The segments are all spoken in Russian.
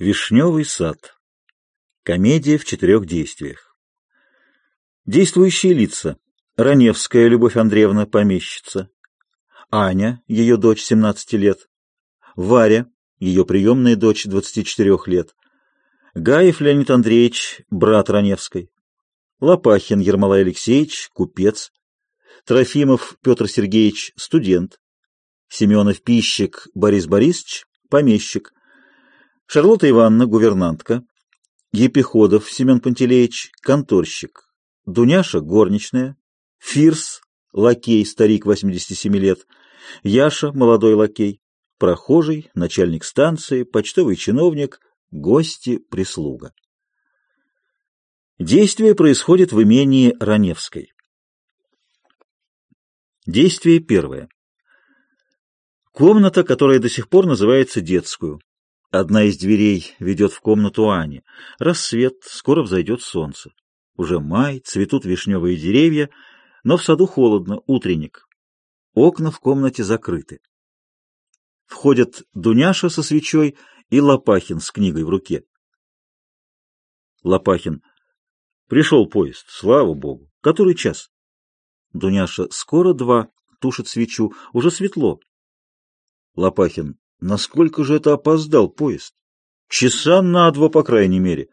Вишневый сад. Комедия в четырех действиях. Действующие лица. Раневская Любовь Андреевна, помещица. Аня, ее дочь, 17 лет. Варя, ее приемная дочь, 24 лет. Гаев Леонид Андреевич, брат Раневской. Лопахин Ермолай Алексеевич, купец. Трофимов Петр Сергеевич, студент. Семенов Пищик Борис Борисович, помещик. Шарлотта Ивановна, гувернантка, Епиходов Семен Пантелеич, конторщик, Дуняша, горничная, Фирс, лакей, старик 87 лет, Яша, молодой лакей, прохожий, начальник станции, почтовый чиновник, гости, прислуга. Действие происходит в имении Раневской. Действие первое. Комната, которая до сих пор называется детскую. Одна из дверей ведет в комнату Ани. Рассвет, скоро взойдет солнце. Уже май, цветут вишневые деревья, но в саду холодно, утренник. Окна в комнате закрыты. Входят Дуняша со свечой и Лопахин с книгой в руке. Лопахин. Пришел поезд, слава богу. Который час? Дуняша. Скоро два. Тушит свечу. Уже светло. Лопахин. Насколько же это опоздал поезд? Часа на два, по крайней мере.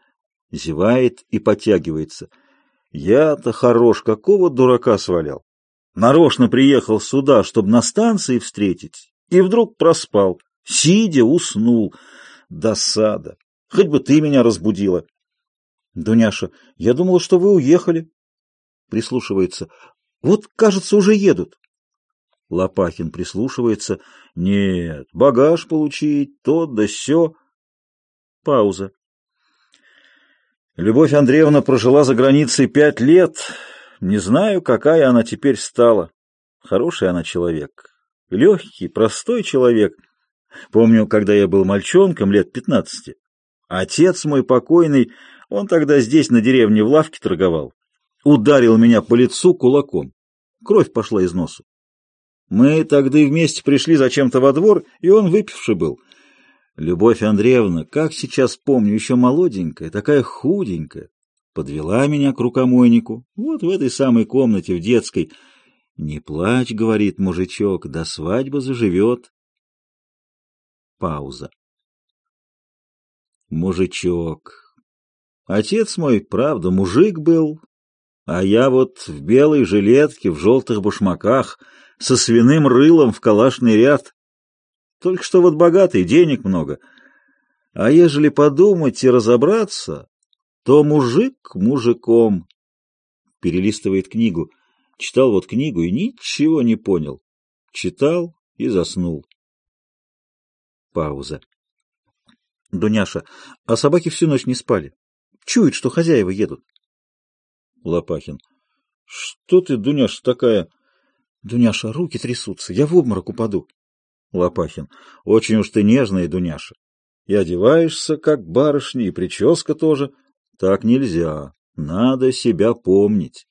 Зевает и подтягивается. Я-то хорош, какого дурака свалял. Нарочно приехал сюда, чтобы на станции встретить, и вдруг проспал. Сидя, уснул. Досада. Хоть бы ты меня разбудила. Дуняша, я думала, что вы уехали. Прислушивается. Вот, кажется, уже едут. Лопахин прислушивается. Нет, багаж получить, то да сё. Пауза. Любовь Андреевна прожила за границей пять лет. Не знаю, какая она теперь стала. Хороший она человек. Легкий, простой человек. Помню, когда я был мальчонком, лет пятнадцати. Отец мой покойный, он тогда здесь на деревне в лавке торговал. Ударил меня по лицу кулаком. Кровь пошла из носу. Мы тогда вместе пришли зачем-то во двор, и он выпивший был. Любовь Андреевна, как сейчас помню, еще молоденькая, такая худенькая, подвела меня к рукомойнику, вот в этой самой комнате, в детской. «Не плачь», — говорит мужичок, — «до свадьбы заживет». Пауза. Мужичок. Отец мой, правда, мужик был, а я вот в белой жилетке, в желтых башмаках — со свиным рылом в калашный ряд. Только что вот богатый, денег много. А ежели подумать и разобраться, то мужик мужиком. Перелистывает книгу. Читал вот книгу и ничего не понял. Читал и заснул. Пауза. Дуняша, а собаки всю ночь не спали. Чуют, что хозяева едут. Лопахин. Что ты, Дуняша, такая... Дуняша, руки трясутся, я в обморок упаду. Лопахин. Очень уж ты нежная, Дуняша. И одеваешься, как барышня, и прическа тоже. Так нельзя. Надо себя помнить.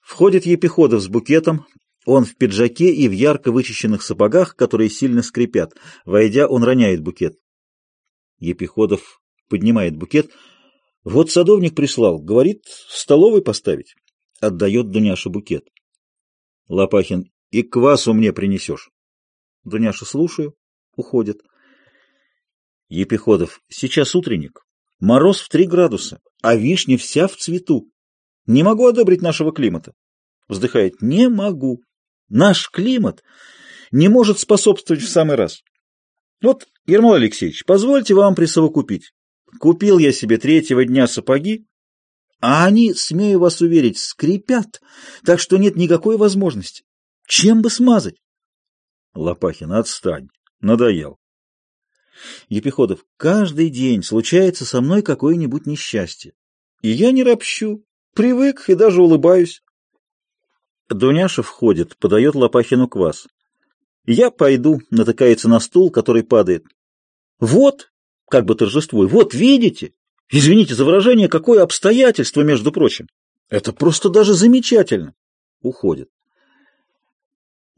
Входит Епиходов с букетом. Он в пиджаке и в ярко вычищенных сапогах, которые сильно скрипят. Войдя, он роняет букет. Епиходов поднимает букет. Вот садовник прислал. Говорит, в столовой поставить. Отдает Дуняше букет. Лопахин. И квасу мне принесешь. Дуняша, слушаю. Уходит. Епиходов. Сейчас утренник. Мороз в три градуса, а вишня вся в цвету. Не могу одобрить нашего климата. Вздыхает. Не могу. Наш климат не может способствовать в самый раз. Вот, Ермол Алексеевич, позвольте вам присовокупить. Купил я себе третьего дня сапоги, а они, смею вас уверить, скрипят, так что нет никакой возможности. Чем бы смазать? Лопахин, отстань. Надоел. Епиходов, каждый день случается со мной какое-нибудь несчастье. И я не ропщу, привык и даже улыбаюсь. Дуняша входит, подает Лопахину квас. Я пойду, натыкается на стул, который падает. Вот, как бы торжествуя, вот видите, Извините за выражение, какое обстоятельство, между прочим. Это просто даже замечательно. Уходит.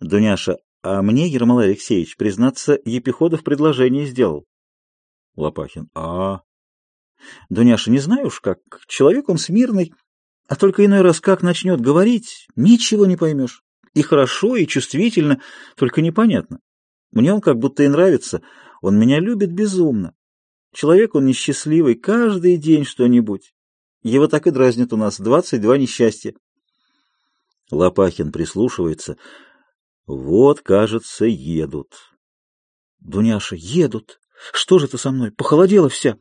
Дуняша, а мне, Ермолай Алексеевич, признаться, Епиходов предложение сделал. Лопахин. А, Дуняша, не знаю уж как. Человек он смирный, а только иной раз как начнет говорить, ничего не поймешь. И хорошо, и чувствительно, только непонятно. Мне он как будто и нравится. Он меня любит безумно. Человек он несчастливый, каждый день что-нибудь. Его так и дразнит у нас. Двадцать два несчастья. Лопахин прислушивается. Вот, кажется, едут. Дуняша, едут. Что же ты со мной? Похолодела вся.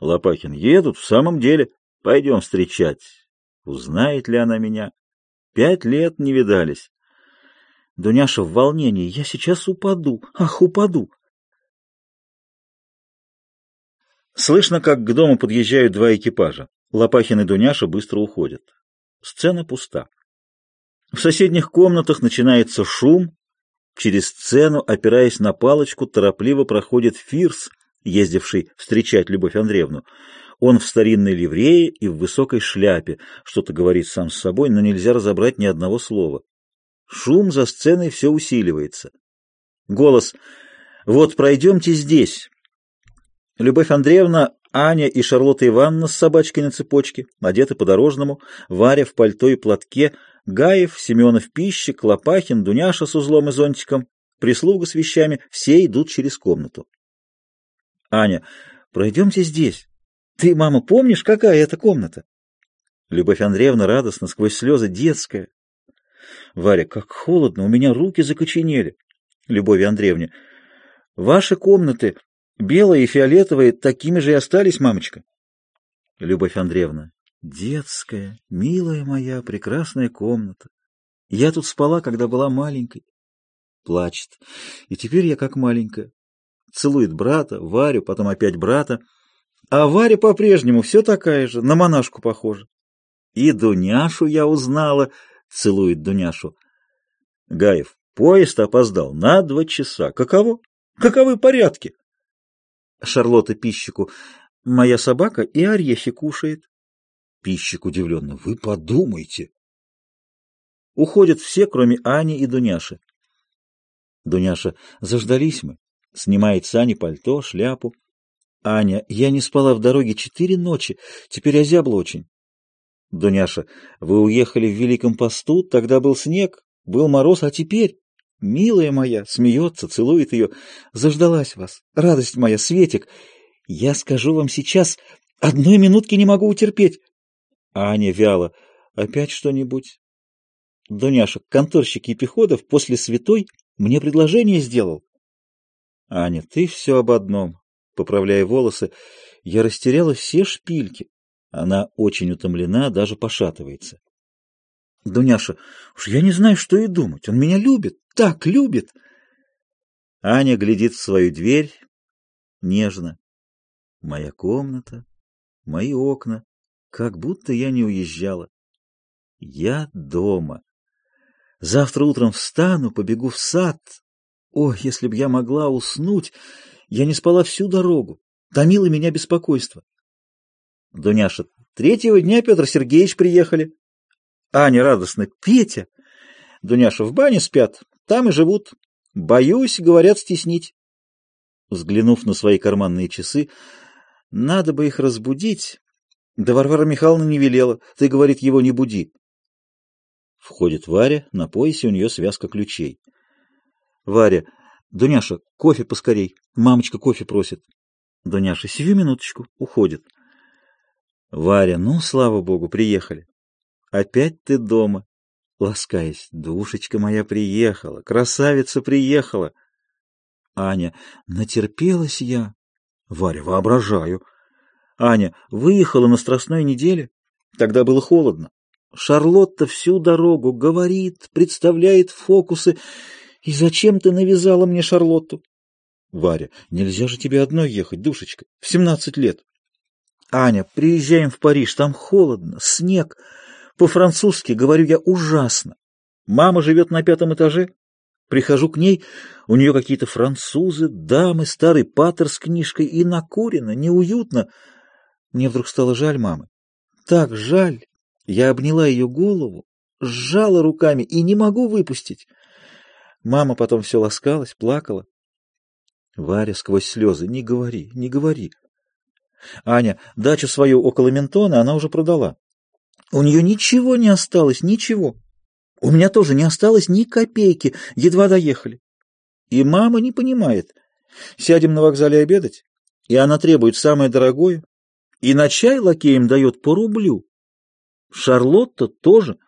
Лопахин, едут, в самом деле. Пойдем встречать. Узнает ли она меня? Пять лет не видались. Дуняша в волнении. Я сейчас упаду. Ах, упаду. Слышно, как к дому подъезжают два экипажа. Лопахин и Дуняша быстро уходят. Сцена пуста. В соседних комнатах начинается шум. Через сцену, опираясь на палочку, торопливо проходит Фирс, ездивший встречать Любовь Андреевну. Он в старинной ливрее и в высокой шляпе, что-то говорит сам с собой, но нельзя разобрать ни одного слова. Шум за сценой все усиливается. Голос «Вот пройдемте здесь». Любовь Андреевна, Аня и Шарлотта Ивановна с собачкой на цепочке, одеты по-дорожному, Варя в пальто и платке, Гаев, Семенов пищик, Лопахин, Дуняша с узлом и зонтиком, прислуга с вещами, все идут через комнату. Аня, пройдемте здесь. Ты, мама, помнишь, какая это комната? Любовь Андреевна радостно, сквозь слезы, детская. Варя, как холодно, у меня руки закоченели. Любовь Андреевне, ваши комнаты Белые и фиолетовые такими же и остались, мамочка. Любовь Андреевна. Детская, милая моя, прекрасная комната. Я тут спала, когда была маленькой. Плачет. И теперь я как маленькая. Целует брата, Варю, потом опять брата. А Варя по-прежнему все такая же, на монашку похожа. И Дуняшу я узнала, целует Дуняшу. Гаев, поезд опоздал на два часа. Каково? Каковы порядки? Шарлотта пищику. Моя собака и орехи кушает. Пищик удивленно. Вы подумайте. Уходят все, кроме Ани и Дуняши. Дуняша. Заждались мы. Снимает с Ани пальто, шляпу. Аня. Я не спала в дороге четыре ночи. Теперь озябла очень. Дуняша. Вы уехали в Великом посту, тогда был снег, был мороз, а теперь... Милая моя, смеется, целует ее. Заждалась вас. Радость моя, Светик. Я скажу вам сейчас, одной минутки не могу утерпеть. Аня вяло. Опять что-нибудь? Дуняша, конторщик Епиходов после святой мне предложение сделал. Аня, ты все об одном. Поправляя волосы, я растеряла все шпильки. Она очень утомлена, даже пошатывается. Дуняша, уж я не знаю, что и думать. Он меня любит, так любит. Аня глядит в свою дверь нежно. Моя комната, мои окна, как будто я не уезжала. Я дома. Завтра утром встану, побегу в сад. О, если б я могла уснуть! Я не спала всю дорогу. Томило меня беспокойство. Дуняша, третьего дня Петр Сергеевич приехали. Аня радостно. Петя! Дуняша в бане спят, там и живут. Боюсь, говорят, стеснить. Взглянув на свои карманные часы, надо бы их разбудить. Да Варвара Михайловна не велела. Ты, говорит, его не буди. Входит Варя, на поясе у нее связка ключей. Варя. Дуняша, кофе поскорей. Мамочка кофе просит. Дуняша, сию минуточку. Уходит. Варя, ну, слава богу, приехали. Опять ты дома. Ласкаясь, душечка моя приехала, красавица приехала. Аня, натерпелась я. Варя, воображаю. Аня, выехала на страстной неделе. Тогда было холодно. Шарлотта всю дорогу говорит, представляет фокусы. И зачем ты навязала мне Шарлотту? Варя, нельзя же тебе одной ехать, душечка, в семнадцать лет. Аня, приезжаем в Париж, там холодно, снег. По-французски говорю я ужасно. Мама живет на пятом этаже. Прихожу к ней, у нее какие-то французы, дамы, старый патер с книжкой, и накурено, неуютно. Мне вдруг стало жаль мамы. Так жаль. Я обняла ее голову, сжала руками и не могу выпустить. Мама потом все ласкалась, плакала. Варя сквозь слезы. Не говори, не говори. Аня, дачу свою около Ментона она уже продала. У нее ничего не осталось, ничего. У меня тоже не осталось ни копейки, едва доехали. И мама не понимает. Сядем на вокзале обедать, и она требует самое дорогое, и на чай лакеям дает по рублю. Шарлотта тоже.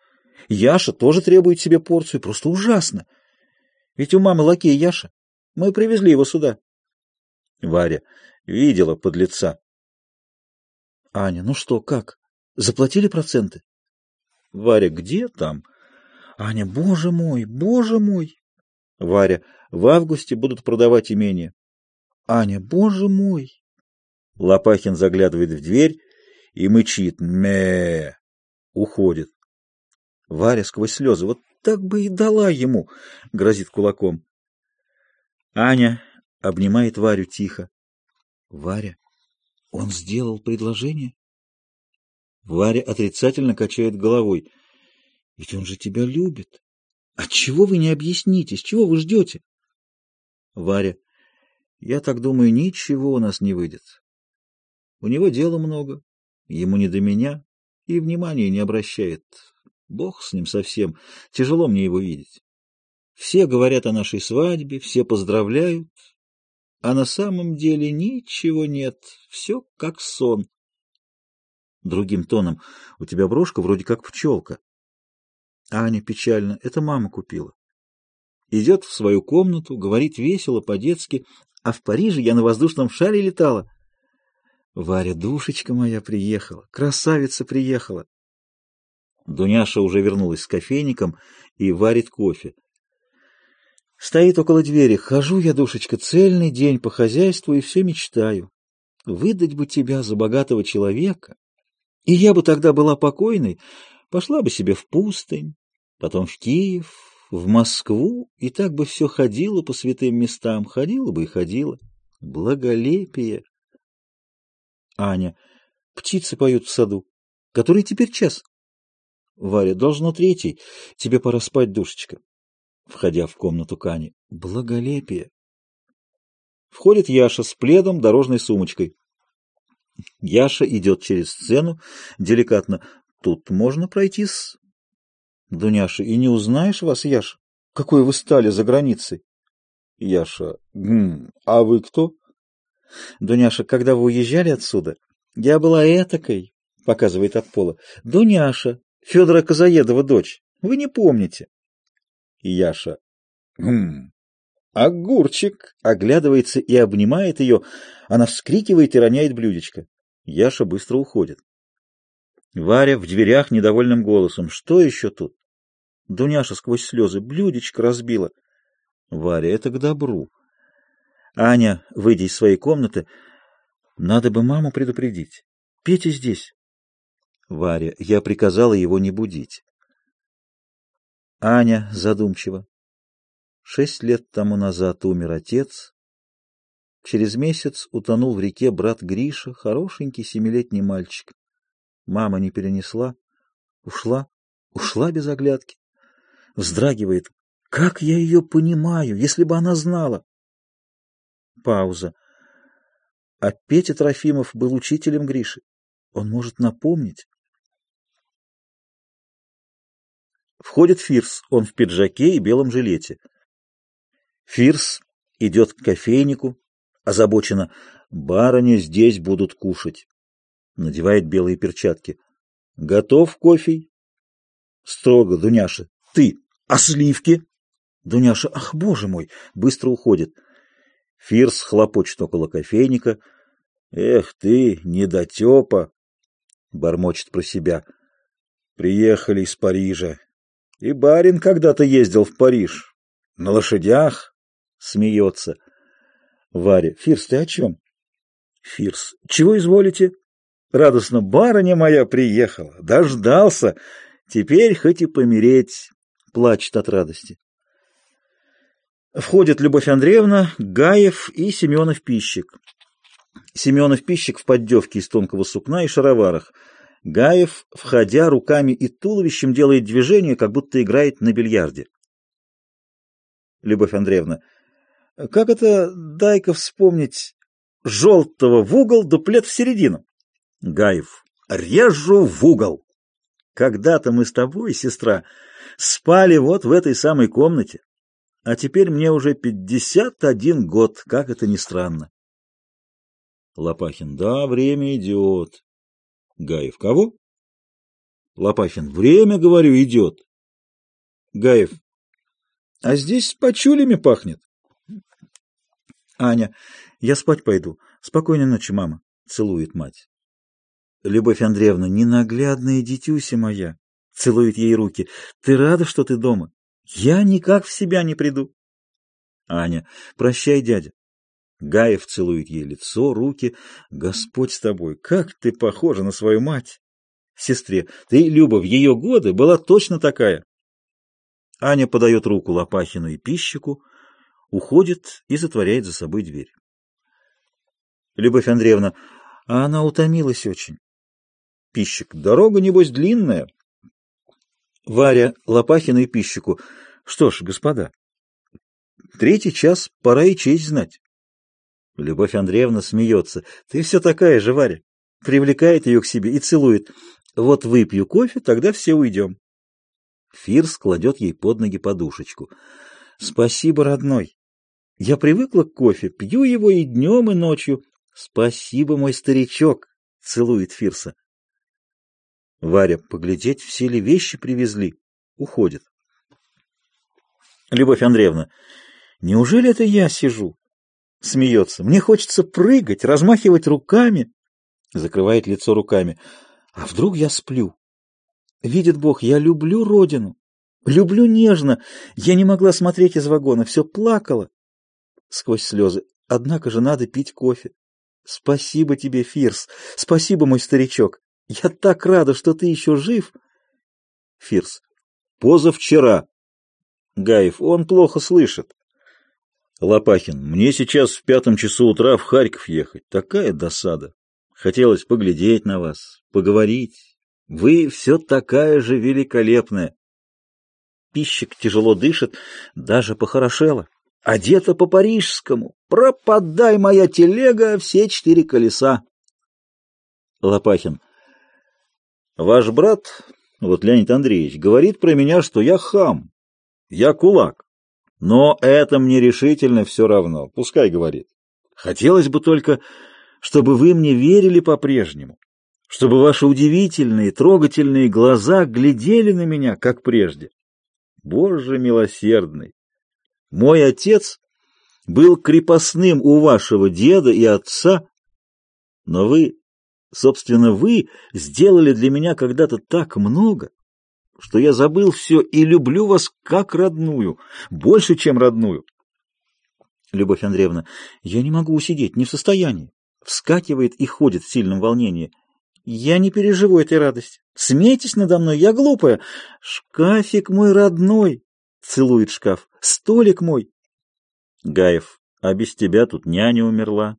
Яша тоже требует себе порцию. Просто ужасно. Ведь у мамы лакей Яша. Мы привезли его сюда. Варя. Видела подлеца. Аня. Ну что, как? Заплатили проценты? Варя. Где там? Аня. Боже мой, боже мой. Варя. В августе будут продавать имение. Аня. Боже мой. Лопахин заглядывает в дверь и мычит. Ме. Уходит. Варя сквозь слезы. Вот так бы и дала ему, грозит кулаком. Аня обнимает Варю тихо. Варя, он сделал предложение? Варя отрицательно качает головой. Ведь он же тебя любит. Отчего вы не объяснитесь? Чего вы ждете? Варя, я так думаю, ничего у нас не выйдет. У него дела много, ему не до меня, и внимания не обращает. Бог с ним совсем, тяжело мне его видеть. Все говорят о нашей свадьбе, все поздравляют, а на самом деле ничего нет, все как сон. Другим тоном, у тебя брошка вроде как пчелка. Аня печально, это мама купила. Идет в свою комнату, говорит весело, по-детски, а в Париже я на воздушном шаре летала. Варя, душечка моя, приехала, красавица приехала. Дуняша уже вернулась с кофейником и варит кофе. Стоит около двери. Хожу я, душечка, цельный день по хозяйству и все мечтаю. Выдать бы тебя за богатого человека. И я бы тогда была покойной, пошла бы себе в пустынь, потом в Киев, в Москву, и так бы все ходила по святым местам, ходила бы и ходила. Благолепие. Аня. Птицы поют в саду. Который теперь час? Варя, должно третий. Тебе пора спать, душечка. Входя в комнату Кани. Благолепие. Входит Яша с пледом, дорожной сумочкой. Яша идет через сцену, деликатно. Тут можно пройти с... Дуняша, и не узнаешь вас, Яша? Какой вы стали за границей? Яша, а вы кто? Дуняша, когда вы уезжали отсюда, я была этакой, показывает от пола. Дуняша, Федора Казаедова дочь. Вы не помните. Яша. Огурчик оглядывается и обнимает ее. Она вскрикивает и роняет блюдечко. Яша быстро уходит. Варя в дверях недовольным голосом. Что еще тут? Дуняша сквозь слезы. Блюдечко разбила. Варя, это к добру. Аня, выйдя из своей комнаты, надо бы маму предупредить. Петя здесь. Варя, я приказала его не будить. Аня задумчиво. Шесть лет тому назад умер отец. Через месяц утонул в реке брат Гриша, хорошенький семилетний мальчик. Мама не перенесла, ушла, ушла без оглядки. Вздрагивает. Как я ее понимаю, если бы она знала? Пауза. А Петя Трофимов был учителем Гриши. Он может напомнить. Входит Фирс, он в пиджаке и белом жилете. Фирс идет к кофейнику, озабоченно. Барыни здесь будут кушать. Надевает белые перчатки. Готов кофе? Строго, Дуняша. Ты. А сливки? Дуняша. Ах, боже мой. Быстро уходит. Фирс хлопочет около кофейника. Эх ты, недотепа. Бормочет про себя. Приехали из Парижа. И барин когда-то ездил в Париж. На лошадях. Смеется. Варя. Фирс, ты о чем? Фирс. Чего изволите? Радостно. Барыня моя приехала. Дождался. Теперь хоть и помереть. Плачет от радости. Входят Любовь Андреевна, Гаев и Семенов Пищик. Семенов Пищик в поддевке из тонкого сукна и шароварах — Гаев, входя руками и туловищем, делает движение, как будто играет на бильярде. Любовь Андреевна, Как это, дай-ка вспомнить, желтого в угол, дуплет в середину. Гаев. Режу в угол. Когда-то мы с тобой, сестра, спали вот в этой самой комнате. А теперь мне уже пятьдесят один год, как это ни странно. Лопахин. Да, время идет. Гаев. Кого? Лопахин. Время, говорю, идет. Гаев. А здесь почулями пахнет. Аня. Я спать пойду. Спокойной ночи, мама. Целует мать. Любовь Андреевна. Ненаглядная дитюся моя. Целует ей руки. Ты рада, что ты дома? Я никак в себя не приду. Аня. Прощай, дядя. Гаев целует ей лицо, руки. Господь с тобой, как ты похожа на свою мать! Сестре, ты, Люба, в ее годы была точно такая. Аня подает руку Лопахину и пищику, уходит и затворяет за собой дверь. Любовь Андреевна, а она утомилась очень. Пищик, дорога, небось, длинная. Варя, Лопахину и пищику. Что ж, господа, третий час, пора и честь знать. Любовь Андреевна смеется. Ты все такая же, Варя. Привлекает ее к себе и целует. Вот выпью кофе, тогда все уйдем. Фирс кладет ей под ноги подушечку. Спасибо, родной. Я привыкла к кофе, пью его и днем, и ночью. Спасибо, мой старичок, целует Фирса. Варя, поглядеть, все ли вещи привезли. Уходит. Любовь Андреевна, неужели это я сижу? Смеется. Мне хочется прыгать, размахивать руками. Закрывает лицо руками. А вдруг я сплю? Видит Бог, я люблю родину. Люблю нежно. Я не могла смотреть из вагона, все плакала. Сквозь слезы. Однако же надо пить кофе. Спасибо тебе, Фирс. Спасибо, мой старичок. Я так рада, что ты еще жив. Фирс. Позавчера. Гаев. Он плохо слышит. Лопахин, мне сейчас в пятом часу утра в Харьков ехать. Такая досада. Хотелось поглядеть на вас, поговорить. Вы все такая же великолепная. Пищик тяжело дышит, даже похорошела. Одета по-парижскому. Пропадай, моя телега, все четыре колеса. Лопахин. Ваш брат, вот Леонид Андреевич, говорит про меня, что я хам. Я кулак. Но это мне решительно все равно. Пускай говорит. Хотелось бы только, чтобы вы мне верили по-прежнему, чтобы ваши удивительные, трогательные глаза глядели на меня, как прежде. Боже милосердный! Мой отец был крепостным у вашего деда и отца, но вы, собственно, вы сделали для меня когда-то так много, что я забыл все и люблю вас как родную, больше, чем родную. Любовь Андреевна, я не могу усидеть, не в состоянии. Вскакивает и ходит в сильном волнении. Я не переживу этой радости. Смейтесь надо мной, я глупая. Шкафик мой родной, целует шкаф. Столик мой. Гаев, а без тебя тут няня умерла.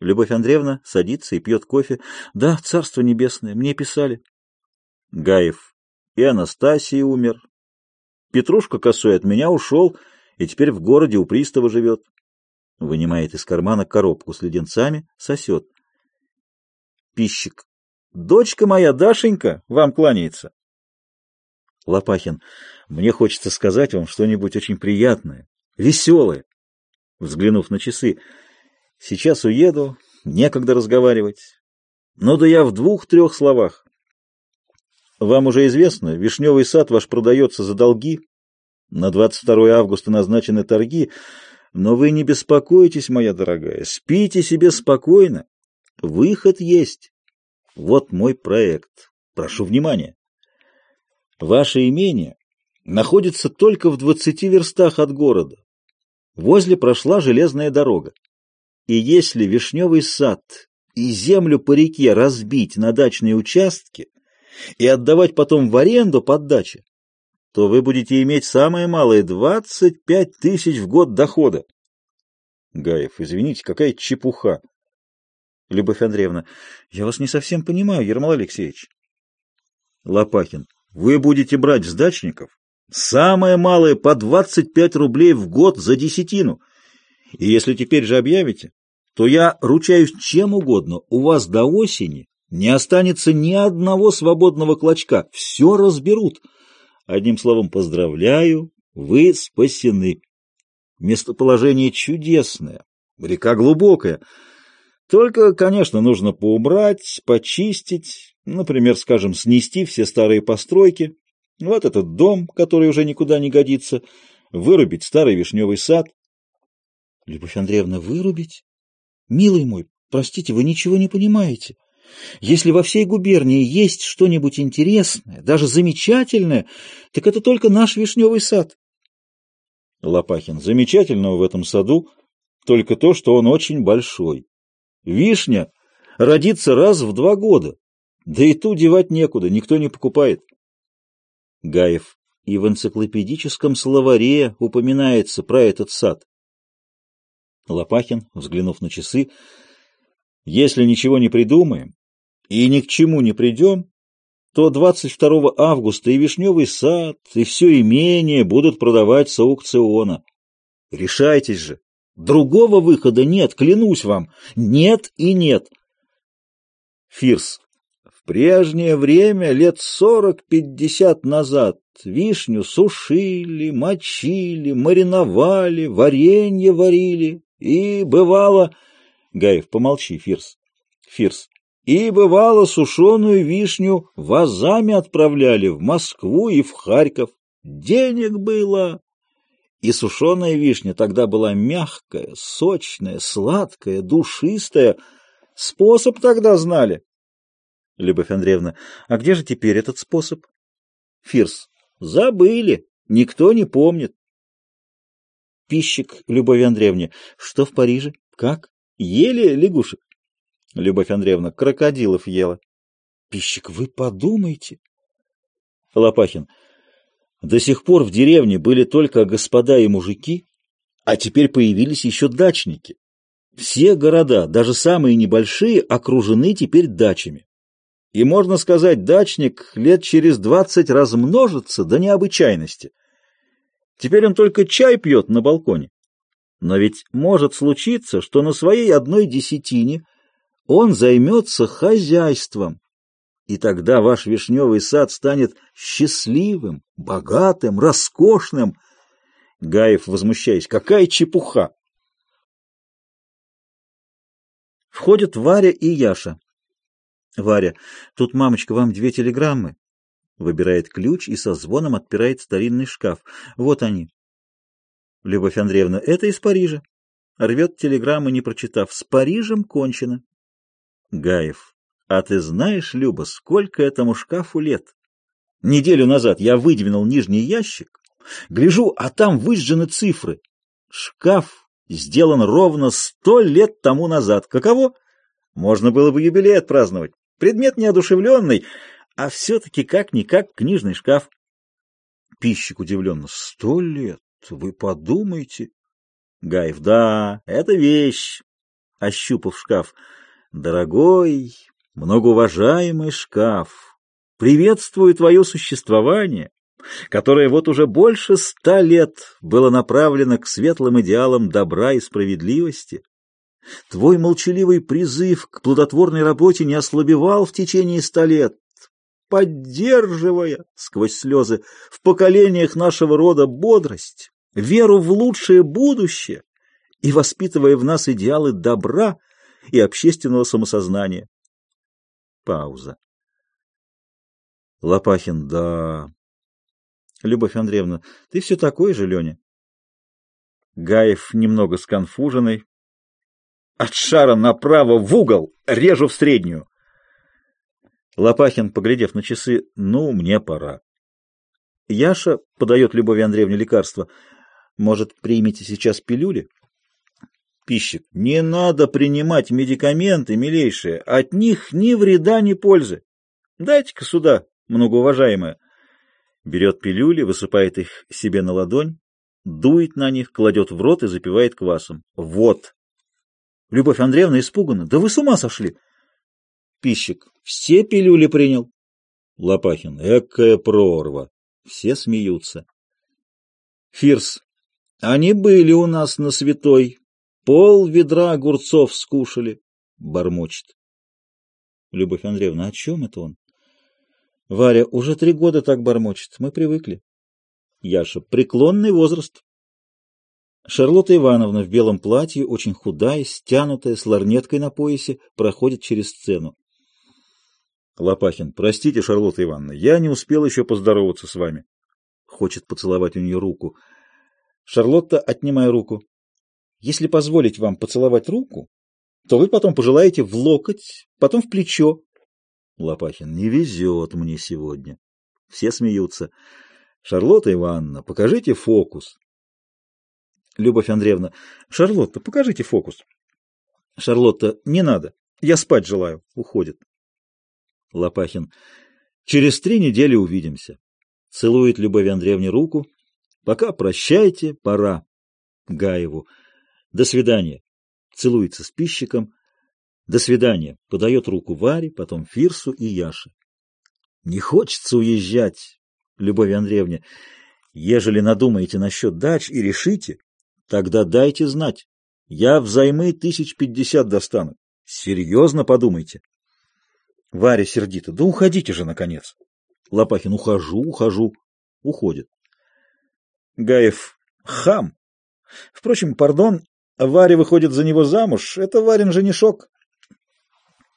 Любовь Андреевна садится и пьет кофе. Да, царство небесное, мне писали. Гаев, и Анастасий умер. Петрушка косой от меня ушел, и теперь в городе у пристава живет. Вынимает из кармана коробку с леденцами, сосет. Пищик. Дочка моя, Дашенька, вам кланяется. Лопахин. Мне хочется сказать вам что-нибудь очень приятное, веселое. Взглянув на часы. Сейчас уеду, некогда разговаривать. Ну да я в двух-трех словах. Вам уже известно, вишневый сад ваш продается за долги. На 22 августа назначены торги, но вы не беспокойтесь, моя дорогая, спите себе спокойно. Выход есть. Вот мой проект. Прошу внимания. Ваше имение находится только в 20 верстах от города. Возле прошла железная дорога. И если вишневый сад и землю по реке разбить на дачные участки, и отдавать потом в аренду под дачи, то вы будете иметь самое малое 25 тысяч в год дохода. Гаев, извините, какая чепуха. Любовь Андреевна, я вас не совсем понимаю, Ермол Алексеевич. Лопахин, вы будете брать с дачников самое малое по 25 рублей в год за десятину — И если теперь же объявите, то я ручаюсь чем угодно, у вас до осени не останется ни одного свободного клочка, все разберут. Одним словом, поздравляю, вы спасены. Местоположение чудесное, река глубокая. Только, конечно, нужно поубрать, почистить, например, скажем, снести все старые постройки, вот этот дом, который уже никуда не годится, вырубить старый вишневый сад. Любовь Андреевна, вырубить? Милый мой, простите, вы ничего не понимаете. Если во всей губернии есть что-нибудь интересное, даже замечательное, так это только наш вишневый сад. Лопахин. Замечательного в этом саду только то, что он очень большой. Вишня родится раз в два года. Да и ту девать некуда, никто не покупает. Гаев. И в энциклопедическом словаре упоминается про этот сад. Лопахин, взглянув на часы, если ничего не придумаем и ни к чему не придем, то 22 августа и Вишневый сад, и все имение будут продавать с аукциона. Решайтесь же. Другого выхода нет, клянусь вам. Нет и нет. Фирс. В прежнее время, лет сорок-пятьдесят назад, вишню сушили, мочили, мариновали, варенье варили, и бывало... Гаев, помолчи, Фирс. Фирс. И бывало сушеную вишню вазами отправляли в Москву и в Харьков. Денег было. И сушеная вишня тогда была мягкая, сочная, сладкая, душистая. Способ тогда знали. Любовь Андреевна, а где же теперь этот способ? Фирс. Забыли. Никто не помнит. Пищик Любови Андреевне. Что в Париже? Как? Ели лягушек? Любовь Андреевна. Крокодилов ела. Пищик, вы подумайте. Лопахин. До сих пор в деревне были только господа и мужики, а теперь появились еще дачники. Все города, даже самые небольшие, окружены теперь дачами. И, можно сказать, дачник лет через двадцать размножится до необычайности. Теперь он только чай пьет на балконе. Но ведь может случиться, что на своей одной десятине он займется хозяйством, и тогда ваш вишневый сад станет счастливым, богатым, роскошным. Гаев, возмущаясь, какая чепуха! Входят Варя и Яша. Варя, тут, мамочка, вам две телеграммы. Выбирает ключ и со звоном отпирает старинный шкаф. Вот они. Любовь Андреевна, это из Парижа. Рвет телеграммы, не прочитав. С Парижем кончено. Гаев. А ты знаешь, Люба, сколько этому шкафу лет? Неделю назад я выдвинул нижний ящик, гляжу, а там выжжены цифры. Шкаф сделан ровно сто лет тому назад. Каково? Можно было бы юбилей отпраздновать. Предмет неодушевленный, а все-таки как-никак книжный шкаф. Пищик удивленно. Сто лет? Вы подумайте. Гаев. Да, это вещь. Ощупав шкаф. Дорогой, многоуважаемый шкаф, приветствую твое существование, которое вот уже больше ста лет было направлено к светлым идеалам добра и справедливости. Твой молчаливый призыв к плодотворной работе не ослабевал в течение ста лет, поддерживая, сквозь слезы, в поколениях нашего рода бодрость, веру в лучшее будущее и воспитывая в нас идеалы добра и общественного самосознания. Пауза. Лопахин, да. Любовь Андреевна, ты все такой же, Леня. Гаев немного сконфуженный. От шара направо в угол, режу в среднюю. Лопахин, поглядев на часы, ну, мне пора. Яша подает Любови Андреевне лекарство. Может, примите сейчас пилюли? Пищик. Не надо принимать медикаменты, милейшие. От них ни вреда, ни пользы. Дайте-ка сюда, многоуважаемая. Берет пилюли, высыпает их себе на ладонь, дует на них, кладет в рот и запивает квасом. Вот. Любовь Андреевна испугана. Да вы с ума сошли. Пищик. Все пилюли принял. Лопахин. Экая прорва. Все смеются. Фирс. Они были у нас на святой. пол ведра огурцов скушали, — бормочет. Любовь Андреевна, о чем это он? Варя, уже три года так бормочет, мы привыкли. Яша, преклонный возраст. Шарлотта Ивановна в белом платье, очень худая, стянутая, с ларнеткой на поясе, проходит через сцену. Лопахин, простите, Шарлотта Ивановна, я не успел еще поздороваться с вами. Хочет поцеловать у нее руку. Шарлотта, отнимая руку. Если позволить вам поцеловать руку, то вы потом пожелаете в локоть, потом в плечо, Лопахин. Не везет мне сегодня. Все смеются. Шарлотта Ивановна, покажите фокус. Любовь Андреевна. Шарлотта, покажите фокус. Шарлотта. Не надо. Я спать желаю. Уходит. Лопахин. Через три недели увидимся. Целует Любовь Андреевне руку. Пока прощайте, пора. Гаеву. До свидания. Целуется с пищиком. До свидания. Подает руку Варе, потом Фирсу и Яше. Не хочется уезжать, Любовь Андреевне. Ежели надумаете насчет дач и решите, тогда дайте знать. Я взаймы тысяч пятьдесят достану. Серьезно подумайте. Варя сердито. Да уходите же, наконец. Лопахин. Ухожу, ухожу. Уходит. Гаев. Хам. Впрочем, пардон, Варя выходит за него замуж. Это Варин женишок.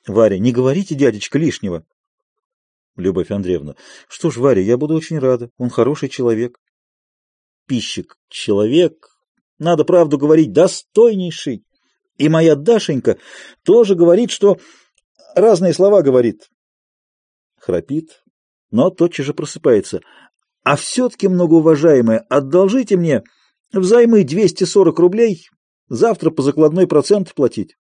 Варя, не говорите, дядечка, лишнего. Любовь Андреевна, что ж, Варя, я буду очень рада. Он хороший человек. Пищик, человек, надо правду говорить, достойнейший. И моя Дашенька тоже говорит, что разные слова говорит. Храпит, но тотчас же просыпается. А все-таки, многоуважаемая, одолжите мне взаймы 240 рублей, завтра по закладной процент платить.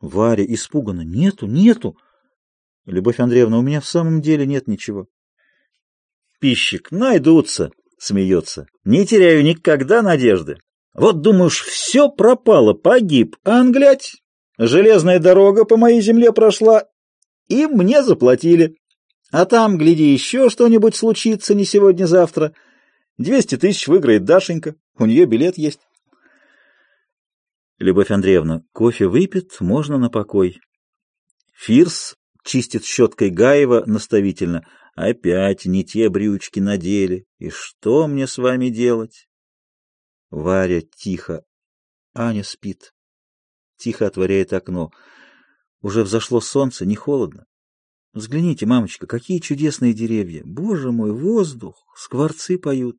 Варя испуганно. Нету, нету. Любовь Андреевна, у меня в самом деле нет ничего. Пищик. Найдутся, смеется. Не теряю никогда надежды. Вот думаешь, все пропало, погиб. А англять, железная дорога по моей земле прошла, и мне заплатили. А там, гляди, еще что-нибудь случится не сегодня-завтра. Двести тысяч выиграет Дашенька, у нее билет есть. Любовь Андреевна, кофе выпит, можно на покой. Фирс чистит щеткой Гаева наставительно. Опять не те брючки надели. И что мне с вами делать? Варя тихо. Аня спит. Тихо отворяет окно. Уже взошло солнце, не холодно. Взгляните, мамочка, какие чудесные деревья. Боже мой, воздух, скворцы поют.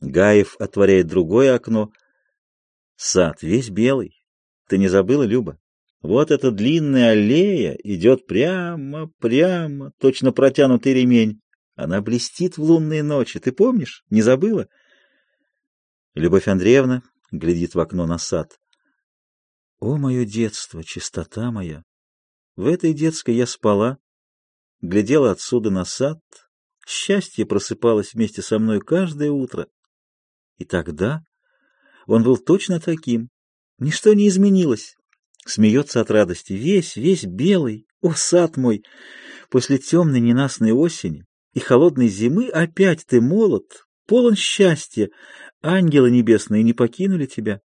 Гаев отворяет другое окно — Сад весь белый. Ты не забыла, Люба? Вот эта длинная аллея идет прямо, прямо, точно протянутый ремень. Она блестит в лунные ночи. Ты помнишь? Не забыла? Любовь Андреевна глядит в окно на сад. О, мое детство, чистота моя! В этой детской я спала, глядела отсюда на сад. Счастье просыпалось вместе со мной каждое утро. И тогда он был точно таким. Ничто не изменилось. Смеется от радости. Весь, весь белый. О, сад мой! После темной ненастной осени и холодной зимы опять ты молод, полон счастья. Ангелы небесные не покинули тебя.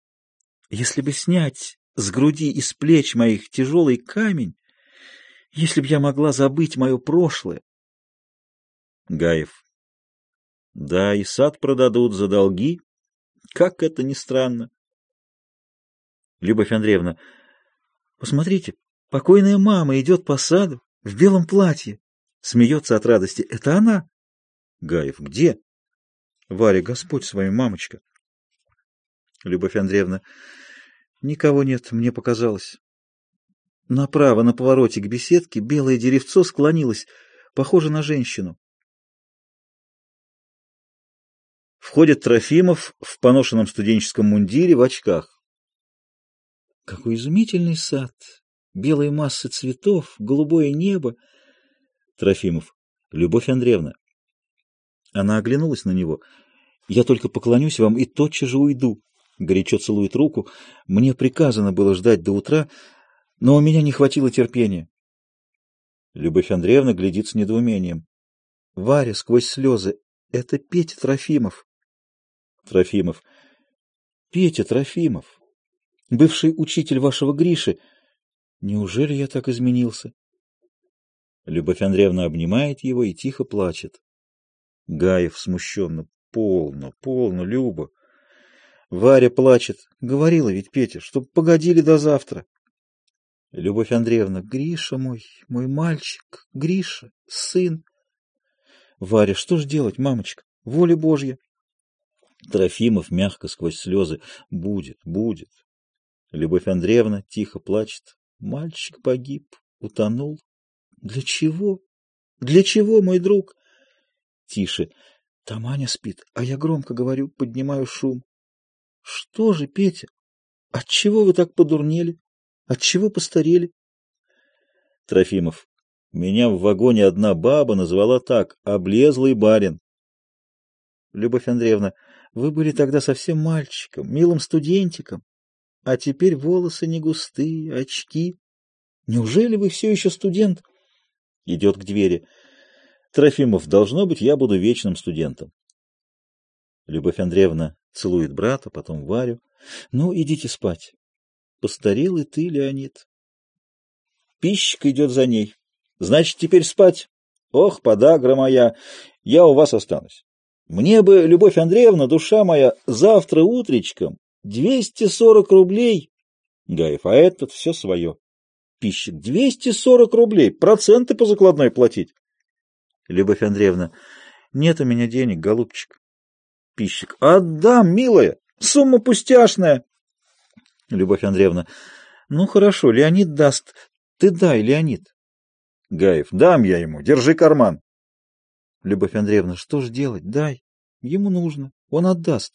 Если бы снять с груди и с плеч моих тяжелый камень, если б я могла забыть мое прошлое. Гаев. Да, и сад продадут за долги, как это ни странно. Любовь Андреевна, посмотрите, покойная мама идет по саду в белом платье. Смеется от радости. Это она? Гаев, где? Варя, Господь с вами, мамочка. Любовь Андреевна, никого нет, мне показалось. Направо, на повороте к беседке, белое деревцо склонилось, похоже на женщину. Входит Трофимов в поношенном студенческом мундире в очках. Какой изумительный сад! Белые массы цветов, голубое небо. Трофимов. Любовь Андреевна. Она оглянулась на него. Я только поклонюсь вам и тотчас же уйду. Горячо целует руку. Мне приказано было ждать до утра, но у меня не хватило терпения. Любовь Андреевна глядит с недоумением. Варя сквозь слезы. Это Петя Трофимов. Трофимов. Петя Трофимов, бывший учитель вашего Гриши. Неужели я так изменился? Любовь Андреевна обнимает его и тихо плачет. Гаев смущенно. Полно, полно, Люба. Варя плачет. Говорила ведь Петя, чтоб погодили до завтра. Любовь Андреевна. Гриша мой, мой мальчик, Гриша, сын. Варя, что ж делать, мамочка? Воля Божья. Трофимов мягко сквозь слезы. Будет, будет. Любовь Андреевна тихо плачет. Мальчик погиб, утонул. Для чего? Для чего, мой друг? Тише. Там Аня спит, а я громко говорю, поднимаю шум. Что же, Петя? Отчего вы так подурнели? Отчего постарели? Трофимов. Меня в вагоне одна баба назвала так — облезлый барин. Любовь Андреевна, вы были тогда совсем мальчиком, милым студентиком, а теперь волосы не густые, очки. Неужели вы все еще студент? Идет к двери. Трофимов, должно быть, я буду вечным студентом. Любовь Андреевна целует брата, потом Варю. Ну, идите спать. Постарел и ты, Леонид. Пищик идет за ней. Значит, теперь спать. Ох, подагра моя, я у вас останусь. Мне бы, Любовь Андреевна, душа моя, завтра утречком двести сорок рублей. Гаев, а этот все свое. Пищик, двести сорок рублей, проценты по закладной платить. Любовь Андреевна, нет у меня денег, голубчик. Пищик, отдам, милая, сумма пустяшная. Любовь Андреевна, ну хорошо, Леонид даст. Ты дай, Леонид. Гаев, дам я ему, держи карман. Любовь Андреевна, что ж делать? Дай. Ему нужно. Он отдаст.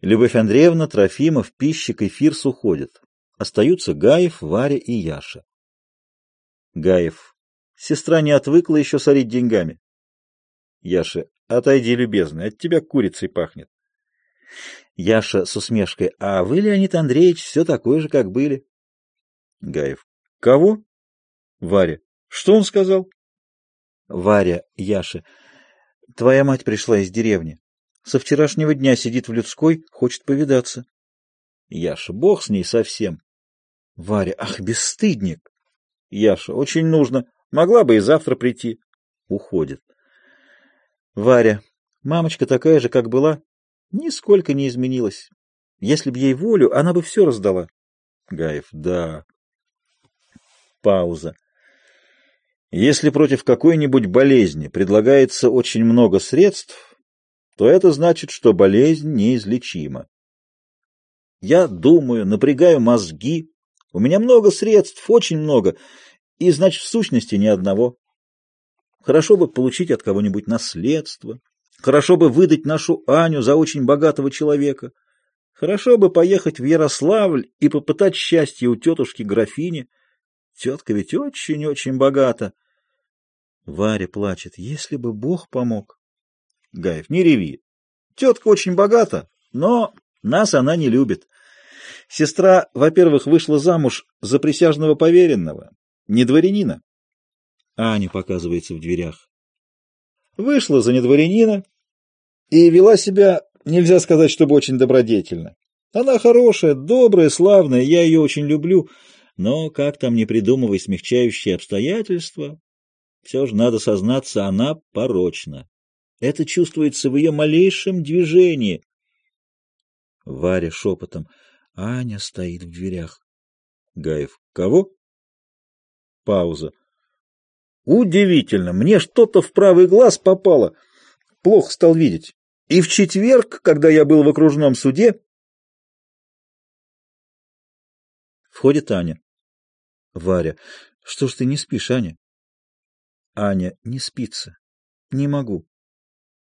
Любовь Андреевна, Трофимов, Пищик и Фирс уходят. Остаются Гаев, Варя и Яша. Гаев. Сестра не отвыкла еще сорить деньгами. Яша. Отойди, любезный, от тебя курицей пахнет. Яша с усмешкой. А вы, Леонид Андреевич, все такой же, как были. Гаев. Кого? Варя. Что он сказал? Варя, Яша. Твоя мать пришла из деревни. Со вчерашнего дня сидит в людской, хочет повидаться. Яша. Бог с ней совсем. Варя. Ах, бесстыдник. Яша. Очень нужно. Могла бы и завтра прийти. Уходит. Варя. Мамочка такая же, как была, нисколько не изменилась. Если б ей волю, она бы все раздала. Гаев. Да. Пауза. Если против какой-нибудь болезни предлагается очень много средств, то это значит, что болезнь неизлечима. Я думаю, напрягаю мозги, у меня много средств, очень много, и, значит, в сущности ни одного. Хорошо бы получить от кого-нибудь наследство, хорошо бы выдать нашу Аню за очень богатого человека, хорошо бы поехать в Ярославль и попытать счастье у тетушки графини, Тетка ведь очень-очень богата. Варя плачет. Если бы Бог помог. Гаев, не реви. Тетка очень богата, но нас она не любит. Сестра, во-первых, вышла замуж за присяжного поверенного, не дворянина. Аня показывается в дверях. Вышла за недворянина и вела себя, нельзя сказать, чтобы очень добродетельно. Она хорошая, добрая, славная, я ее очень люблю, но, как там не придумывай смягчающие обстоятельства, все же надо сознаться, она порочна. Это чувствуется в ее малейшем движении. Варя шепотом. Аня стоит в дверях. Гаев. Кого? Пауза. Удивительно, мне что-то в правый глаз попало. Плохо стал видеть. И в четверг, когда я был в окружном суде... Входит Аня. Варя. Что ж ты не спишь, Аня? Аня. Не спится. Не могу.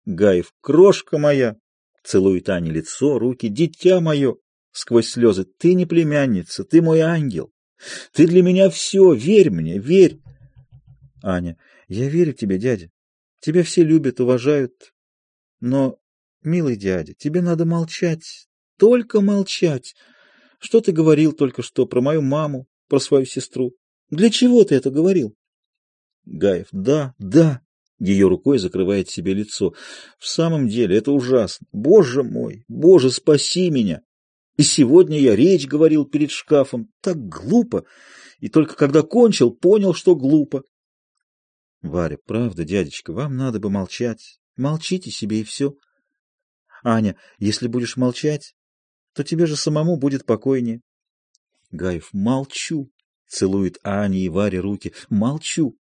Гаев. Крошка моя. Целует Аня лицо, руки. Дитя мое. Сквозь слезы. Ты не племянница, ты мой ангел. Ты для меня все. Верь мне, верь. Аня. Я верю тебе, дядя. Тебя все любят, уважают. Но, милый дядя, тебе надо молчать. Только молчать. Что ты говорил только что про мою маму, про свою сестру. Для чего ты это говорил? Гаев. Да, да. Ее рукой закрывает себе лицо. В самом деле, это ужасно. Боже мой, Боже, спаси меня. И сегодня я речь говорил перед шкафом. Так глупо. И только когда кончил, понял, что глупо. Варя, правда, дядечка, вам надо бы молчать. Молчите себе и все. Аня, если будешь молчать, то тебе же самому будет покойнее. Гаев, молчу. Целует Аня и Варе руки. Молчу.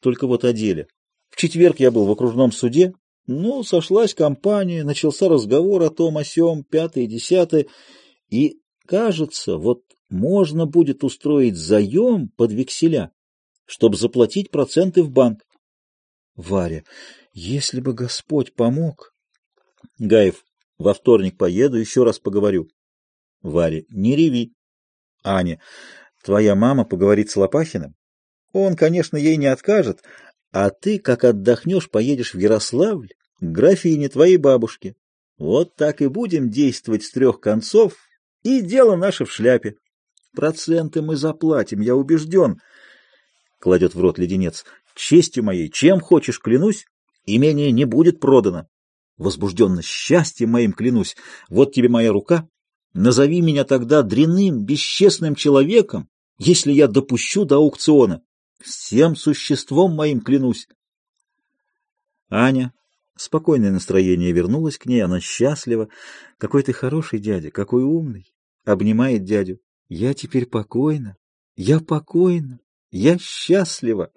Только вот о деле. В четверг я был в окружном суде. Ну, сошлась компания, начался разговор о том, о сём, пятое, десятое. И, кажется, вот можно будет устроить заем под векселя, чтобы заплатить проценты в банк. Варя, если бы Господь помог... Гаев, во вторник поеду, еще раз поговорю. Варя, не реви. Аня, твоя мама поговорит с Лопахиным? Он, конечно, ей не откажет, а ты, как отдохнешь, поедешь в Ярославль к графине твоей бабушки. Вот так и будем действовать с трех концов, и дело наше в шляпе. Проценты мы заплатим, я убежден. Кладет в рот леденец. Честью моей, чем хочешь, клянусь, имение не будет продано. Возбужденно счастьем моим клянусь. Вот тебе моя рука. Назови меня тогда дряным, бесчестным человеком, если я допущу до аукциона. Всем существом моим клянусь. Аня, спокойное настроение вернулось к ней, она счастлива. Какой ты хороший дядя, какой умный. Обнимает дядю. Я теперь покойна, я покойна, я счастлива.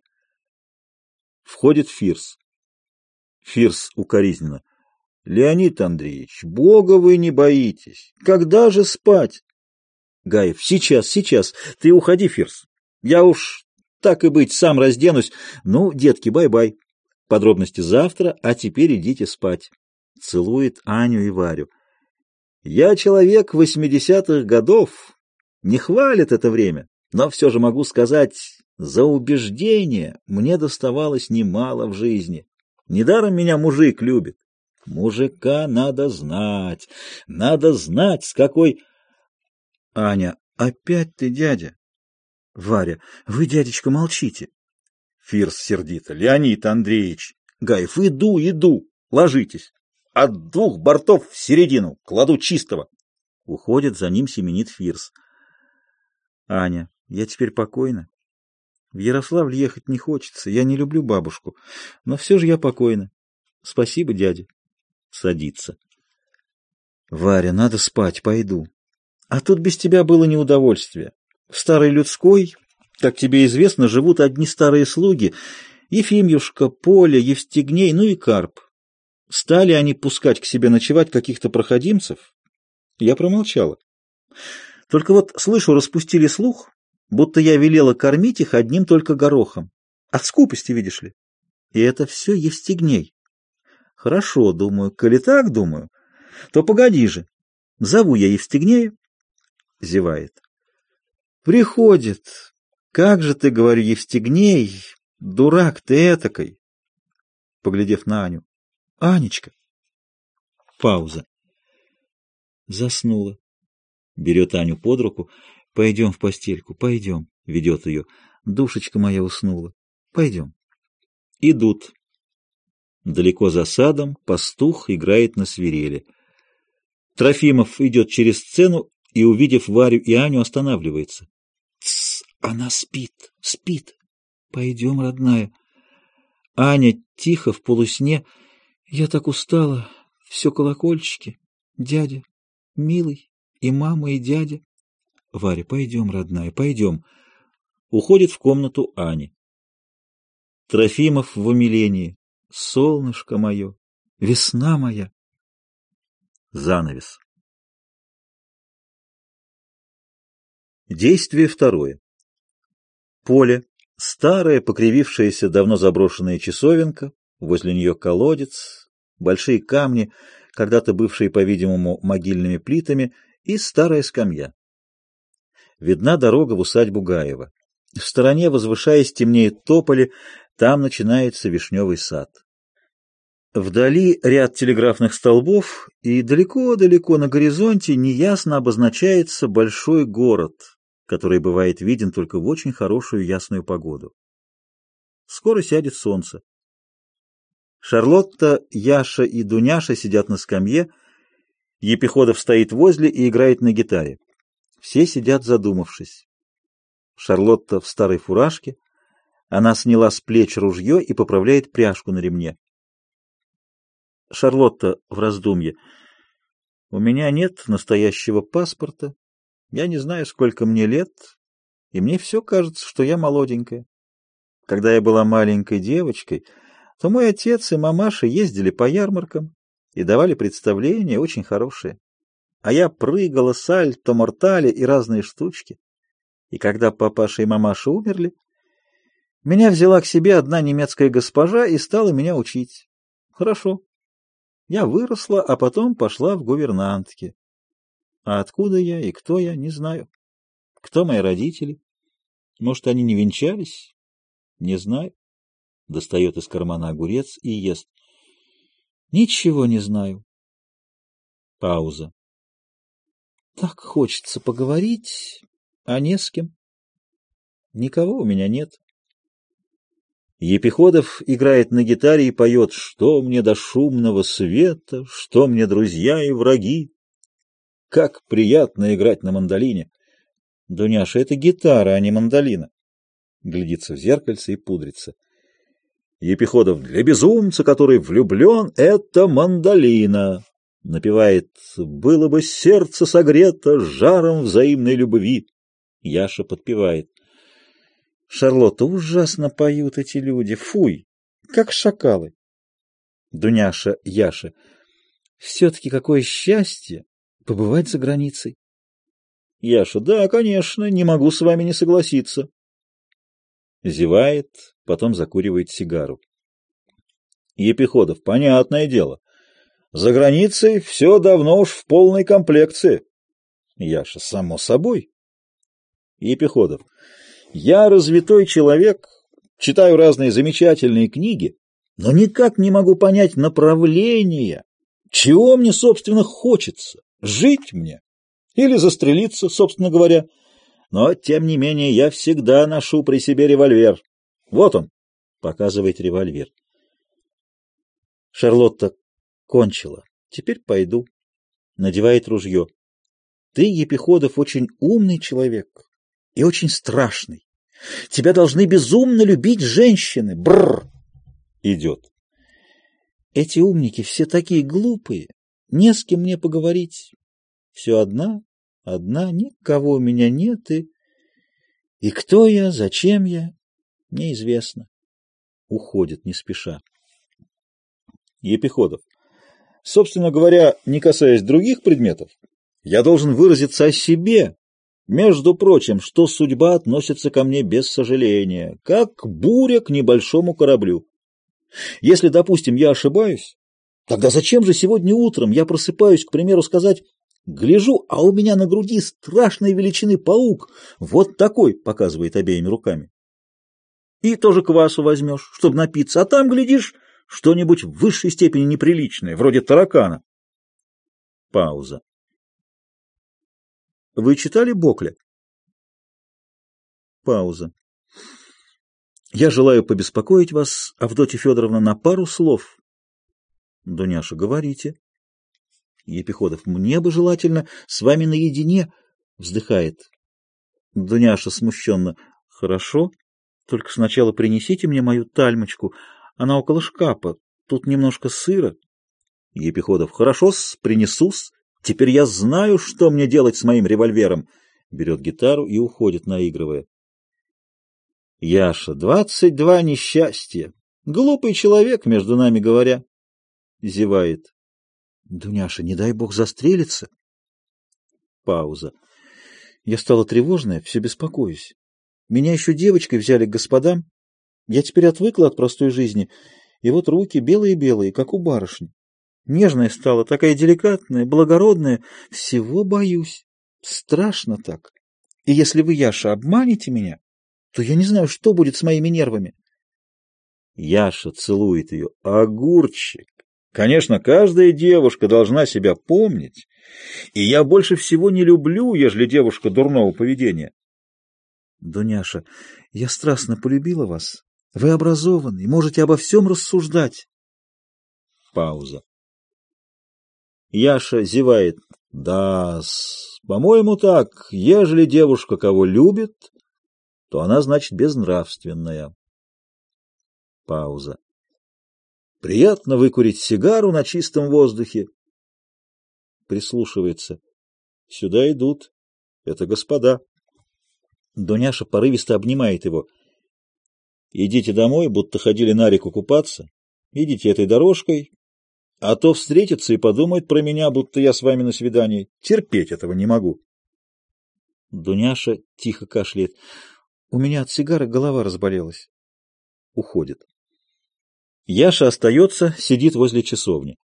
Входит Фирс. Фирс укоризненно. Леонид Андреевич, Бога вы не боитесь. Когда же спать? Гаев, сейчас, сейчас. Ты уходи, Фирс. Я уж так и быть, сам разденусь. Ну, детки, бай-бай. Подробности завтра, а теперь идите спать. Целует Аню и Варю. Я человек восьмидесятых годов. Не хвалит это время, но все же могу сказать, за убеждение мне доставалось немало в жизни. Недаром меня мужик любит. Мужика надо знать, надо знать, с какой... Аня, опять ты, дядя? Варя, вы, дядечка, молчите. Фирс сердито. Леонид Андреевич. Гаев, иду, иду, ложитесь. От двух бортов в середину, кладу чистого. Уходит, за ним семенит Фирс. Аня, я теперь покойна. В Ярославль ехать не хочется, я не люблю бабушку, но все же я покойна. Спасибо, дядя. Садится. Варя, надо спать, пойду. А тут без тебя было неудовольствие. В старой людской, как тебе известно, живут одни старые слуги, Ефимьюшка, Поля, Евстигней, ну и Карп. Стали они пускать к себе ночевать каких-то проходимцев? Я промолчала. Только вот, слышу, распустили слух, будто я велела кормить их одним только горохом. От скупости, видишь ли. И это все Евстигней. Хорошо, думаю, коли так думаю, то погоди же. Зову я Евстигнея. Зевает. Приходит. Как же ты, говорю, Евстигней, дурак ты этакой. Поглядев на Аню. Анечка. Пауза. Заснула. Берет Аню под руку. Пойдем в постельку, пойдем. Ведет ее. Душечка моя уснула. Пойдем. Идут. Далеко за садом пастух играет на свирели. Трофимов идет через сцену и, увидев Варю и Аню, останавливается. «Тссс, она спит, спит. Пойдем, родная». Аня тихо в полусне. «Я так устала. Все колокольчики. Дядя, милый, и мама, и дядя». «Варя, пойдем, родная, пойдем». Уходит в комнату Ани. Трофимов в умилении солнышко мое, весна моя. Занавес. Действие второе. Поле. Старая, покривившаяся, давно заброшенная часовенка, возле нее колодец, большие камни, когда-то бывшие, по-видимому, могильными плитами, и старая скамья. Видна дорога в усадьбу Гаева. В стороне, возвышаясь, темнеет тополи, там начинается вишневый сад. Вдали ряд телеграфных столбов, и далеко-далеко на горизонте неясно обозначается большой город, который бывает виден только в очень хорошую ясную погоду. Скоро сядет солнце. Шарлотта, Яша и Дуняша сидят на скамье Епиходов стоит возле и играет на гитаре. Все сидят задумавшись. Шарлотта в старой фуражке. Она сняла с плеч ружье и поправляет пряжку на ремне. Шарлотта в раздумье. У меня нет настоящего паспорта. Я не знаю, сколько мне лет, и мне все кажется, что я молоденькая. Когда я была маленькой девочкой, то мой отец и мамаша ездили по ярмаркам и давали представления очень хорошие. А я прыгала сальто, мортали и разные штучки. И когда папаша и мамаша умерли, меня взяла к себе одна немецкая госпожа и стала меня учить. Хорошо. Я выросла, а потом пошла в гувернантки. А откуда я и кто я, не знаю. Кто мои родители? Может, они не венчались? Не знаю. Достает из кармана огурец и ест. Ничего не знаю. Пауза. Так хочется поговорить, а не с кем. Никого у меня нет. Епиходов играет на гитаре и поет «Что мне до шумного света, что мне друзья и враги». Как приятно играть на мандолине. Дуняша, это гитара, а не мандолина. Глядится в зеркальце и пудрится. Епиходов для безумца, который влюблен, это мандолина. Напевает «Было бы сердце согрето жаром взаимной любви». Яша подпевает. Шарлотта, ужасно поют эти люди. Фуй, как шакалы. Дуняша, Яша. Все-таки какое счастье побывать за границей. Яша, да, конечно, не могу с вами не согласиться. Зевает, потом закуривает сигару. Епиходов, понятное дело. За границей все давно уж в полной комплекции. Яша, само собой. Епиходов, я развитой человек, читаю разные замечательные книги, но никак не могу понять направления, чего мне, собственно, хочется. Жить мне или застрелиться, собственно говоря. Но, тем не менее, я всегда ношу при себе револьвер. Вот он, показывает револьвер. Шарлотта кончила. Теперь пойду. Надевает ружье. Ты, Епиходов, очень умный человек и очень страшный. Тебя должны безумно любить женщины. Бррр! Идет. Эти умники все такие глупые. Не с кем мне поговорить. Все одна, одна, никого у меня нет, и... И кто я, зачем я, неизвестно. Уходит не спеша. Епиходов. Собственно говоря, не касаясь других предметов, я должен выразиться о себе. Между прочим, что судьба относится ко мне без сожаления, как буря к небольшому кораблю. Если, допустим, я ошибаюсь, Тогда зачем же сегодня утром я просыпаюсь, к примеру, сказать, гляжу, а у меня на груди страшной величины паук, вот такой, показывает обеими руками. И тоже квасу возьмешь, чтобы напиться, а там, глядишь, что-нибудь в высшей степени неприличное, вроде таракана. Пауза. Вы читали Бокля? Пауза. Я желаю побеспокоить вас, Авдотья Федоровна, на пару слов, Дуняша, говорите. Епиходов, мне бы желательно с вами наедине, вздыхает. Дуняша смущенно, хорошо, только сначала принесите мне мою тальмочку, она около шкафа, тут немножко сыра. Епиходов, хорошо-с, принесу-с, теперь я знаю, что мне делать с моим револьвером. Берет гитару и уходит, наигрывая. Яша, двадцать два несчастья. Глупый человек, между нами говоря. Зевает. Дуняша, не дай бог застрелиться. Пауза. Я стала тревожная, все беспокоюсь. Меня еще девочкой взяли к господам. Я теперь отвыкла от простой жизни, и вот руки белые-белые, как у барышни. Нежная стала, такая деликатная, благородная. Всего боюсь. Страшно так. И если вы, Яша, обманете меня, то я не знаю, что будет с моими нервами. Яша целует ее. Огурчик! Конечно, каждая девушка должна себя помнить, и я больше всего не люблю, ежели девушка дурного поведения. Дуняша, я страстно полюбила вас. Вы образованы, можете обо всем рассуждать. Пауза. Яша зевает. да по-моему, так. Ежели девушка кого любит, то она, значит, безнравственная. Пауза. Приятно выкурить сигару на чистом воздухе. Прислушивается. Сюда идут. Это господа. Дуняша порывисто обнимает его. Идите домой, будто ходили на реку купаться. Идите этой дорожкой, а то встретятся и подумают про меня, будто я с вами на свидании. Терпеть этого не могу. Дуняша тихо кашляет. У меня от сигары голова разболелась. Уходит. Яша остается, сидит возле часовни.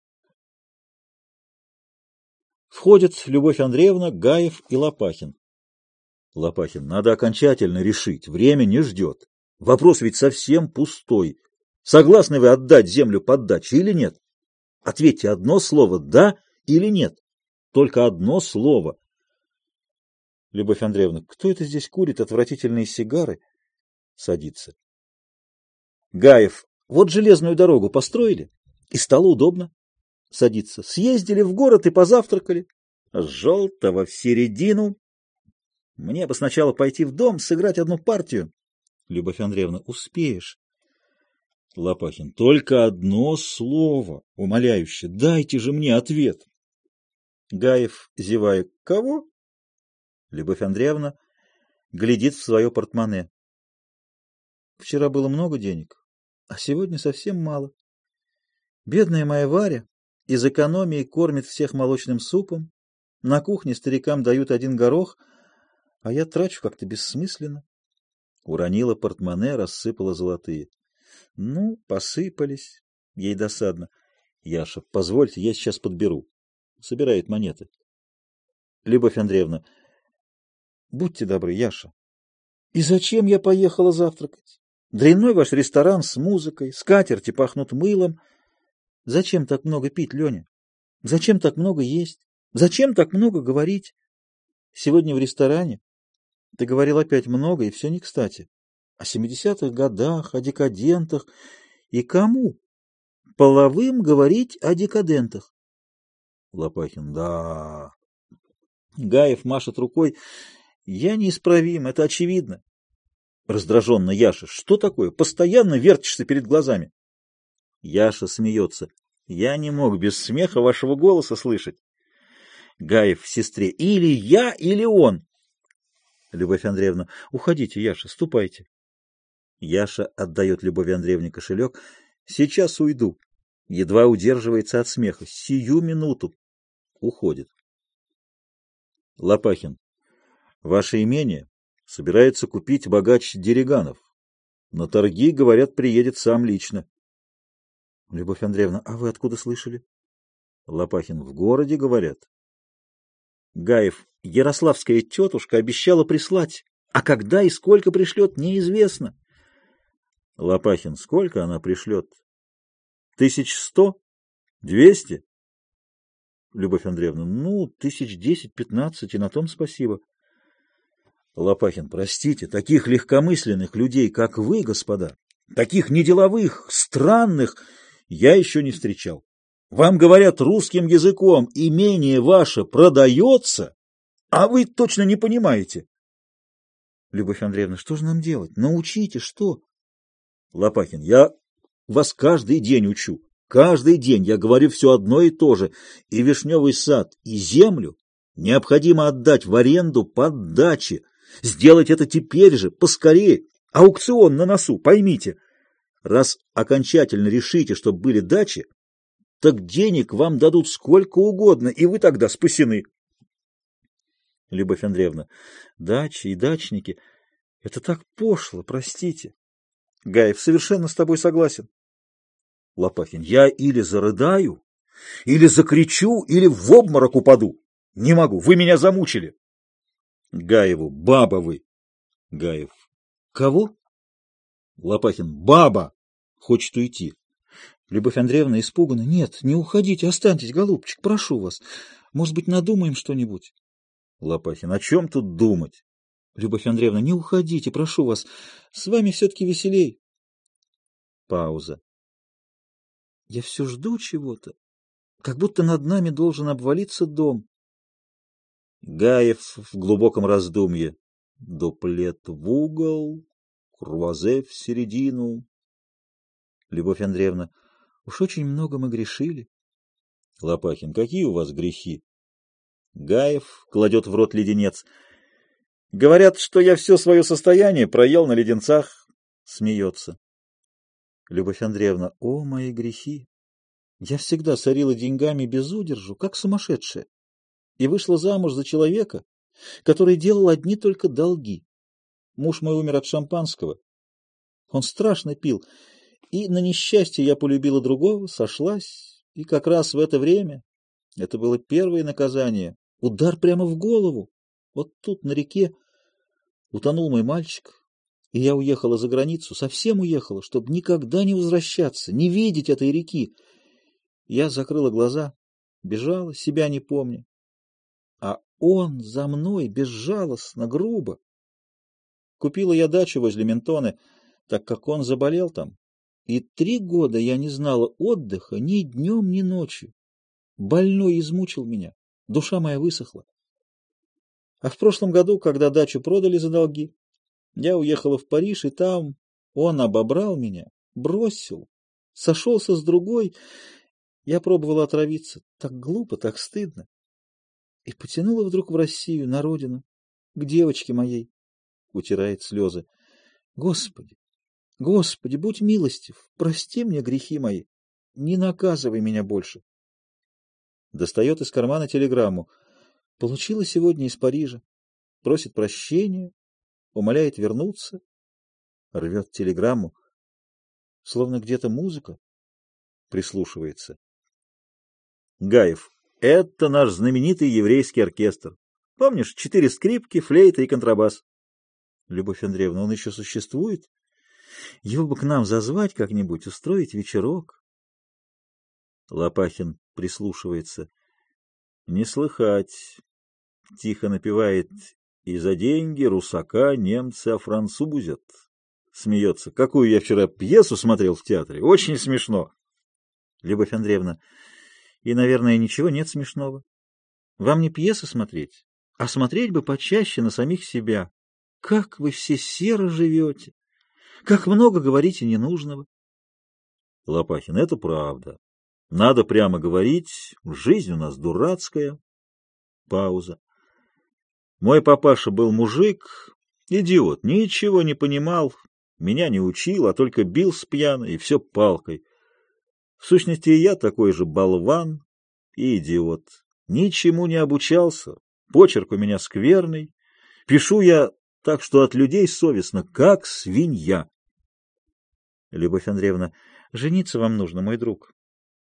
Входят Любовь Андреевна, Гаев и Лопахин. Лопахин, надо окончательно решить, время не ждет. Вопрос ведь совсем пустой. Согласны вы отдать землю под дачу или нет? Ответьте одно слово «да» или «нет». Только одно слово. Любовь Андреевна, кто это здесь курит отвратительные сигары? Садится. Гаев, вот железную дорогу построили, и стало удобно. Садится. Съездили в город и позавтракали. Желтого в середину. Мне бы сначала пойти в дом, сыграть одну партию. Любовь Андреевна, успеешь. Лопахин, только одно слово, умоляюще, дайте же мне ответ. Гаев, зевая, кого? Любовь Андреевна глядит в свое портмоне. Вчера было много денег, а сегодня совсем мало. Бедная моя Варя из экономии кормит всех молочным супом, на кухне старикам дают один горох, а я трачу как-то бессмысленно. Уронила портмоне, рассыпала золотые. Ну, посыпались. Ей досадно. Яша, позвольте, я сейчас подберу. Собирает монеты. Любовь Андреевна, будьте добры, Яша. И зачем я поехала завтракать? Дрянной ваш ресторан с музыкой, скатерти пахнут мылом. Зачем так много пить, Леня? Зачем так много есть? Зачем так много говорить? Сегодня в ресторане ты говорил опять много, и все не кстати. О семидесятых годах, о декадентах. И кому? Половым говорить о декадентах. Лопахин, да. Гаев машет рукой. Я неисправим, это очевидно. Раздраженно Яша. Что такое? Постоянно вертишься перед глазами. Яша смеется. Я не мог без смеха вашего голоса слышать. Гаев сестре. Или я, или он. Любовь Андреевна. Уходите, Яша, ступайте. Яша отдает Любови Андреевне кошелек. Сейчас уйду. Едва удерживается от смеха. Сию минуту. Уходит. Лопахин. Ваше имение собирается купить богач Дереганов. На торги, говорят, приедет сам лично. Любовь Андреевна, а вы откуда слышали? Лопахин. В городе, говорят. Гаев. Ярославская тетушка обещала прислать, а когда и сколько пришлет, неизвестно. Лопахин, сколько она пришлет? Тысяч сто? Двести? Любовь Андреевна, ну, тысяч десять-пятнадцать, и на том спасибо. Лопахин, простите, таких легкомысленных людей, как вы, господа, таких неделовых, странных, я еще не встречал. Вам говорят русским языком, имение ваше продается, а вы точно не понимаете. Любовь Андреевна, что же нам делать? Научите, что? Лопахин, я вас каждый день учу. Каждый день я говорю все одно и то же. И вишневый сад, и землю необходимо отдать в аренду под дачи. Сделать это теперь же, поскорее. Аукцион на носу, поймите. Раз окончательно решите, чтобы были дачи, так денег вам дадут сколько угодно, и вы тогда спасены. Любовь Андреевна, дачи и дачники — это так пошло, простите. Гаев, совершенно с тобой согласен. Лопахин, я или зарыдаю, или закричу, или в обморок упаду. Не могу, вы меня замучили. Гаеву, баба вы. Гаев, кого? Лопахин, баба, хочет уйти. Любовь Андреевна испугана. Нет, не уходите, останьтесь, голубчик, прошу вас. Может быть, надумаем что-нибудь? Лопахин, о чем тут думать? Любовь Андреевна, не уходите, прошу вас. С вами все-таки веселей. Пауза. Я все жду чего-то. как будто над нами должен обвалиться дом. Гаев в глубоком раздумье. Дуплет в угол, круазе в середину. Любовь Андреевна, уж очень много мы грешили. Лопахин, какие у вас грехи? Гаев кладет в рот леденец. Говорят, что я все свое состояние проел на леденцах. Смеется. Любовь Андреевна, о, мои грехи! Я всегда сорила деньгами без удержу, как сумасшедшая, и вышла замуж за человека, который делал одни только долги. Муж мой умер от шампанского. Он страшно пил, и на несчастье я полюбила другого, сошлась, и как раз в это время, это было первое наказание, удар прямо в голову, вот тут, на реке, утонул мой мальчик, и я уехала за границу, совсем уехала, чтобы никогда не возвращаться, не видеть этой реки. Я закрыла глаза, бежала, себя не помню. Он за мной безжалостно, грубо. Купила я дачу возле Ментоны, так как он заболел там. И три года я не знала отдыха ни днем, ни ночью. Больной измучил меня, душа моя высохла. А в прошлом году, когда дачу продали за долги, я уехала в Париж, и там он обобрал меня, бросил, сошелся с другой. Я пробовала отравиться. Так глупо, так стыдно. И потянула вдруг в Россию, на родину, к девочке моей. Утирает слезы. Господи, Господи, будь милостив, прости мне грехи мои. Не наказывай меня больше. Достает из кармана телеграмму. Получила сегодня из Парижа. Просит прощения, умоляет вернуться, рвет телеграмму, словно где-то музыка, прислушивается. Гаев, это наш знаменитый еврейский оркестр. Помнишь, четыре скрипки, флейта и контрабас? Любовь Андреевна, он еще существует? Его бы к нам зазвать как-нибудь, устроить вечерок. Лопахин прислушивается. Не слыхать. Тихо напевает и за деньги русака немцы офранцузят. Смеется. Какую я вчера пьесу смотрел в театре. Очень смешно. Любовь Андреевна, и, наверное, ничего нет смешного. Вам не пьесы смотреть, а смотреть бы почаще на самих себя. Как вы все серо живете! Как много говорите ненужного! Лопахин, это правда. Надо прямо говорить, жизнь у нас дурацкая. Пауза. Мой папаша был мужик, идиот, ничего не понимал, меня не учил, а только бил с пьяной и все палкой. Сущности, и я такой же болван и идиот. Ничему не обучался, почерк у меня скверный, пишу я так, что от людей совестно, как свинья. Любовь Андреевна, жениться вам нужно, мой друг.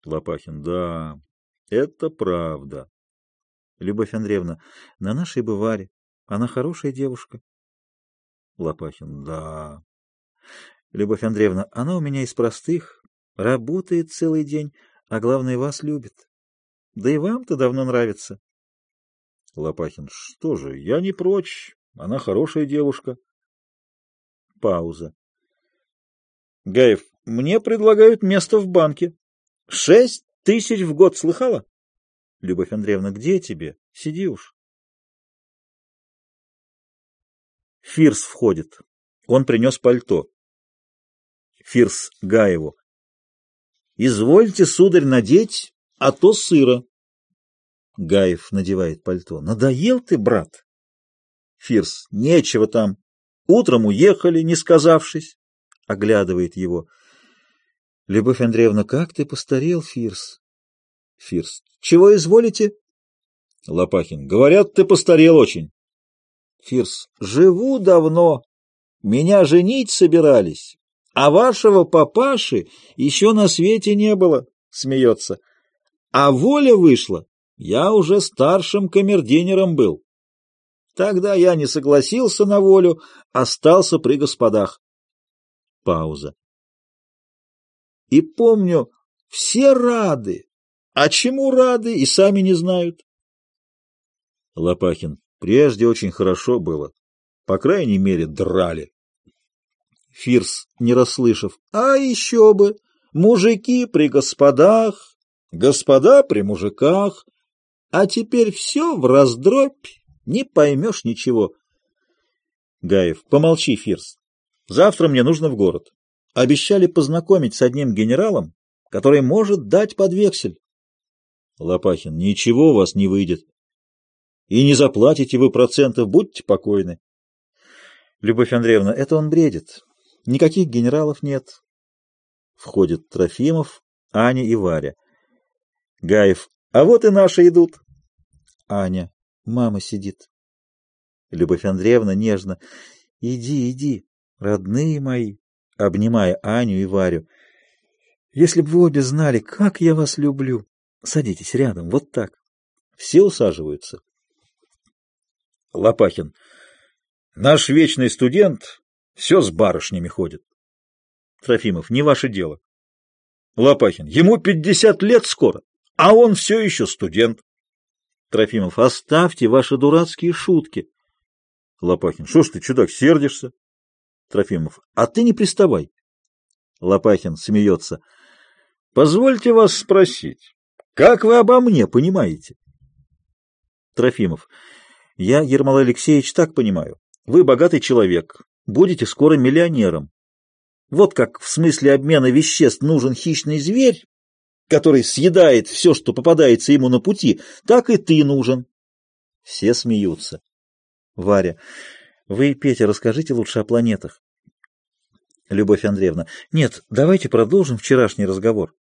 Лопахин, да, это правда. Любовь Андреевна, на нашей бываре. Она хорошая девушка. Лопахин, да. Любовь Андреевна, она у меня из простых, работает целый день, а главное, вас любит. Да и вам-то давно нравится. Лопахин, что же, я не прочь, она хорошая девушка. Пауза. Гаев, мне предлагают место в банке. Шесть тысяч в год, слыхала? Любовь Андреевна, где тебе? Сиди уж. Фирс входит. Он принес пальто. Фирс Гаеву. Извольте, сударь, надеть, а то сыро. Гаев надевает пальто. Надоел ты, брат? Фирс. Нечего там. Утром уехали, не сказавшись. Оглядывает его. Любовь Андреевна, как ты постарел, Фирс? Фирс. Чего изволите? Лопахин. Говорят, ты постарел очень. Фирс. Живу давно. Меня женить собирались, а вашего папаши еще на свете не было. Смеется. А воля вышла. Я уже старшим камердинером был. Тогда я не согласился на волю, остался при господах. Пауза. И помню, все рады, а чему рады и сами не знают. Лопахин. Прежде очень хорошо было. По крайней мере, драли. Фирс, не расслышав. А еще бы! Мужики при господах, Господа при мужиках. А теперь все в раздробь, не поймешь ничего. Гаев, помолчи, Фирс. Завтра мне нужно в город. Обещали познакомить с одним генералом, который может дать под вексель. Лопахин, ничего у вас не выйдет. И не заплатите вы процентов, будьте покойны. Любовь Андреевна, это он бредит. Никаких генералов нет. Входят Трофимов, Аня и Варя. Гаев, а вот и наши идут. Аня, мама сидит. Любовь Андреевна нежно. Иди, иди, родные мои, обнимая Аню и Варю. Если бы вы обе знали, как я вас люблю. Садитесь рядом, вот так. Все усаживаются. Лопахин. Наш вечный студент все с барышнями ходит. Трофимов. Не ваше дело. Лопахин. Ему пятьдесят лет скоро, а он все еще студент. Трофимов. Оставьте ваши дурацкие шутки. Лопахин. Что ж ты, чудак, сердишься? Трофимов. А ты не приставай. Лопахин смеется. Позвольте вас спросить, как вы обо мне понимаете? Трофимов. Я, Ермолай Алексеевич, так понимаю. Вы богатый человек, будете скоро миллионером. Вот как в смысле обмена веществ нужен хищный зверь, который съедает все, что попадается ему на пути, так и ты нужен. Все смеются. Варя. Вы, Петя, расскажите лучше о планетах. Любовь Андреевна. Нет, давайте продолжим вчерашний разговор.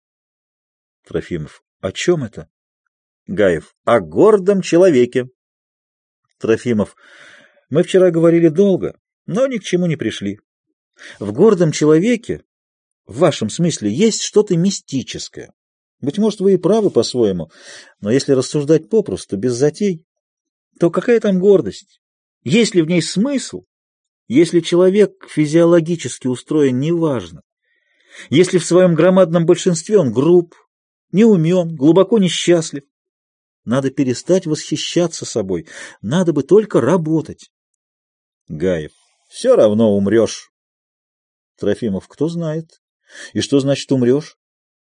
Трофимов. О чем это? Гаев. О гордом человеке. Трофимов. Мы вчера говорили долго, но ни к чему не пришли. В гордом человеке, в вашем смысле, есть что-то мистическое. Быть может, вы и правы по-своему, но если рассуждать попросту, без затей, то какая там гордость? Есть ли в ней смысл? Если человек физиологически устроен, неважно. Если в своем громадном большинстве он груб, неумен, глубоко несчастлив, надо перестать восхищаться собой. Надо бы только работать. Гаев. Все равно умрешь. Трофимов. Кто знает. И что значит умрешь?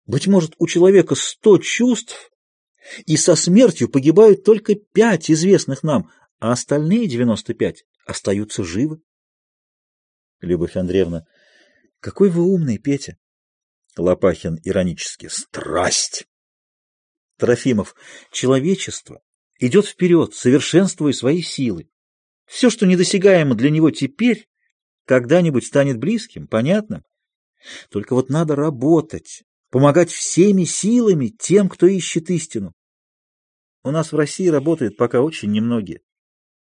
Быть может, у человека сто чувств, и со смертью погибают только пять известных нам, а остальные девяносто пять остаются живы. Любовь Андреевна. Какой вы умный, Петя. Лопахин иронически. Страсть! Трофимов. Человечество идет вперед, совершенствуя свои силы. Все, что недосягаемо для него теперь, когда-нибудь станет близким, понятным. Только вот надо работать, помогать всеми силами тем, кто ищет истину. У нас в России работают пока очень немногие.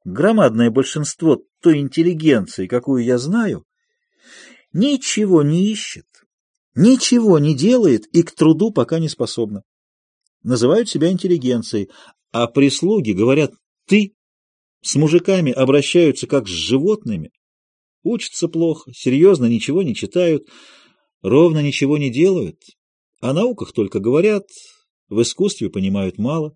Громадное большинство той интеллигенции, какую я знаю, ничего не ищет, ничего не делает и к труду пока не способна называют себя интеллигенцией, а прислуги говорят «ты». С мужиками обращаются как с животными. Учатся плохо, серьезно ничего не читают, ровно ничего не делают. О науках только говорят, в искусстве понимают мало.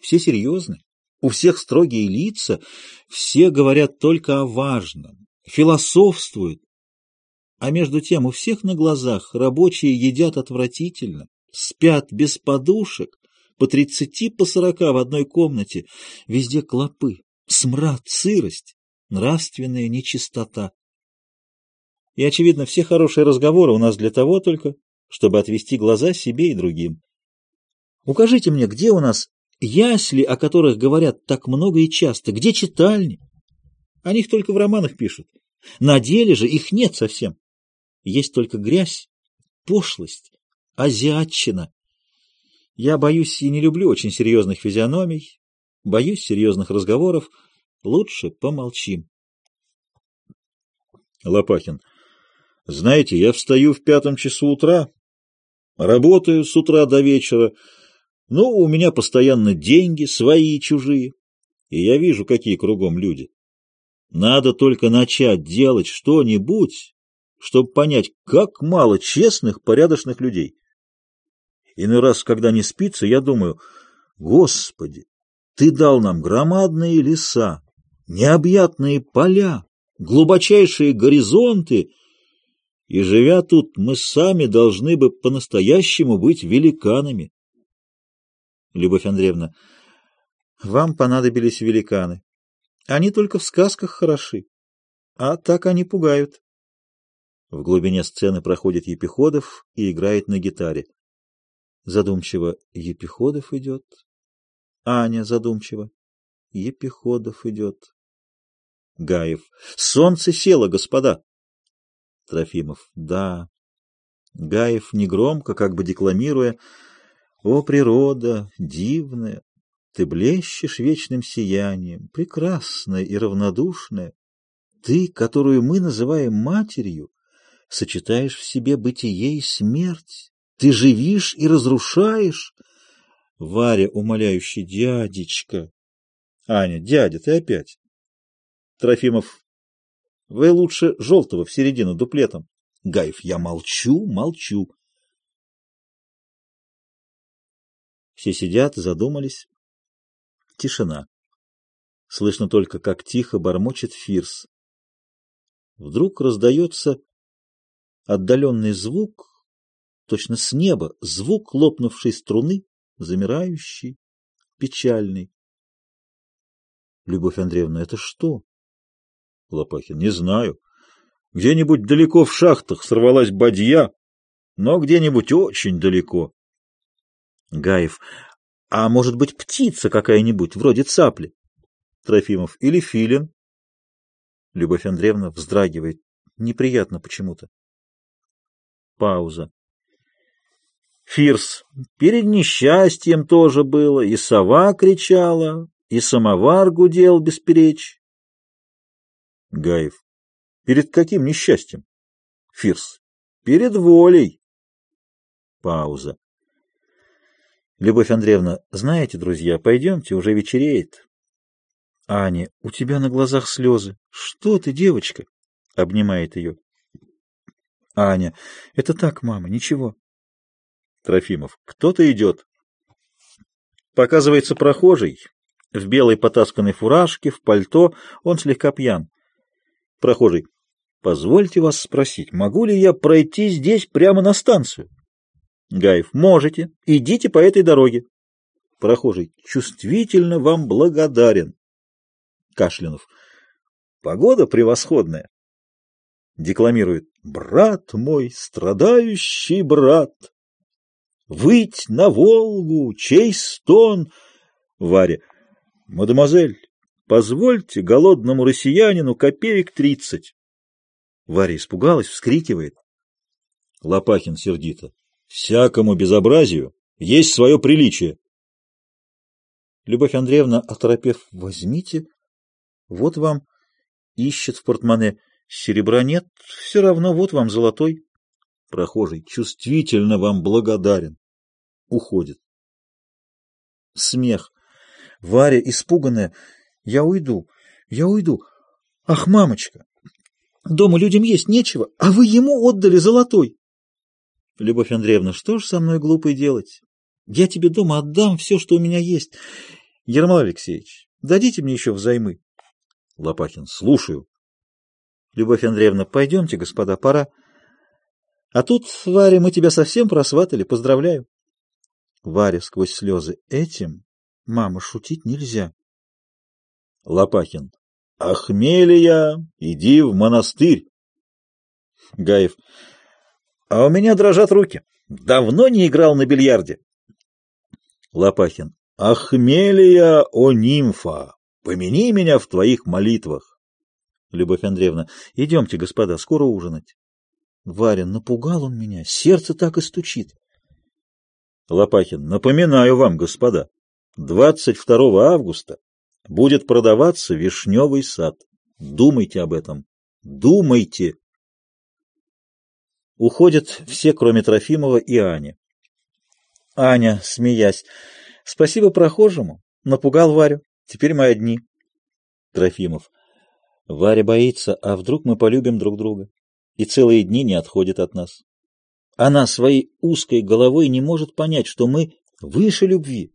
Все серьезны, у всех строгие лица, все говорят только о важном, философствуют. А между тем у всех на глазах рабочие едят отвратительно, спят без подушек, по тридцати, по сорока в одной комнате, везде клопы, смрад, сырость, нравственная нечистота. И, очевидно, все хорошие разговоры у нас для того только, чтобы отвести глаза себе и другим. Укажите мне, где у нас ясли, о которых говорят так много и часто, где читальни? О них только в романах пишут. На деле же их нет совсем. Есть только грязь, пошлость, азиатчина. Я боюсь и не люблю очень серьезных физиономий, боюсь серьезных разговоров. Лучше помолчим. Лопахин. Знаете, я встаю в пятом часу утра, работаю с утра до вечера, ну, у меня постоянно деньги, свои и чужие, и я вижу, какие кругом люди. Надо только начать делать что-нибудь, чтобы понять, как мало честных, порядочных людей. Иной раз, когда не спится, я думаю, Господи, Ты дал нам громадные леса, необъятные поля, глубочайшие горизонты, и, живя тут, мы сами должны бы по-настоящему быть великанами, Любовь Андреевна, вам понадобились великаны. Они только в сказках хороши, а так они пугают. В глубине сцены проходит Епиходов и играет на гитаре. Задумчиво Епиходов идет. Аня задумчиво. Епиходов идет. Гаев. Солнце село, господа. Трофимов. Да. Гаев негромко, как бы декламируя. О, природа, дивная, ты блещешь вечным сиянием, прекрасная и равнодушная. Ты, которую мы называем матерью, сочетаешь в себе бытие и смерть. Ты живишь и разрушаешь. Варя, умоляющий, дядечка. Аня, дядя, ты опять. Трофимов, вы лучше желтого в середину дуплетом. Гаев, я молчу, молчу. Все сидят, задумались. Тишина. Слышно только, как тихо бормочет Фирс. Вдруг раздается отдаленный звук, точно с неба, звук лопнувшей струны, замирающий, печальный. Любовь Андреевна, это что? Лопахин, не знаю. Где-нибудь далеко в шахтах сорвалась бадья, но где-нибудь очень далеко. Гаев, а может быть птица какая-нибудь, вроде цапли? Трофимов, или филин? Любовь Андреевна вздрагивает. Неприятно почему-то. Пауза. Фирс. Перед несчастьем тоже было. И сова кричала, и самовар гудел бесперечь. Гаев. Перед каким несчастьем? Фирс. Перед волей. Пауза. Любовь Андреевна, знаете, друзья, пойдемте, уже вечереет. Аня, у тебя на глазах слезы. Что ты, девочка? Обнимает ее. Аня. Это так, мама, ничего. Трофимов. Кто-то идет. Показывается прохожий. В белой потасканной фуражке, в пальто. Он слегка пьян. Прохожий. Позвольте вас спросить, могу ли я пройти здесь прямо на станцию? Гаев. Можете. Идите по этой дороге. Прохожий. Чувствительно вам благодарен. Кашлянов. Погода превосходная. Декламирует. Брат мой, страдающий брат, Выть на Волгу, чей стон? Варя. Мадемуазель, позвольте голодному россиянину копеек тридцать. Варя испугалась, вскрикивает. Лопахин сердито. Всякому безобразию есть свое приличие. Любовь Андреевна, оторопев, возьмите. Вот вам ищет в портмоне. Серебра нет, все равно вот вам золотой. Прохожий чувствительно вам благодарен. Уходит. Смех. Варя, испуганная. Я уйду, я уйду. Ах, мамочка, дома людям есть нечего, а вы ему отдали золотой. Любовь Андреевна, что ж со мной глупой делать? Я тебе дома отдам все, что у меня есть. Ермол Алексеевич, дадите мне еще взаймы. Лопахин, слушаю. Любовь Андреевна, пойдемте, господа, пора. А тут, Варя, мы тебя совсем просватали, поздравляю. Варя сквозь слезы. Этим, мама, шутить нельзя. Лопахин. Ахмелия, иди в монастырь. Гаев. А у меня дрожат руки. Давно не играл на бильярде. Лопахин. Ахмелия, о нимфа, помяни меня в твоих молитвах. Любовь Андреевна, идемте, господа, скоро ужинать. Варя, напугал он меня, сердце так и стучит. Лопахин, напоминаю вам, господа, 22 августа будет продаваться вишневый сад. Думайте об этом. Думайте. Уходят все, кроме Трофимова и Ани. Аня, смеясь, спасибо прохожему, напугал Варю, теперь мы одни. Трофимов, Варя боится, а вдруг мы полюбим друг друга, и целые дни не отходит от нас. Она своей узкой головой не может понять, что мы выше любви.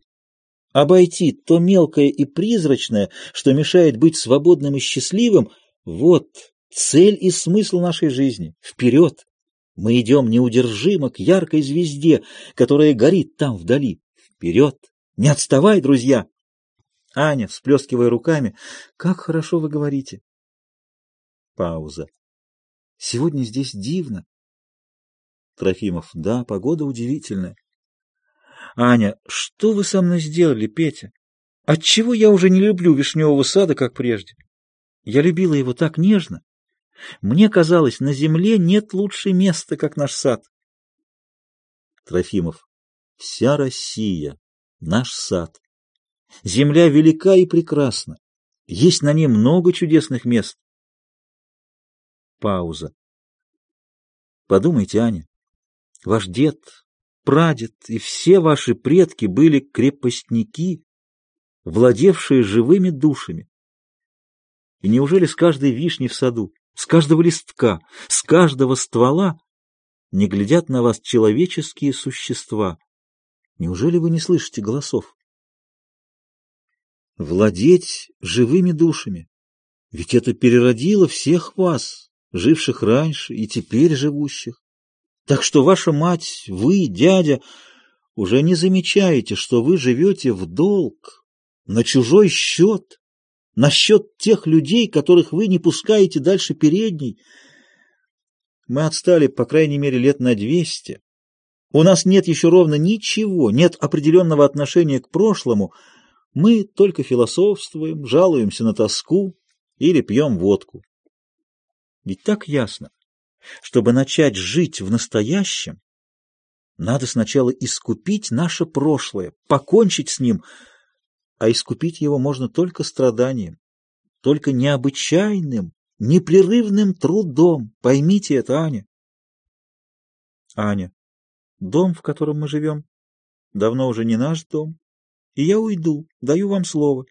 Обойти то мелкое и призрачное, что мешает быть свободным и счастливым, вот цель и смысл нашей жизни. Вперед! Мы идем неудержимо к яркой звезде, которая горит там вдали. Вперед! Не отставай, друзья! Аня, всплескивая руками, как хорошо вы говорите. Пауза. Сегодня здесь дивно. Трофимов. Да, погода удивительная. Аня, что вы со мной сделали, Петя? Отчего я уже не люблю вишневого сада, как прежде? Я любила его так нежно. Мне казалось, на земле нет лучше места, как наш сад. Трофимов. Вся Россия — наш сад. Земля велика и прекрасна. Есть на ней много чудесных мест. Пауза. Подумайте, Аня, ваш дед, прадед и все ваши предки были крепостники, владевшие живыми душами. И неужели с каждой вишни в саду, с каждого листка, с каждого ствола не глядят на вас человеческие существа? Неужели вы не слышите голосов? Владеть живыми душами. Ведь это переродило всех вас, живших раньше и теперь живущих. Так что ваша мать, вы, дядя, уже не замечаете, что вы живете в долг, на чужой счет, на счет тех людей, которых вы не пускаете дальше передней. Мы отстали, по крайней мере, лет на двести. У нас нет еще ровно ничего, нет определенного отношения к прошлому. Мы только философствуем, жалуемся на тоску или пьем водку. Ведь так ясно. Чтобы начать жить в настоящем, надо сначала искупить наше прошлое, покончить с ним, а искупить его можно только страданием, только необычайным, непрерывным трудом. Поймите это, Аня. Аня. Дом, в котором мы живем, давно уже не наш дом, и я уйду, даю вам слово.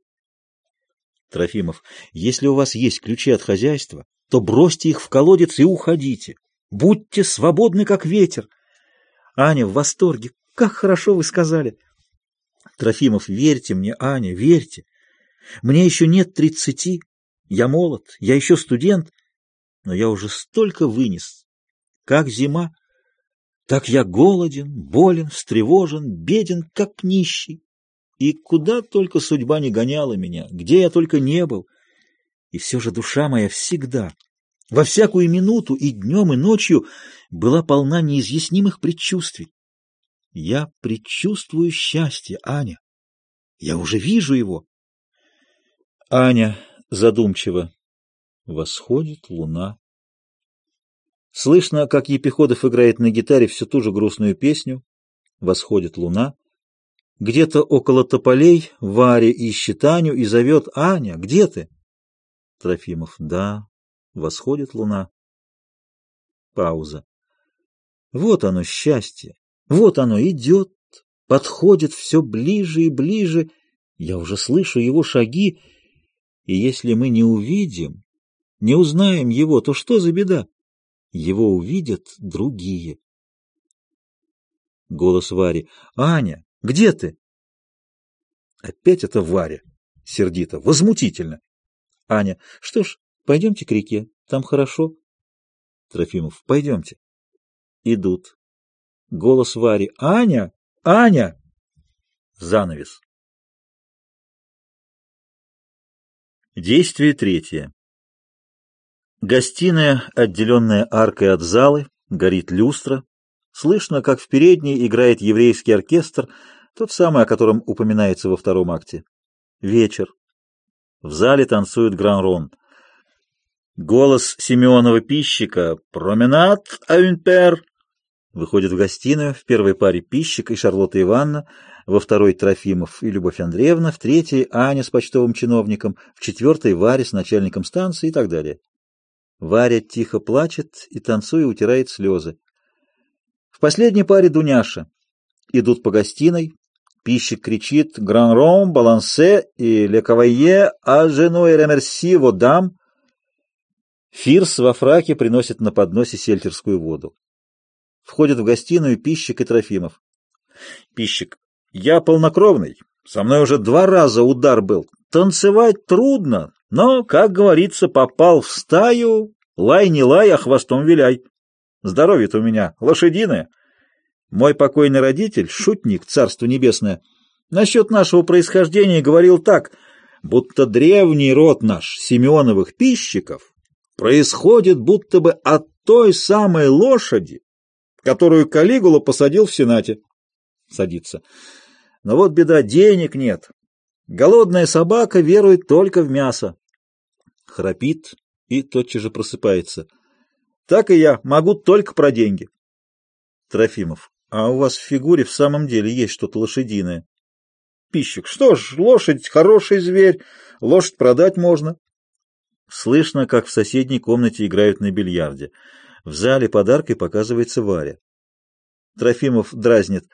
Трофимов. Если у вас есть ключи от хозяйства, то бросьте их в колодец и уходите. Будьте свободны, как ветер. Аня в восторге. Как хорошо вы сказали. Трофимов, верьте мне, Аня, верьте. Мне еще нет тридцати. Я молод, я еще студент, но я уже столько вынес. Как зима, так я голоден, болен, встревожен, беден, как нищий. И куда только судьба не гоняла меня, где я только не был. И все же душа моя всегда, во всякую минуту и днем, и ночью была полна неизъяснимых предчувствий. Я предчувствую счастье, Аня. Я уже вижу его. Аня задумчиво. Восходит луна. Слышно, как Епиходов играет на гитаре всю ту же грустную песню «Восходит луна». Где-то около тополей Варя ищет Аню и зовет «Аня, где ты?» Трофимов «Да, восходит луна». Пауза. Вот оно счастье, вот оно идет, подходит все ближе и ближе. Я уже слышу его шаги, и если мы не увидим, не узнаем его, то что за беда? Его увидят другие. Голос Вари. «Аня, где ты?» Опять это Варя. Сердито. Возмутительно. Аня. Что ж, пойдемте к реке. Там хорошо. Трофимов. Пойдемте. Идут. Голос Вари. Аня! Аня! Занавес. Действие третье. Гостиная, отделенная аркой от залы, горит люстра. Слышно, как в передней играет еврейский оркестр, тот самый, о котором упоминается во втором акте. Вечер. В зале танцует гран-рон. Голос Семенова пищика «Променад, аюнпер!» выходит в гостиную, в первой паре пищик и Шарлотта Ивановна, во второй Трофимов и Любовь Андреевна, в третьей Аня с почтовым чиновником, в четвертой Варя с начальником станции и так далее. Варя тихо плачет и, танцуя, утирает слезы. В последней паре Дуняша. Идут по гостиной. Пищик кричит «Гран-ром, балансе и ле а жену и ремерси водам». Фирс во фраке приносит на подносе сельтерскую воду. Входит в гостиную Пищик и Трофимов. Пищик. Я полнокровный. Со мной уже два раза удар был. Танцевать трудно, но, как говорится, попал в стаю, лай не лай, а хвостом виляй. Здоровье-то у меня лошадиное. Мой покойный родитель, шутник, царство небесное, Насчет нашего происхождения говорил так, будто древний род наш, Симеоновых пищиков, происходит будто бы от той самой лошади, которую Калигула посадил в Сенате. Садится. Но вот беда, денег нет. Голодная собака верует только в мясо. Храпит и тотчас же просыпается. Так и я могу только про деньги. Трофимов. А у вас в фигуре в самом деле есть что-то лошадиное. Пищик. Что ж, лошадь — хороший зверь, лошадь продать можно. Слышно, как в соседней комнате играют на бильярде. В зале подаркой показывается Варя. Трофимов дразнит.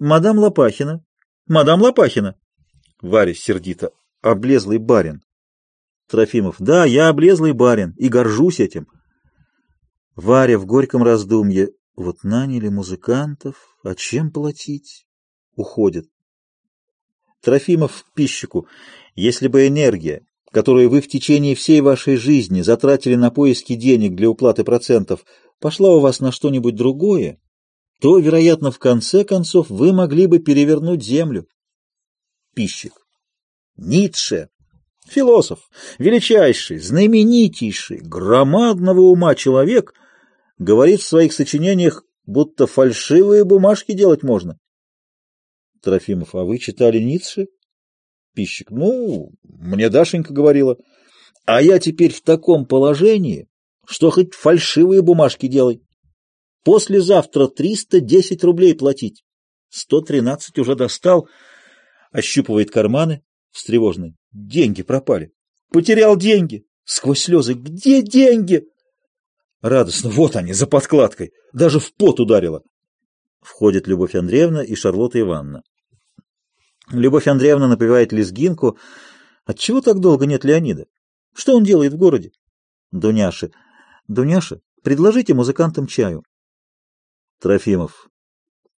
«Мадам Лопахина! Мадам Лопахина!» Варя сердито. «Облезлый барин!» Трофимов. «Да, я облезлый барин и горжусь этим!» Варя в горьком раздумье. «Вот наняли музыкантов, а чем платить?» Уходит. Трофимов пищику, если бы энергия, которую вы в течение всей вашей жизни затратили на поиски денег для уплаты процентов, пошла у вас на что-нибудь другое, то, вероятно, в конце концов вы могли бы перевернуть землю. Пищик. Ницше. Философ, величайший, знаменитейший, громадного ума человек, говорит в своих сочинениях, будто фальшивые бумажки делать можно. Трофимов, а вы читали Ницше? Пищик, ну, мне Дашенька говорила. А я теперь в таком положении, что хоть фальшивые бумажки делай. Послезавтра 310 рублей платить. 113 уже достал. Ощупывает карманы, встревоженный. Деньги пропали. Потерял деньги. Сквозь слезы. Где деньги? Радостно. Вот они, за подкладкой. Даже в пот ударило. Входит Любовь Андреевна и Шарлотта Ивановна. Любовь Андреевна напевает лезгинку. Отчего так долго нет Леонида? Что он делает в городе? Дуняша. Дуняша, предложите музыкантам чаю. Трофимов.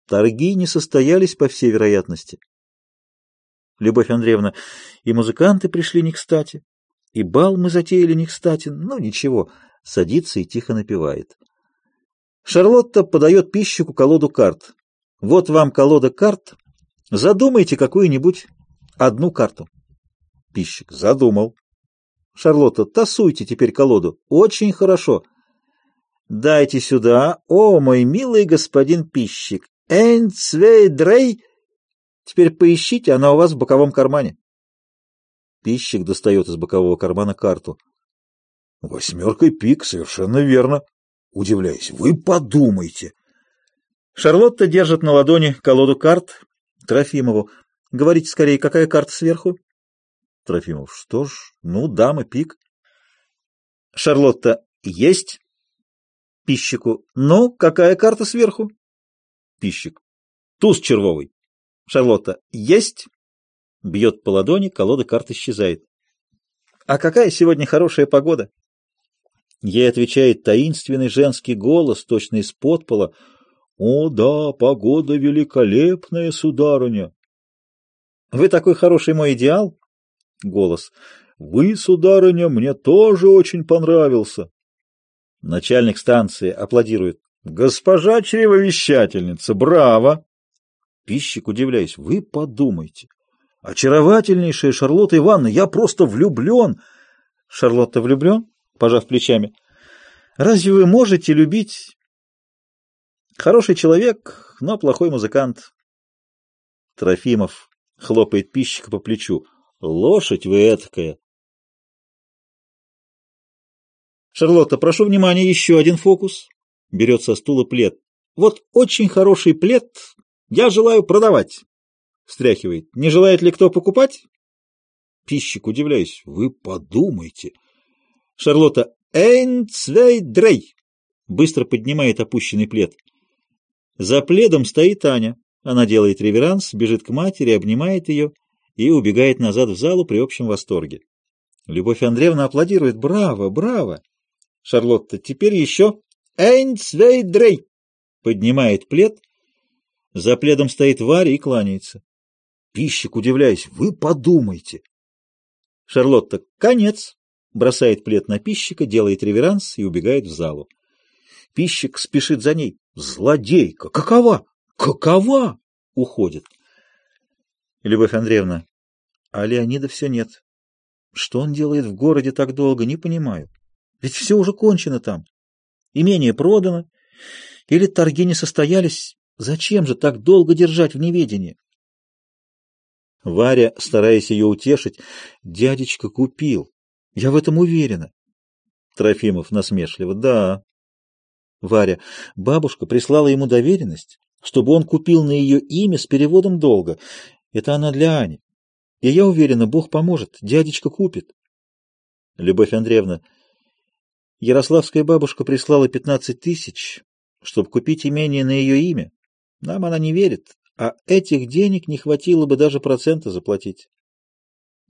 Торги не состоялись, по всей вероятности. Любовь Андреевна. И музыканты пришли не кстати, и бал мы затеяли не кстати. Ну, ничего. Садится и тихо напевает. Шарлотта подает пищику колоду карт. Вот вам колода карт, Задумайте какую-нибудь одну карту. Пищик задумал. Шарлотта, тасуйте теперь колоду. Очень хорошо. Дайте сюда, о, мой милый господин пищик. Энцвейдрей. Теперь поищите, она у вас в боковом кармане. Пищик достает из бокового кармана карту. Восьмеркой пик, совершенно верно. Удивляюсь, вы подумайте. Шарлотта держит на ладони колоду карт, Трофимову. Говорите скорее, какая карта сверху? Трофимов. Что ж, ну, дама, пик. Шарлотта. Есть. Пищику. Ну, какая карта сверху? Пищик. Туз червовый. Шарлотта. Есть. Бьет по ладони, колода карт исчезает. А какая сегодня хорошая погода? Ей отвечает таинственный женский голос, точно из подпола. «О да, погода великолепная, сударыня!» «Вы такой хороший мой идеал?» Голос. «Вы, сударыня, мне тоже очень понравился!» Начальник станции аплодирует. «Госпожа чревовещательница, браво!» Пищик, удивляясь, «Вы подумайте! Очаровательнейшая Шарлотта Ивановна, я просто влюблен!» «Шарлотта влюблен?» Пожав плечами. «Разве вы можете любить Хороший человек, но плохой музыкант. Трофимов хлопает пищика по плечу. Лошадь вы этакая. Шарлотта, прошу внимания, еще один фокус. Берет со стула плед. Вот очень хороший плед. Я желаю продавать. Встряхивает. Не желает ли кто покупать? Пищик, удивляюсь. Вы подумайте. Шарлотта. Эйнцвейдрей. Быстро поднимает опущенный плед. За пледом стоит Аня. Она делает реверанс, бежит к матери, обнимает ее и убегает назад в залу при общем восторге. Любовь Андреевна аплодирует. «Браво, браво!» Шарлотта. «Теперь еще Эйнцвейдрей!» Поднимает плед. За пледом стоит Варя и кланяется. Пищик, удивляясь, «Вы подумайте!» Шарлотта. «Конец!» Бросает плед на пищика, делает реверанс и убегает в залу. Пищик спешит за ней. Злодейка! Какова? Какова? Уходит. Любовь Андреевна, а Леонида все нет. Что он делает в городе так долго, не понимаю. Ведь все уже кончено там. Имение продано, или торги не состоялись. Зачем же так долго держать в неведении? Варя, стараясь ее утешить, дядечка купил. Я в этом уверена. Трофимов насмешливо. Да. Варя, бабушка прислала ему доверенность, чтобы он купил на ее имя с переводом долга. Это она для Ани. И я уверена, Бог поможет, дядечка купит. Любовь Андреевна, Ярославская бабушка прислала пятнадцать тысяч, чтобы купить имение на ее имя. Нам она не верит, а этих денег не хватило бы даже процента заплатить.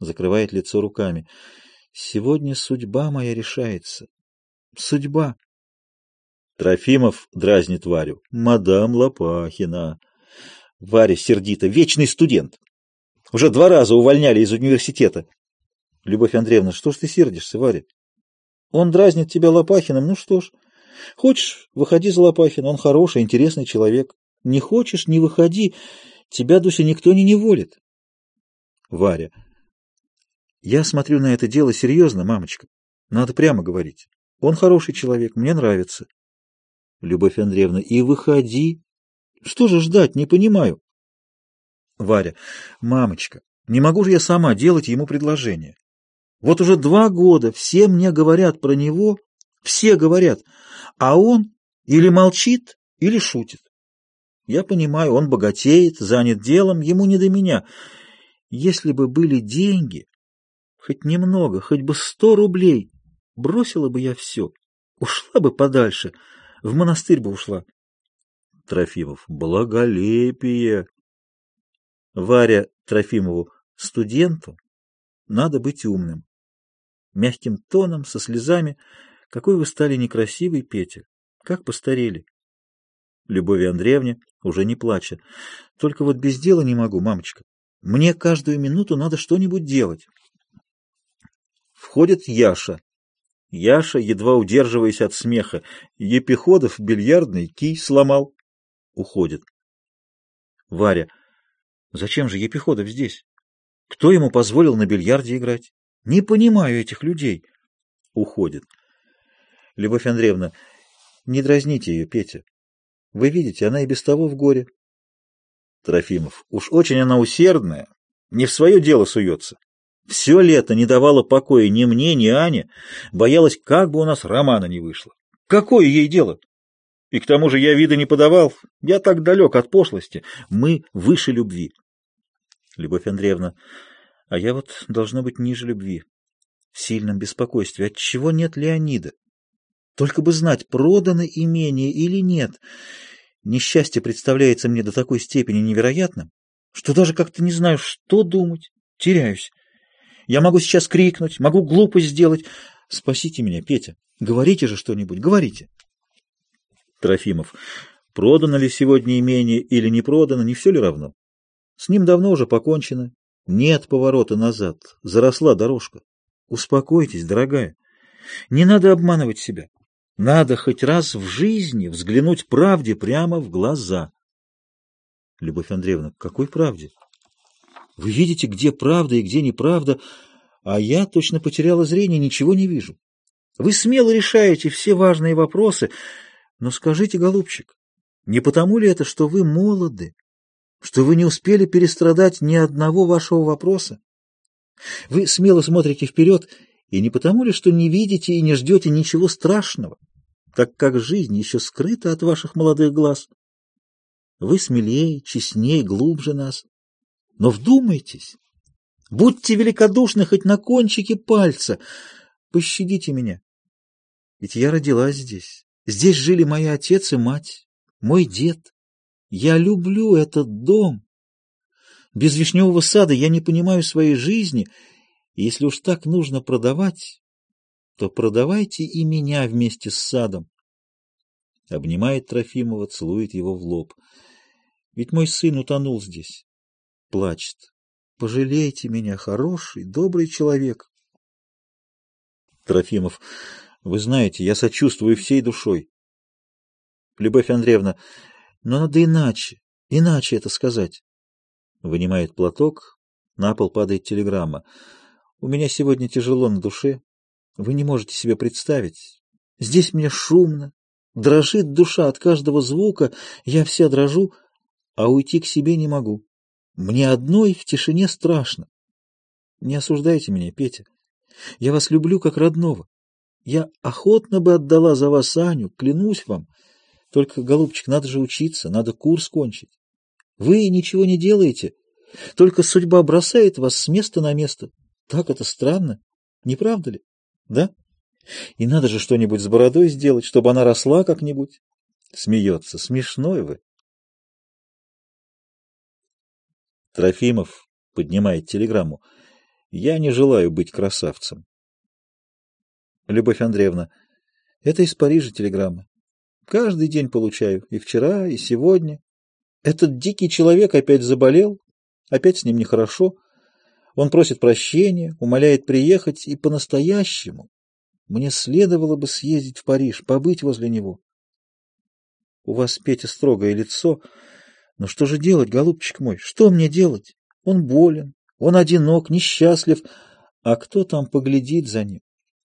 Закрывает лицо руками. Сегодня судьба моя решается. Судьба. Трофимов дразнит Варю. Мадам Лопахина. Варя сердито. Вечный студент. Уже два раза увольняли из университета. Любовь Андреевна, что ж ты сердишься, Варя? Он дразнит тебя Лопахиным, ну что ж. Хочешь, выходи за Лопахина, он хороший, интересный человек. Не хочешь, не выходи, тебя, Дуся, никто не неволит. Варя. Я смотрю на это дело серьезно, мамочка. Надо прямо говорить. Он хороший человек, мне нравится. Любовь Андреевна. И выходи. Что же ждать, не понимаю. Варя. Мамочка, не могу же я сама делать ему предложение. Вот уже два года все мне говорят про него, все говорят, а он или молчит, или шутит. Я понимаю, он богатеет, занят делом, ему не до меня. Если бы были деньги, хоть немного, хоть бы сто рублей, бросила бы я все, ушла бы подальше, в монастырь бы ушла. Трофимов. Благолепие. Варя Трофимову, студенту надо быть умным. Мягким тоном, со слезами. Какой вы стали некрасивый, Петя. Как постарели. Любови Андреевне, уже не плача. Только вот без дела не могу, мамочка. Мне каждую минуту надо что-нибудь делать. Входит Яша. Яша, едва удерживаясь от смеха. Епиходов бильярдный кий сломал. Уходит. Варя. Зачем же Епиходов здесь? Кто ему позволил на бильярде играть? Не понимаю этих людей. Уходит. Любовь Андреевна, не дразните ее, Петя. Вы видите, она и без того в горе. Трофимов, уж очень она усердная, не в свое дело суется. Все лето не давала покоя ни мне, ни Ане, боялась, как бы у нас романа не вышло. Какое ей дело? И к тому же я вида не подавал, я так далек от пошлости, мы выше любви. Любовь Андреевна, а я вот должна быть ниже любви. В сильном беспокойстве. Отчего нет Леонида? Только бы знать, продано имение или нет. Несчастье представляется мне до такой степени невероятным, что даже как-то не знаю, что думать. Теряюсь. Я могу сейчас крикнуть, могу глупость сделать. Спасите меня, Петя. Говорите же что-нибудь, говорите. Трофимов. Продано ли сегодня имение или не продано, не все ли равно? С ним давно уже покончено. Нет поворота назад. Заросла дорожка. Успокойтесь, дорогая. Не надо обманывать себя. Надо хоть раз в жизни взглянуть правде прямо в глаза. Любовь Андреевна, какой правде? Вы видите, где правда и где неправда, а я точно потеряла зрение, ничего не вижу. Вы смело решаете все важные вопросы, но скажите, голубчик, не потому ли это, что вы молоды, что вы не успели перестрадать ни одного вашего вопроса. Вы смело смотрите вперед, и не потому ли, что не видите и не ждете ничего страшного, так как жизнь еще скрыта от ваших молодых глаз. Вы смелее, честнее, глубже нас. Но вдумайтесь, будьте великодушны хоть на кончике пальца, пощадите меня. Ведь я родилась здесь, здесь жили мои отец и мать, мой дед. Я люблю этот дом. Без вишневого сада я не понимаю своей жизни, и если уж так нужно продавать, то продавайте и меня вместе с садом. Обнимает Трофимова, целует его в лоб. Ведь мой сын утонул здесь. Плачет. Пожалейте меня, хороший, добрый человек. Трофимов, вы знаете, я сочувствую всей душой. Любовь Андреевна, но надо иначе, иначе это сказать. Вынимает платок, на пол падает телеграмма. У меня сегодня тяжело на душе. Вы не можете себе представить. Здесь мне шумно, дрожит душа от каждого звука, я вся дрожу, а уйти к себе не могу. Мне одной в тишине страшно. Не осуждайте меня, Петя. Я вас люблю как родного. Я охотно бы отдала за вас Аню, клянусь вам. Только, голубчик, надо же учиться, надо курс кончить. Вы ничего не делаете, только судьба бросает вас с места на место. Так это странно, не правда ли? Да? И надо же что-нибудь с бородой сделать, чтобы она росла как-нибудь. Смеется. Смешной вы. Трофимов поднимает телеграмму. Я не желаю быть красавцем. Любовь Андреевна. Это из Парижа телеграмма. Каждый день получаю. И вчера, и сегодня. Этот дикий человек опять заболел. Опять с ним нехорошо. Он просит прощения, умоляет приехать и по-настоящему. Мне следовало бы съездить в Париж, побыть возле него. У вас, Петя, строгое лицо. Но что же делать, голубчик мой? Что мне делать? Он болен, он одинок, несчастлив. А кто там поглядит за ним?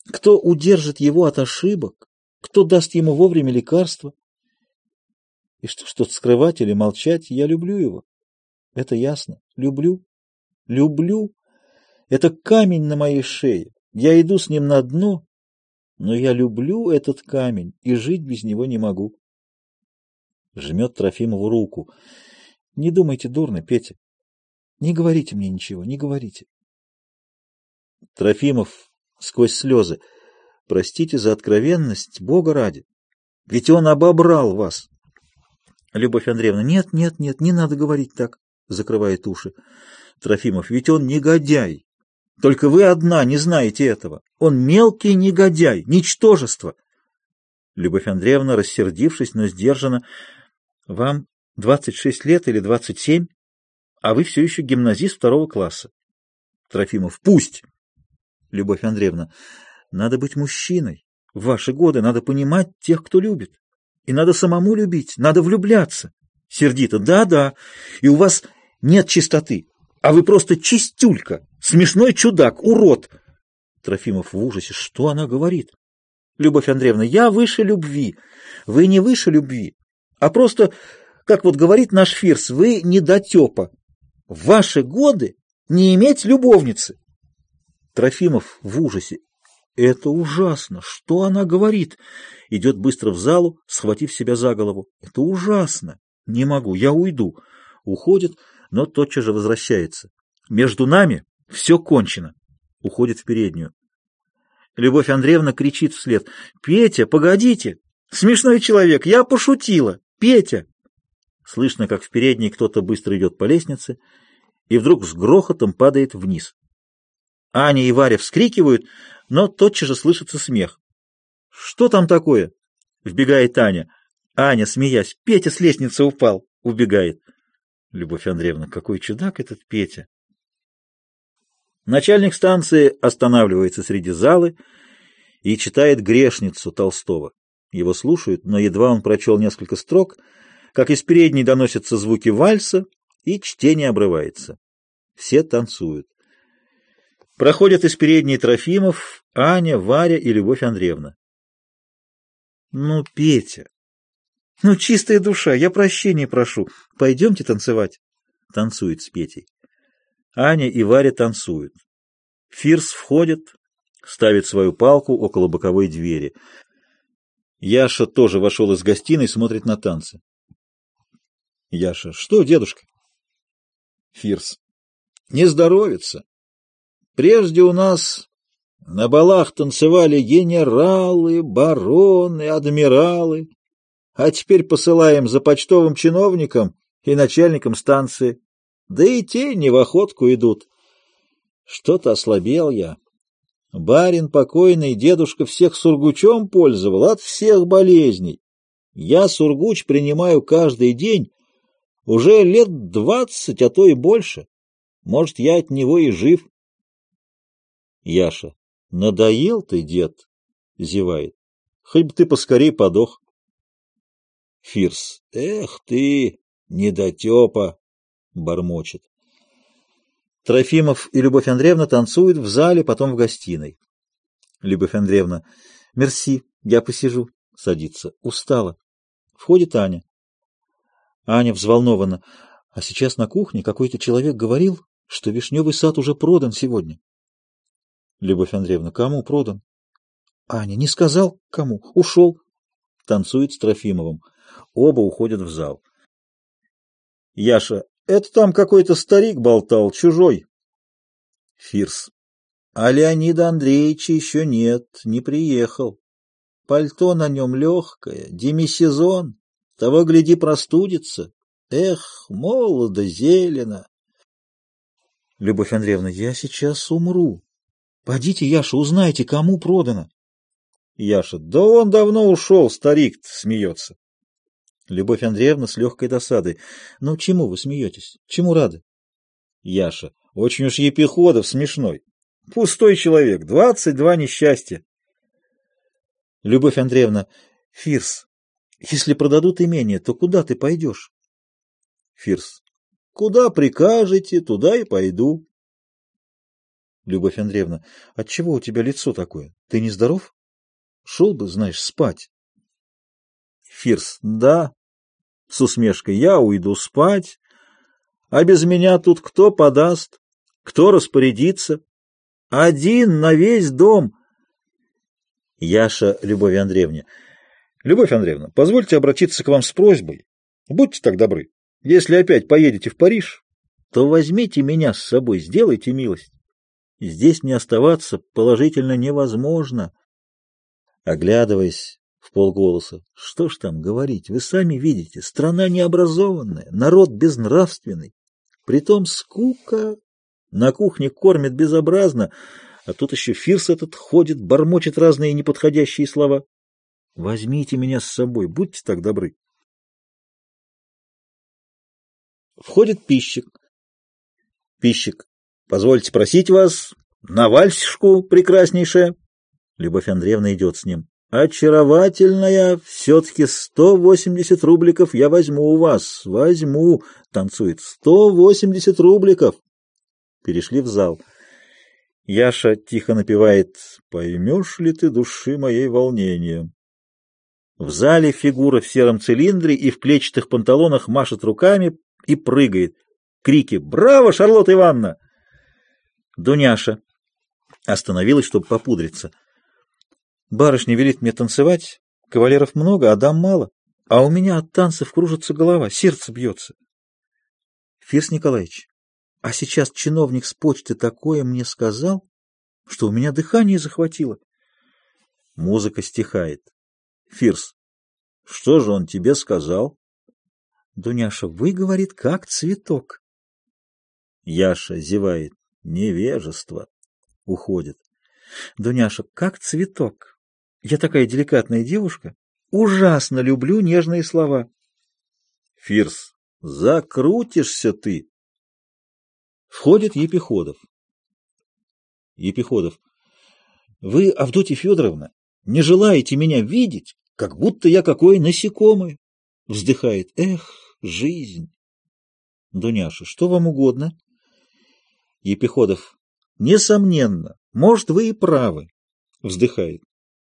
Кто удержит его от ошибок? Кто даст ему вовремя лекарства? И что что-то скрывать или молчать, я люблю его. Это ясно. Люблю. Люблю. Это камень на моей шее. Я иду с ним на дно, но я люблю этот камень и жить без него не могу. Жмет Трофимову руку. Не думайте дурно, Петя. Не говорите мне ничего, не говорите. Трофимов сквозь слезы. Простите за откровенность, Бога ради. Ведь он обобрал вас. Любовь Андреевна, нет, нет, нет, не надо говорить так, закрывает уши. Трофимов, ведь он негодяй. Только вы одна не знаете этого. Он мелкий негодяй, ничтожество. Любовь Андреевна, рассердившись, но сдержанно, вам двадцать шесть лет или двадцать семь, а вы все еще гимназист второго класса. Трофимов, пусть. Любовь Андреевна, надо быть мужчиной. В ваши годы надо понимать тех, кто любит. И надо самому любить, надо влюбляться. Сердито, да-да, и у вас нет чистоты, а вы просто чистюлька, смешной чудак, урод. Трофимов в ужасе. Что она говорит? Любовь Андреевна, я выше любви. Вы не выше любви, а просто, как вот говорит наш Фирс, вы не дотепа. В ваши годы не иметь любовницы. Трофимов в ужасе. Это ужасно. Что она говорит? Идет быстро в залу, схватив себя за голову. Это ужасно. Не могу, я уйду. Уходит, но тотчас же возвращается. Между нами все кончено. Уходит в переднюю. Любовь Андреевна кричит вслед. «Петя, погодите! Смешной человек, я пошутила! Петя!» Слышно, как в передней кто-то быстро идет по лестнице и вдруг с грохотом падает вниз. Аня и Варя вскрикивают, но тотчас же слышится смех. «Что там такое?» — вбегает Аня. Аня, смеясь, «Петя с лестницы упал!» — убегает. Любовь Андреевна, какой чудак этот Петя! Начальник станции останавливается среди залы и читает «Грешницу» Толстого. Его слушают, но едва он прочел несколько строк, как из передней доносятся звуки вальса, и чтение обрывается. Все танцуют. Проходят из передней Трофимов, Аня, Варя и Любовь Андреевна. Ну, Петя, ну, чистая душа, я прощения прошу. Пойдемте танцевать. Танцует с Петей. Аня и Варя танцуют. Фирс входит, ставит свою палку около боковой двери. Яша тоже вошел из гостиной, смотрит на танцы. Яша. Что, дедушка? Фирс. Не здоровится. Прежде у нас на балах танцевали генералы, бароны, адмиралы, а теперь посылаем за почтовым чиновником и начальником станции. Да и те не в охотку идут. Что-то ослабел я. Барин покойный, дедушка всех сургучом пользовал от всех болезней. Я сургуч принимаю каждый день уже лет двадцать, а то и больше. Может, я от него и жив. Яша. Надоел ты, дед, зевает. Хоть бы ты поскорей подох. Фирс. Эх ты, недотепа, бормочет. Трофимов и Любовь Андреевна танцуют в зале, потом в гостиной. Любовь Андреевна. Мерси, я посижу. Садится. Устала. Входит Аня. Аня взволнована. А сейчас на кухне какой-то человек говорил, что вишневый сад уже продан сегодня. Любовь Андреевна. Кому продан? Аня. Не сказал, кому. Ушел. Танцует с Трофимовым. Оба уходят в зал. Яша. Это там какой-то старик болтал, чужой. Фирс. А Леонида Андреевича еще нет, не приехал. Пальто на нем легкое, демисезон, того, гляди, простудится. Эх, молодо, зелено. Любовь Андреевна, я сейчас умру. Пойдите, Яша, узнайте, кому продано. Яша, да он давно ушел, старик смеется. Любовь Андреевна с легкой досадой. Ну, чему вы смеетесь? Чему рады? Яша. Очень уж Епиходов смешной. Пустой человек. Двадцать два несчастья. Любовь Андреевна. Фирс, если продадут имение, то куда ты пойдешь? Фирс. Куда прикажете, туда и пойду. Любовь Андреевна. Отчего у тебя лицо такое? Ты не здоров? Шел бы, знаешь, спать. Фирс. Да, с усмешкой, я уйду спать, а без меня тут кто подаст, кто распорядится? Один на весь дом. Яша Любовь Андреевна. Любовь Андреевна, позвольте обратиться к вам с просьбой. Будьте так добры. Если опять поедете в Париж, то возьмите меня с собой, сделайте милость. Здесь мне оставаться положительно невозможно. Оглядываясь, в полголоса. Что ж там говорить, вы сами видите, страна необразованная, народ безнравственный. Притом скука. На кухне кормят безобразно, а тут еще Фирс этот ходит, бормочет разные неподходящие слова. Возьмите меня с собой, будьте так добры. Входит пищик. Пищик. Позвольте просить вас, на вальсишку прекраснейшая. Любовь Андреевна идет с ним. «Очаровательная, все-таки сто восемьдесят рубликов я возьму у вас, возьму!» Танцует. «Сто восемьдесят рубликов!» Перешли в зал. Яша тихо напевает «Поймешь ли ты души моей волнения?» В зале фигура в сером цилиндре и в клетчатых панталонах машет руками и прыгает. Крики «Браво, Шарлотта Ивановна!» Дуняша остановилась, чтобы попудриться. Барышня велит мне танцевать, кавалеров много, а дам мало, а у меня от танцев кружится голова, сердце бьется. Фирс Николаевич, а сейчас чиновник с почты такое мне сказал, что у меня дыхание захватило. Музыка стихает. Фирс, что же он тебе сказал? Дуняша, вы, говорит, как цветок. Яша зевает. Невежество. Уходит. Дуняша, как цветок. Я такая деликатная девушка. Ужасно люблю нежные слова. Фирс, закрутишься ты. Входит Епиходов. Епиходов. Вы, Авдотья Федоровна, не желаете меня видеть, как будто я какое насекомое. Вздыхает. Эх, жизнь. Дуняша, что вам угодно? Епиходов. Несомненно, может, вы и правы. Вздыхает.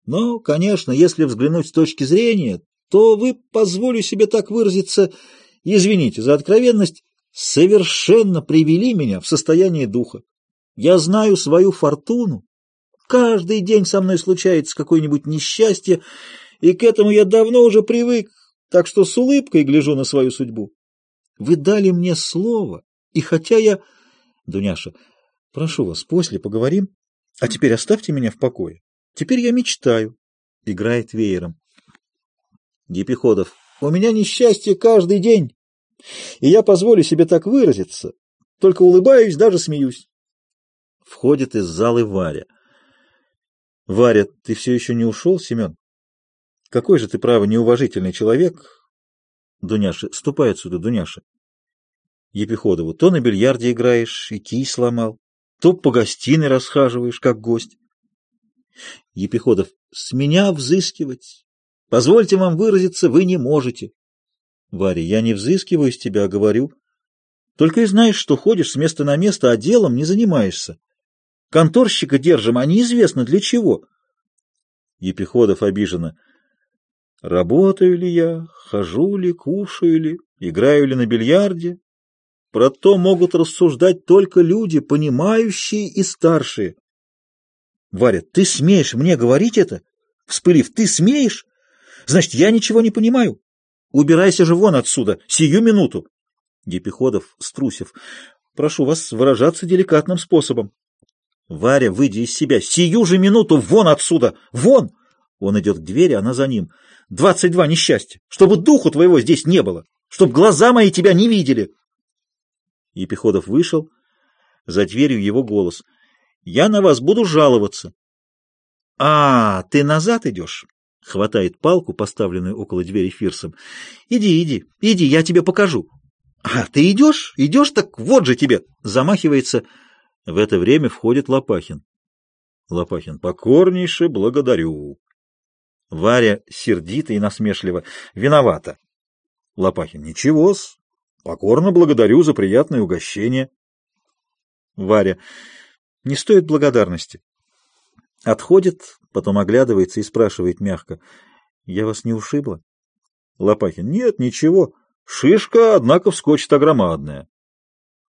Но, конечно, если взглянуть с точки зрения, то вы, позволю себе так выразиться, извините за откровенность, совершенно привели меня в состояние духа. Я знаю свою фортуну. Каждый день со мной случается какое-нибудь несчастье, и к этому я давно уже привык, так что с улыбкой гляжу на свою судьбу. Вы дали мне слово, и хотя я... Дуняша, прошу вас, после поговорим, а теперь оставьте меня в покое. Теперь я мечтаю. Играет веером. Епиходов. У меня несчастье каждый день. И я позволю себе так выразиться. Только улыбаюсь, даже смеюсь. Входит из залы Варя. Варя, ты все еще не ушел, Семен? Какой же ты, право, неуважительный человек. Дуняша, ступай отсюда, Дуняша. Епиходову, то на бильярде играешь и кий сломал, то по гостиной расхаживаешь, как гость. Епиходов, с меня взыскивать. Позвольте вам выразиться, вы не можете. Варя, я не взыскиваю с тебя, а говорю. Только и знаешь, что ходишь с места на место, а делом не занимаешься. Конторщика держим, а неизвестно для чего. Епиходов обиженно. Работаю ли я, хожу ли, кушаю ли, играю ли на бильярде? Про то могут рассуждать только люди, понимающие и старшие. Варя, ты смеешь мне говорить это? Вспылив, ты смеешь? Значит, я ничего не понимаю. Убирайся же вон отсюда, сию минуту. Епиходов, струсив, прошу вас выражаться деликатным способом. Варя, выйди из себя, сию же минуту вон отсюда, вон! Он идет к двери, она за ним. Двадцать два несчастья, чтобы духу твоего здесь не было, чтобы глаза мои тебя не видели. Епиходов вышел, за дверью его голос. Я на вас буду жаловаться. А, ты назад идешь? Хватает палку, поставленную около двери Фирсом. Иди, иди, иди, я тебе покажу. А, ты идешь? Идешь, так вот же тебе. Замахивается. В это время входит Лопахин. Лопахин. Покорнейше благодарю. Варя сердито и насмешливо. Виновата. Лопахин. Ничего-с. Покорно благодарю за приятное угощение. Варя. Не стоит благодарности. Отходит, потом оглядывается и спрашивает мягко. Я вас не ушибла? Лопахин. Нет, ничего. Шишка, однако, вскочит огромадная.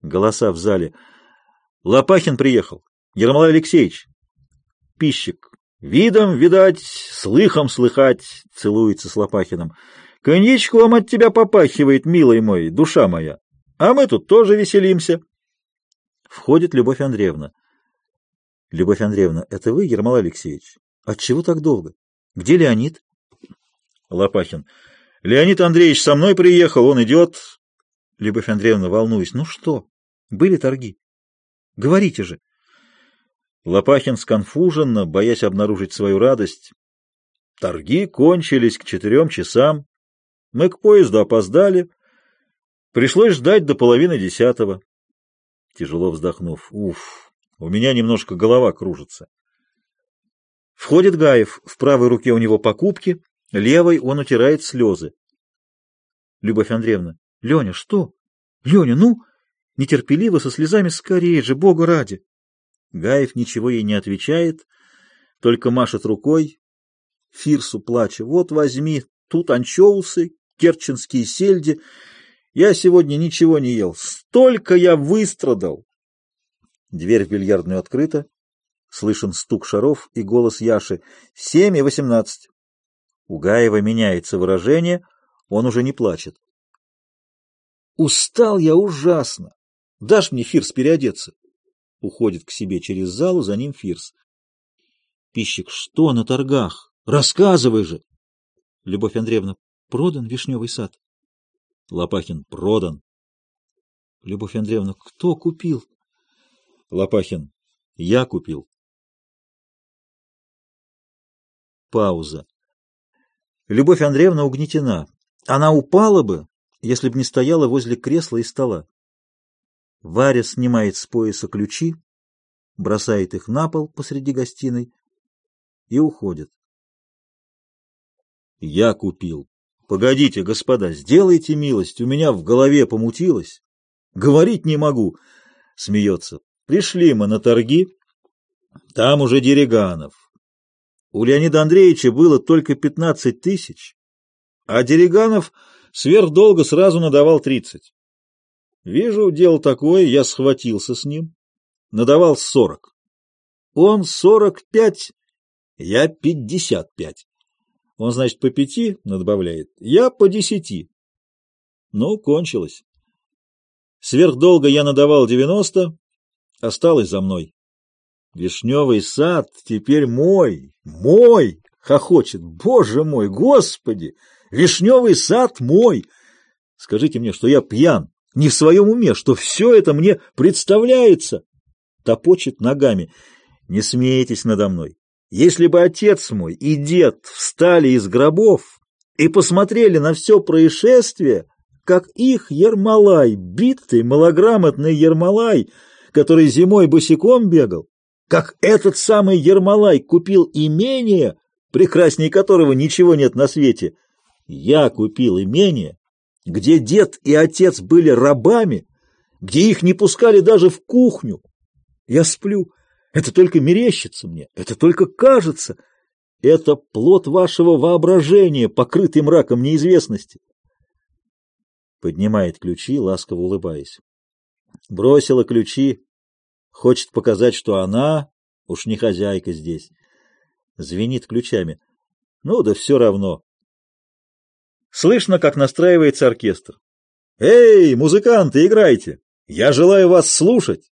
Голоса в зале. Лопахин приехал. Ермолай Алексеевич. Пищик. Видом, видать, слыхом слыхать, целуется с Лопахиным. Коньячку вам от тебя попахивает, милый мой, душа моя. А мы тут тоже веселимся. Входит Любовь Андреевна. Любовь Андреевна, это вы, Ермолай Алексеевич? Отчего так долго? Где Леонид? Лопахин. Леонид Андреевич со мной приехал, он идет. Любовь Андреевна, волнуюсь. Ну что, были торги? Говорите же. Лопахин сконфуженно, боясь обнаружить свою радость. Торги кончились к четырем часам. Мы к поезду опоздали. Пришлось ждать до половины десятого. Тяжело вздохнув. Уф, у меня немножко голова кружится. Входит Гаев. В правой руке у него покупки, левой он утирает слезы. Любовь Андреевна. Леня, что? Леня, ну? Нетерпеливо, со слезами, скорее же, Бога ради. Гаев ничего ей не отвечает, только машет рукой. Фирсу плача. Вот возьми, тут анчоусы, керченские сельди. Я сегодня ничего не ел. Столько я выстрадал. Дверь в бильярдную открыта. Слышен стук шаров и голос Яши. Семь и восемнадцать. У Гаева меняется выражение, он уже не плачет. Устал я ужасно. Дашь мне, Фирс, переодеться? Уходит к себе через залу, за ним Фирс. Пищик, что на торгах? Рассказывай же! Любовь Андреевна, продан вишневый сад. Лопахин, продан. Любовь Андреевна, кто купил? Лопахин, я купил. Пауза. Любовь Андреевна угнетена. Она упала бы, если бы не стояла возле кресла и стола. Варя снимает с пояса ключи, бросает их на пол посреди гостиной и уходит. Я купил. Погодите, господа, сделайте милость, у меня в голове помутилось. Говорить не могу. Смеется. Пришли мы на торги, там уже Дереганов. У Леонида Андреевича было только 15 тысяч, а Дереганов сверхдолго сразу надавал 30. Вижу, дело такое, я схватился с ним, надавал 40. Он 45, я 55. Он, значит, по пяти надбавляет, я по десяти. Ну, кончилось. Сверхдолго я надавал 90, осталась за мной. Вишневый сад теперь мой, мой, хохочет. Боже мой, Господи! Вишневый сад мой! Скажите мне, что я пьян, не в своем уме, что все это мне представляется. Топочет ногами. Не смейтесь надо мной. Если бы отец мой и дед встали из гробов и посмотрели на все происшествие, как их Ермолай, битый, малограмотный Ермолай — который зимой босиком бегал, как этот самый Ермолай купил имение, прекрасней которого ничего нет на свете. Я купил имение, где дед и отец были рабами, где их не пускали даже в кухню. Я сплю. Это только мерещится мне, это только кажется. Это плод вашего воображения, покрытый мраком неизвестности. Поднимает ключи, ласково улыбаясь. Бросила ключи, хочет показать, что она уж не хозяйка здесь. Звенит ключами. Ну да все равно. Слышно, как настраивается оркестр. «Эй, музыканты, играйте! Я желаю вас слушать!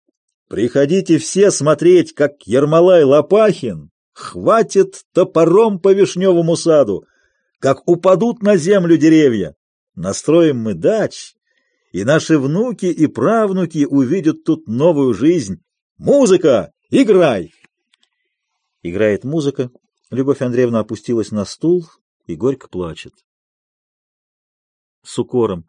Приходите все смотреть, как Ермолай Лопахин хватит топором по вишневому саду, как упадут на землю деревья. Настроим мы дач, и наши внуки и правнуки увидят тут новую жизнь. Музыка! Играй!» Играет музыка. Любовь Андреевна опустилась на стул и горько плачет с укором.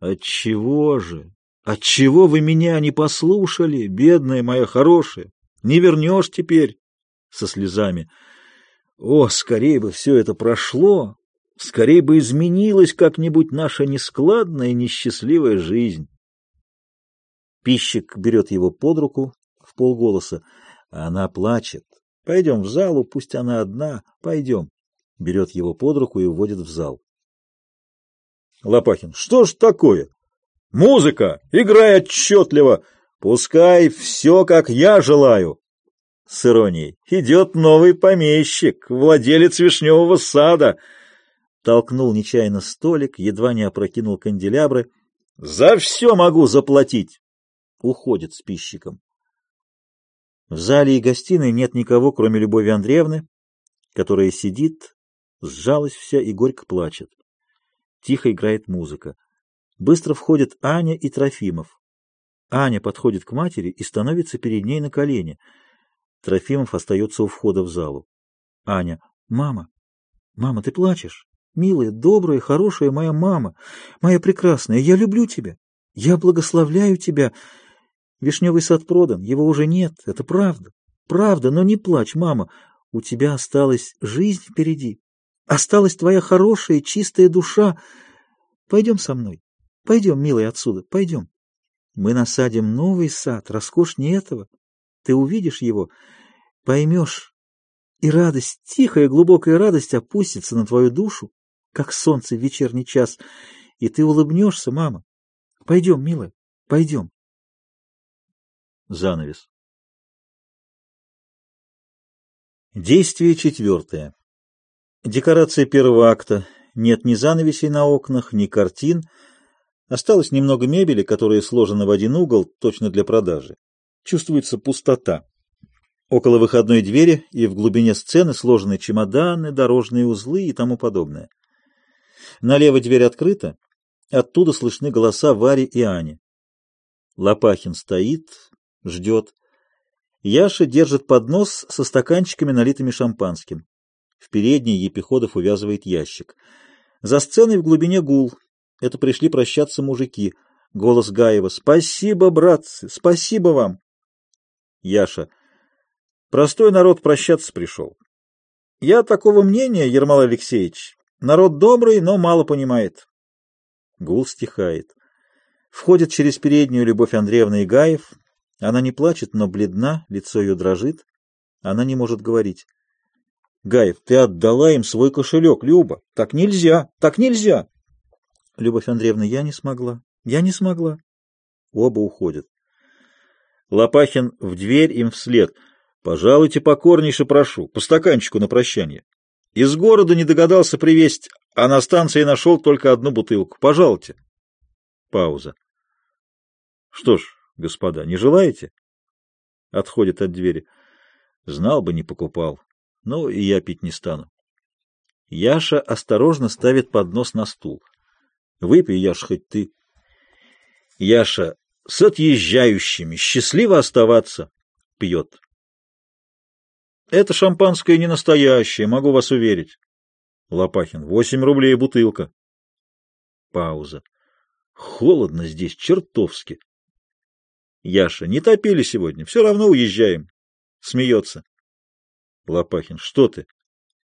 «Отчего же? Отчего вы меня не послушали, бедная моя хорошая? Не вернешь теперь?» Со слезами. «О, скорее бы все это прошло, скорее бы изменилась как-нибудь наша нескладная и несчастливая жизнь». Пищик берет его под руку в полголоса, она плачет. «Пойдем в залу, пусть она одна, пойдем». Берет его под руку и уводит в зал. Лопахин. Что ж такое? Музыка! Играй отчетливо! Пускай все, как я желаю! С иронией. Идет новый помещик, владелец вишневого сада. Толкнул нечаянно столик, едва не опрокинул канделябры. За все могу заплатить! Уходит с пищиком. В зале и гостиной нет никого, кроме Любови Андреевны, которая сидит, сжалась вся и горько плачет. Тихо играет музыка. Быстро входят Аня и Трофимов. Аня подходит к матери и становится перед ней на колени. Трофимов остается у входа в залу. Аня. «Мама! Мама, ты плачешь? Милая, добрая, хорошая моя мама, моя прекрасная, я люблю тебя. Я благословляю тебя. Вишневый сад продан, его уже нет, это правда. Правда, но не плачь, мама. У тебя осталась жизнь впереди. Осталась твоя хорошая, чистая душа. Пойдем со мной. Пойдем, милый, отсюда. Пойдем. Мы насадим новый сад, роскошнее этого. Ты увидишь его, поймешь. И радость, тихая, глубокая радость опустится на твою душу, как солнце в вечерний час. И ты улыбнешься, мама. Пойдем, милая, пойдем. Занавес. Действие четвертое. Декорация первого акта. Нет ни занавесей на окнах, ни картин. Осталось немного мебели, которая сложена в один угол, точно для продажи. Чувствуется пустота. Около выходной двери и в глубине сцены сложены чемоданы, дорожные узлы и тому подобное. Налево дверь открыта. Оттуда слышны голоса Вари и Ани. Лопахин стоит, ждет. Яша держит поднос со стаканчиками, налитыми шампанским. В передней Епиходов увязывает ящик. За сценой в глубине гул. Это пришли прощаться мужики. Голос Гаева. «Спасибо, братцы! Спасибо вам!» Яша. «Простой народ прощаться пришел. Я такого мнения, Ермол Алексеевич. Народ добрый, но мало понимает». Гул стихает. Входит через переднюю Любовь Андреевна и Гаев. Она не плачет, но бледна, лицо ее дрожит. Она не может говорить. Гаев, ты отдала им свой кошелек, Люба. Так нельзя, так нельзя. Любовь Андреевна, я не смогла, я не смогла. Оба уходят. Лопахин в дверь им вслед. Пожалуйте покорнейше прошу, по стаканчику на прощание. Из города не догадался привезть, а на станции нашел только одну бутылку. Пожалуйте. Пауза. Что ж, господа, не желаете? Отходит от двери. Знал бы, не покупал. Ну, и я пить не стану. Яша осторожно ставит поднос на стул. Выпей, Яша, хоть ты. Яша, с отъезжающими, счастливо оставаться, пьет. Это шампанское не настоящее, могу вас уверить. Лопахин, восемь рублей бутылка. Пауза. Холодно здесь, чертовски. Яша, не топили сегодня, все равно уезжаем. Смеется. Лопахин. Что ты?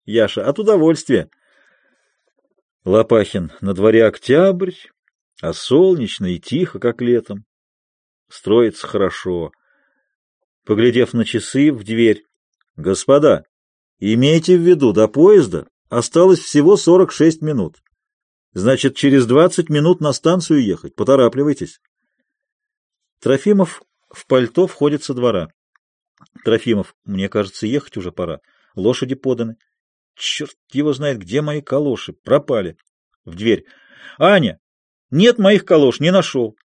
Яша. От удовольствия. Лопахин. На дворе октябрь. А солнечно и тихо, как летом. Строится хорошо. Поглядев на часы, в дверь. Господа, имейте в виду, до поезда осталось всего 46 минут. Значит, через 20 минут на станцию ехать. Поторапливайтесь. Трофимов в пальто входит со двора. Трофимов, мне кажется, ехать уже пора. Лошади поданы. Черт его знает, где мои калоши. Пропали. В дверь. Аня! Нет моих калош, не нашел.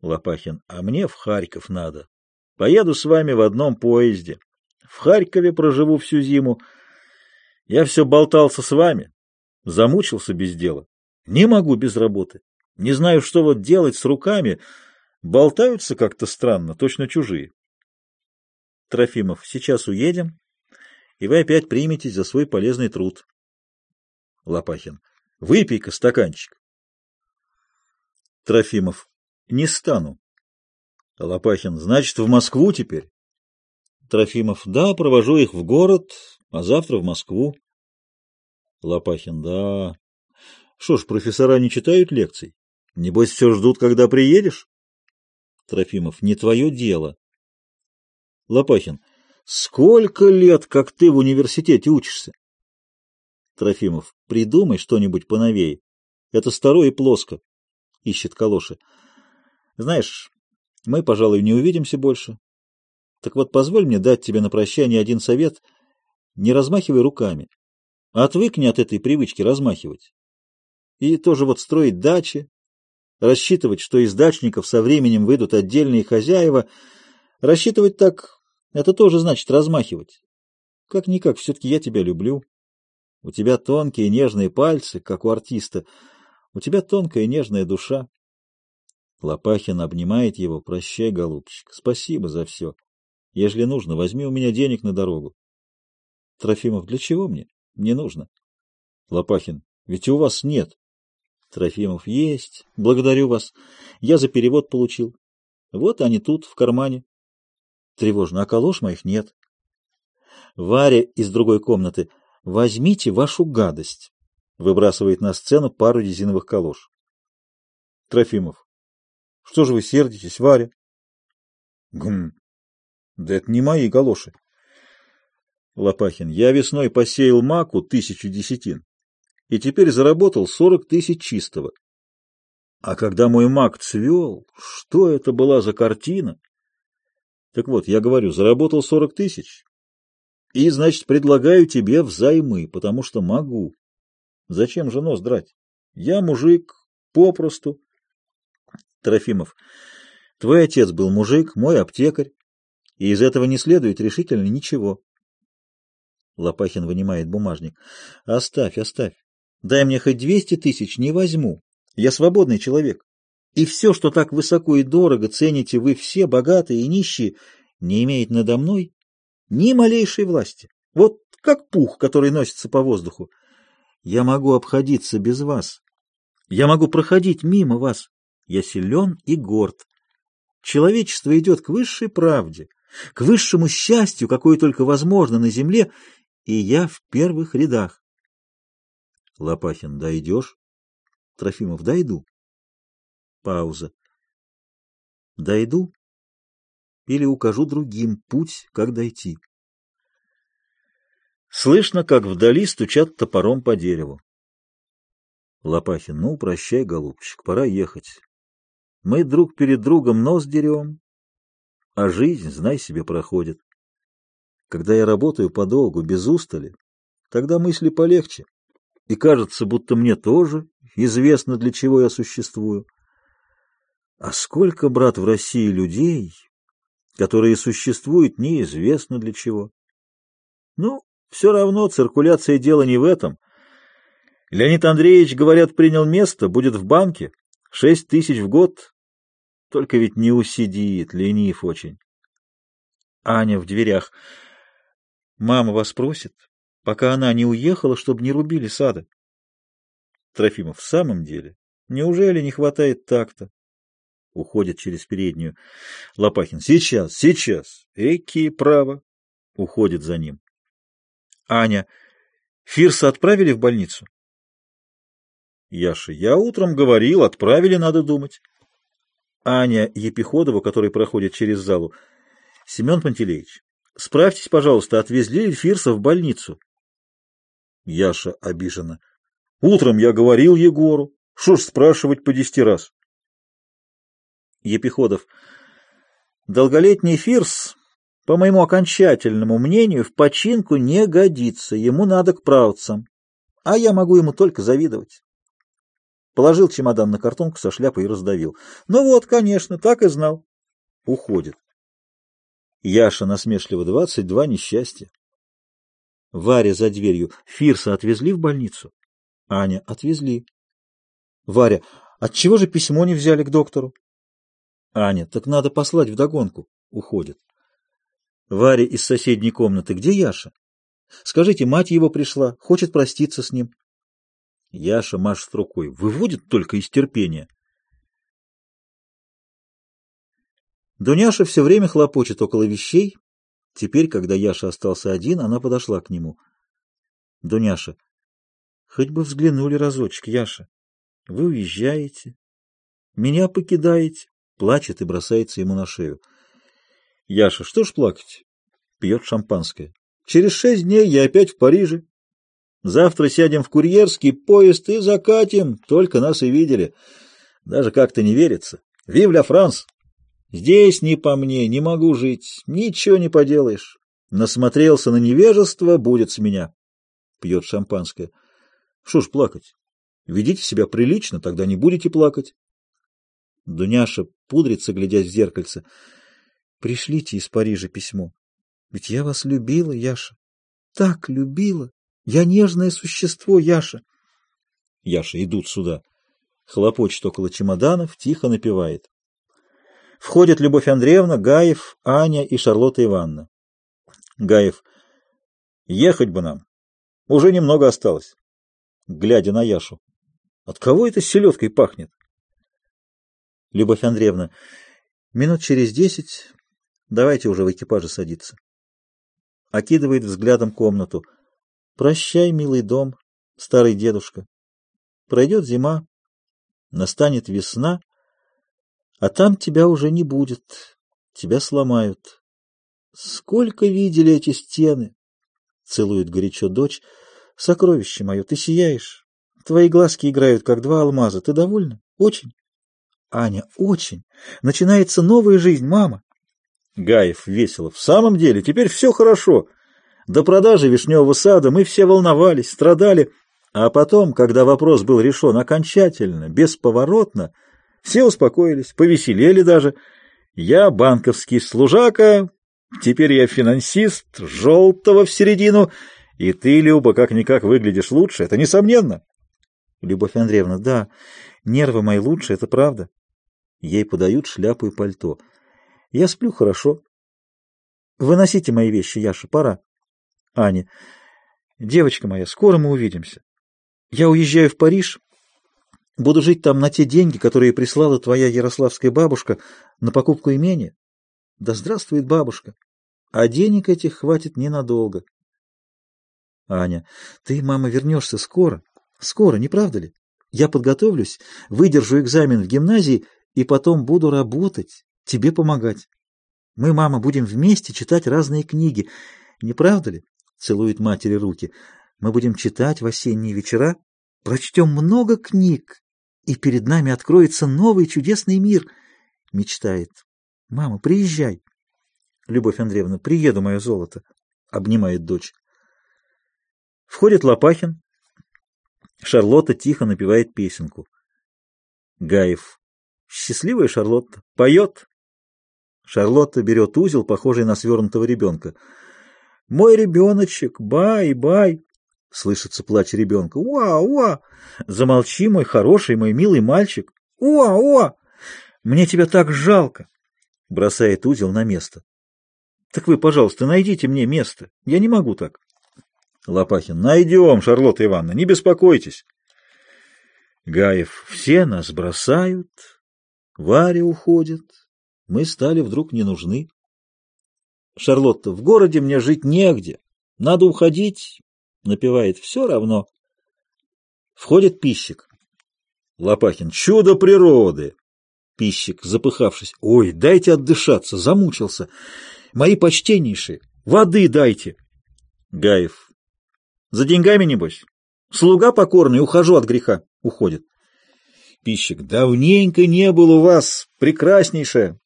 Лопахин. А мне в Харьков надо. Поеду с вами в одном поезде. В Харькове проживу всю зиму. Я все болтался с вами. Замучился без дела. Не могу без работы. Не знаю, что вот делать с руками. Болтаются как-то странно, точно чужие. Трофимов, сейчас уедем, и вы опять приметесь за свой полезный труд. Лопахин, выпей-ка стаканчик. Трофимов, не стану. Лопахин, значит, в Москву теперь? Трофимов, да, провожу их в город, а завтра в Москву. Лопахин, да. Что ж, профессора не читают лекций? Небось, все ждут, когда приедешь? Трофимов, не твое дело. Лопахин, сколько лет, как ты в университете учишься? Трофимов, придумай что-нибудь поновее. Это старое и плоско. Ищет калоши. Знаешь, мы, пожалуй, не увидимся больше. Так вот, позволь мне дать тебе на прощание один совет. Не размахивай руками. Отвыкни от этой привычки размахивать. И тоже вот строить дачи, рассчитывать, что из дачников со временем выйдут отдельные хозяева. Рассчитывать так — это тоже значит размахивать. Как-никак, все-таки я тебя люблю. У тебя тонкие нежные пальцы, как у артиста. У тебя тонкая нежная душа. Лопахин обнимает его. Прощай, голубчик, спасибо за все. Ежели нужно, возьми у меня денег на дорогу. Трофимов, для чего мне? Не нужно. Лопахин, ведь у вас нет. Трофимов, есть. Благодарю вас. Я за перевод получил. Вот они тут, в кармане. Тревожно, а калош моих нет. Варя из другой комнаты. Возьмите вашу гадость. Выбрасывает на сцену пару резиновых калош. Трофимов. Что же вы сердитесь, Варя? Гм. Да это не мои галоши. Лопахин. Я весной посеял маку тысячу десятин и теперь заработал сорок тысяч чистого. А когда мой мак цвел, что это была за картина? Так вот, я говорю, заработал сорок тысяч. И, значит, предлагаю тебе взаймы, потому что могу. Зачем же нос драть? Я мужик, попросту. Трофимов, твой отец был мужик, мой аптекарь, и из этого не следует решительно ничего. Лопахин вынимает бумажник. Оставь, оставь. Дай мне хоть двести тысяч, не возьму. Я свободный человек. И все, что так высоко и дорого цените вы все, богатые и нищие, не имеет надо мной ни малейшей власти. Вот как пух, который носится по воздуху. Я могу обходиться без вас. Я могу проходить мимо вас. Я силен и горд. Человечество идет к высшей правде, к высшему счастью, какое только возможно на земле, и я в первых рядах. Лопахин, дойдешь? Трофимов, дойду. Пауза. Дойду или укажу другим путь, как дойти. Слышно, как вдали стучат топором по дереву. Лопахин, ну, прощай, голубчик, пора ехать. Мы друг перед другом нос дерем, а жизнь, знай себе, проходит. Когда я работаю подолгу, без устали, тогда мысли полегче, и кажется, будто мне тоже известно, для чего я существую. А сколько, брат, в России людей, которые существуют неизвестно для чего. Ну, все равно циркуляция дела не в этом. Леонид Андреевич, говорят, принял место, будет в банке, шесть тысяч в год. Только ведь не усидит, ленив очень. Аня в дверях. Мама вас просит, пока она не уехала, чтобы не рубили сада. Трофимов, в самом деле, неужели не хватает такта? Уходит через переднюю. Лопахин, сейчас, сейчас. Эки, право. Уходит за ним. Аня, Фирса отправили в больницу? Яша, я утром говорил, отправили, надо думать. Аня Епиходова, который проходит через залу. Семен Пантелеич, справьтесь, пожалуйста, отвезли ли Фирса в больницу? Яша обижена. Утром я говорил Егору. Что ж спрашивать по десяти раз? Епиходов. Долголетний Фирс, по моему окончательному мнению, в починку не годится. Ему надо к правцам. А я могу ему только завидовать. Положил чемодан на картонку со шляпой и раздавил. Ну вот, конечно, так и знал. Уходит. Яша насмешливо двадцать два несчастья. Варя за дверью. Фирса отвезли в больницу? Аня. Отвезли. Варя. Отчего же письмо не взяли к доктору? Аня. Так надо послать вдогонку. Уходит. Варя из соседней комнаты. Где Яша? Скажите, мать его пришла, хочет проститься с ним. Яша машет рукой. Выводит только из терпения. Дуняша все время хлопочет около вещей. Теперь, когда Яша остался один, она подошла к нему. Дуняша. Хоть бы взглянули разочек, Яша. Вы уезжаете. Меня покидаете. Плачет и бросается ему на шею. Яша. Что ж плакать? Пьет шампанское. Через шесть дней я опять в Париже. Завтра сядем в курьерский поезд и закатим. Только нас и видели. Даже как-то не верится. Вив ля Франс! Здесь не по мне, не могу жить. Ничего не поделаешь. Насмотрелся на невежество, будет с меня. Пьет шампанское. Что ж плакать? Ведите себя прилично, тогда не будете плакать. Дуняша пудрится, глядя в зеркальце. Пришлите из Парижа письмо. Ведь я вас любила, Яша. Так любила. Я нежное существо, Яша. Яша, идут сюда. Хлопочет около чемоданов, тихо напевает. Входят Любовь Андреевна, Гаев, Аня и Шарлотта Ивановна. Гаев. Ехать бы нам. Уже немного осталось. Глядя на Яшу. От кого это селедкой пахнет? Любовь Андреевна. Минут через десять. Давайте уже в экипаже садиться. Окидывает взглядом комнату. Прощай, милый дом, старый дедушка. Пройдет зима, настанет весна, а там тебя уже не будет, тебя сломают. Сколько видели эти стены? Целует горячо дочь. Сокровище мое, ты сияешь. Твои глазки играют, как два алмаза. Ты довольна? Очень? Аня, очень. Начинается новая жизнь, мама. Гаев весело. В самом деле, теперь все хорошо. До продажи вишневого сада мы все волновались, страдали, а потом, когда вопрос был решен окончательно, бесповоротно, все успокоились, повеселели даже. Я банковский служака, теперь я финансист, желтого в середину, и ты, Люба, как-никак выглядишь лучше, это несомненно. Любовь Андреевна, да, нервы мои лучше, это правда. Ей подают шляпу и пальто. Я сплю хорошо. Выносите мои вещи, Яша, пора. Аня. Девочка моя, скоро мы увидимся. Я уезжаю в Париж. Буду жить там на те деньги, которые прислала твоя ярославская бабушка на покупку имения. Да здравствует бабушка. А денег этих хватит ненадолго. Аня. Ты, мама, вернешься скоро. Скоро, не правда ли? Я подготовлюсь, выдержу экзамен в гимназии и потом буду работать, тебе помогать. Мы, мама, будем вместе читать разные книги. Не правда ли? целует матери руки. Мы будем читать в осенние вечера, прочтем много книг, и перед нами откроется новый чудесный мир, мечтает. Мама, приезжай. Любовь Андреевна, приеду, мое золото, обнимает дочь. Входит Лопахин. Шарлотта тихо напевает песенку. Гаев. Счастливая Шарлотта. Поет. Шарлотта берет узел, похожий на свернутого ребенка. Мой ребеночек, бай-бай. Слышится плач ребенка. Уа-уа! Замолчи, мой хороший, мой милый мальчик. Уа-уа! Мне тебя так жалко. Бросает узел на место. Так вы, пожалуйста, найдите мне место. Я не могу так. Лопахин. Найдем, Шарлотта Ивановна, не беспокойтесь. Гаев. Все нас бросают. Варя уходит. Мы стали вдруг не нужны. Шарлотта, в городе мне жить негде. Надо уходить. Напевает, все равно. Входит пищик. Лопахин. Чудо природы. Пищик, запыхавшись. Ой, дайте отдышаться, замучился. Мои почтеннейшие, воды дайте. Гаев. За деньгами, небось? Слуга покорный, ухожу от греха. Уходит. Пищик. Давненько не был у вас, прекраснейшая.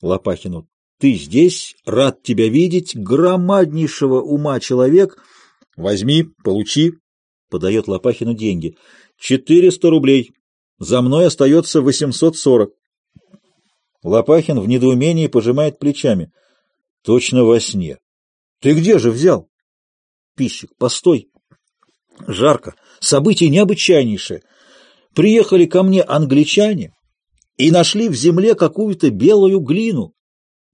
Лопахину. Ты здесь, рад тебя видеть, громаднейшего ума человек. Возьми, получи. Подает Лопахину деньги. Четыреста рублей. За мной остается восемьсот сорок. Лопахин в недоумении пожимает плечами. Точно во сне. Ты где же взял? Пищик, постой. Жарко. Событие необычайнейшее. Приехали ко мне англичане и нашли в земле какую-то белую глину.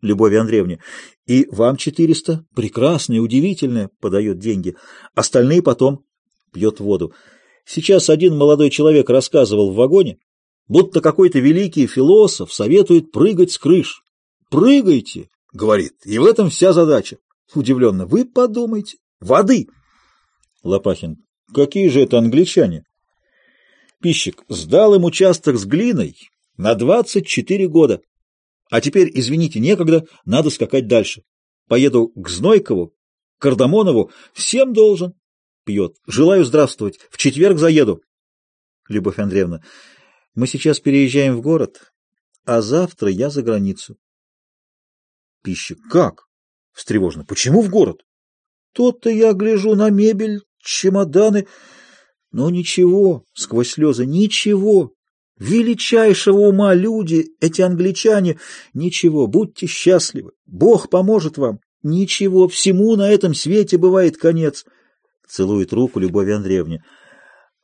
Любови Андреевне. И вам четыреста. Прекрасное, удивительное. Подает деньги. Остальные потом. Пьет воду. Сейчас один молодой человек рассказывал в вагоне, будто какой-то великий философ советует прыгать с крыш. «Прыгайте!» — говорит, и в этом вся задача. Удивленно. «Вы подумайте. Воды!» Лопахин. «Какие же это англичане?» Пищик. «Сдал им участок с глиной на двадцать четыре года. А теперь, извините, некогда, надо скакать дальше. Поеду к Знойкову, Кардамонову, всем должен. Пьет. Желаю здравствовать. В четверг заеду. Любовь Андреевна, мы сейчас переезжаем в город, а завтра я за границу. Пищик. Как? Встревожно. Почему в город? То-то я гляжу на мебель, чемоданы. Но ничего, сквозь слезы, ничего. Величайшего ума люди, эти англичане, ничего, будьте счастливы, Бог поможет вам, ничего, всему на этом свете бывает конец. Целует руку Любови Андреевне.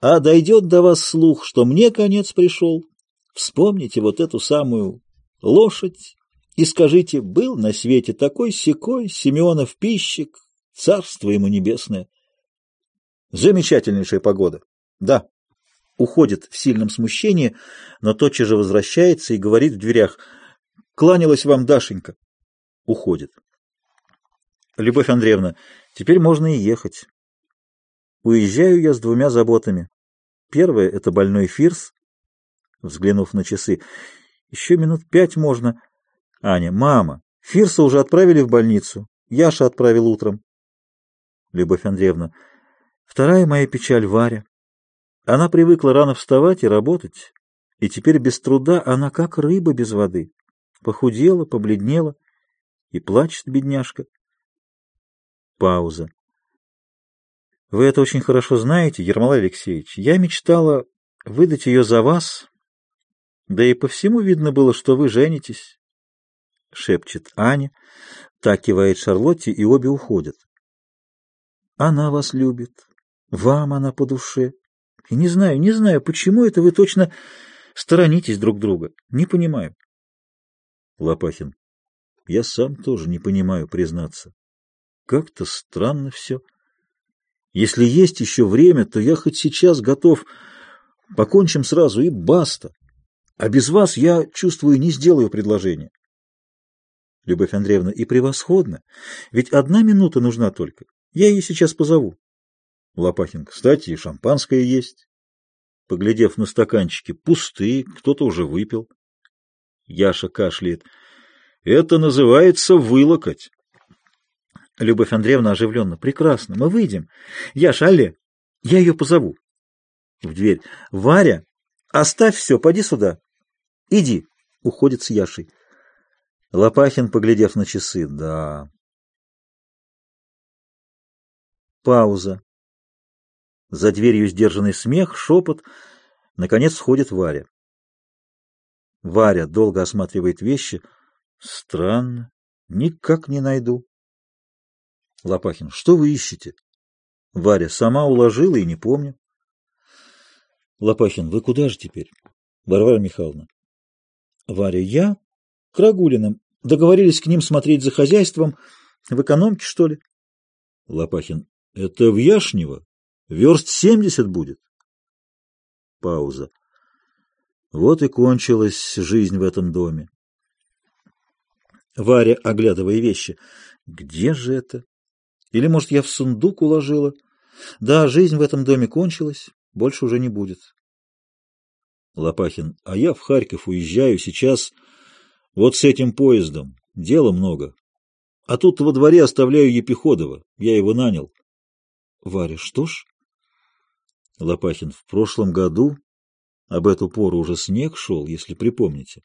А дойдет до вас слух, что мне конец пришел. Вспомните вот эту самую лошадь и скажите, был на свете такой секой Симеонов пищик, царство ему небесное. Замечательнейшая погода. Да уходит в сильном смущении, но тотчас же возвращается и говорит в дверях «Кланялась вам Дашенька». Уходит. Любовь Андреевна, теперь можно и ехать. Уезжаю я с двумя заботами. Первое — это больной Фирс, взглянув на часы. Еще минут пять можно. Аня, мама, Фирса уже отправили в больницу. Яша отправил утром. Любовь Андреевна, вторая моя печаль Варя. Она привыкла рано вставать и работать, и теперь без труда она как рыба без воды. Похудела, побледнела и плачет бедняжка. Пауза. Вы это очень хорошо знаете, Ермолай Алексеевич. Я мечтала выдать ее за вас, да и по всему видно было, что вы женитесь. Шепчет Аня, так кивает Шарлотте, и обе уходят. Она вас любит, вам она по душе. И не знаю, не знаю, почему это вы точно сторонитесь друг друга. Не понимаю. Лопахин. Я сам тоже не понимаю, признаться. Как-то странно все. Если есть еще время, то я хоть сейчас готов. Покончим сразу и баста. А без вас я, чувствую, не сделаю предложение. Любовь Андреевна, и превосходно. Ведь одна минута нужна только. Я ее сейчас позову. Лопахин. Кстати, и шампанское есть. Поглядев на стаканчики, пустые, кто-то уже выпил. Яша кашляет. Это называется вылокоть. Любовь Андреевна оживленно. Прекрасно, мы выйдем. Яша, алле, я ее позову. В дверь. Варя, оставь все, поди сюда. Иди. Уходит с Яшей. Лопахин, поглядев на часы. Да. Пауза. За дверью сдержанный смех, шепот. Наконец входит Варя. Варя долго осматривает вещи. Странно. Никак не найду. Лопахин. Что вы ищете? Варя. Сама уложила и не помню. Лопахин. Вы куда же теперь? Варвара Михайловна. Варя. Я? К Рагулиным. Договорились к ним смотреть за хозяйством. В экономке, что ли? Лопахин. Это в Яшнево? Верст семьдесят будет. Пауза. Вот и кончилась жизнь в этом доме. Варя, оглядывая вещи. Где же это? Или, может, я в сундук уложила? Да, жизнь в этом доме кончилась, больше уже не будет. Лопахин, а я в Харьков уезжаю сейчас вот с этим поездом. Дела много. А тут во дворе оставляю Епиходова. Я его нанял. Варя, что ж? Лопахин, в прошлом году об эту пору уже снег шел, если припомните.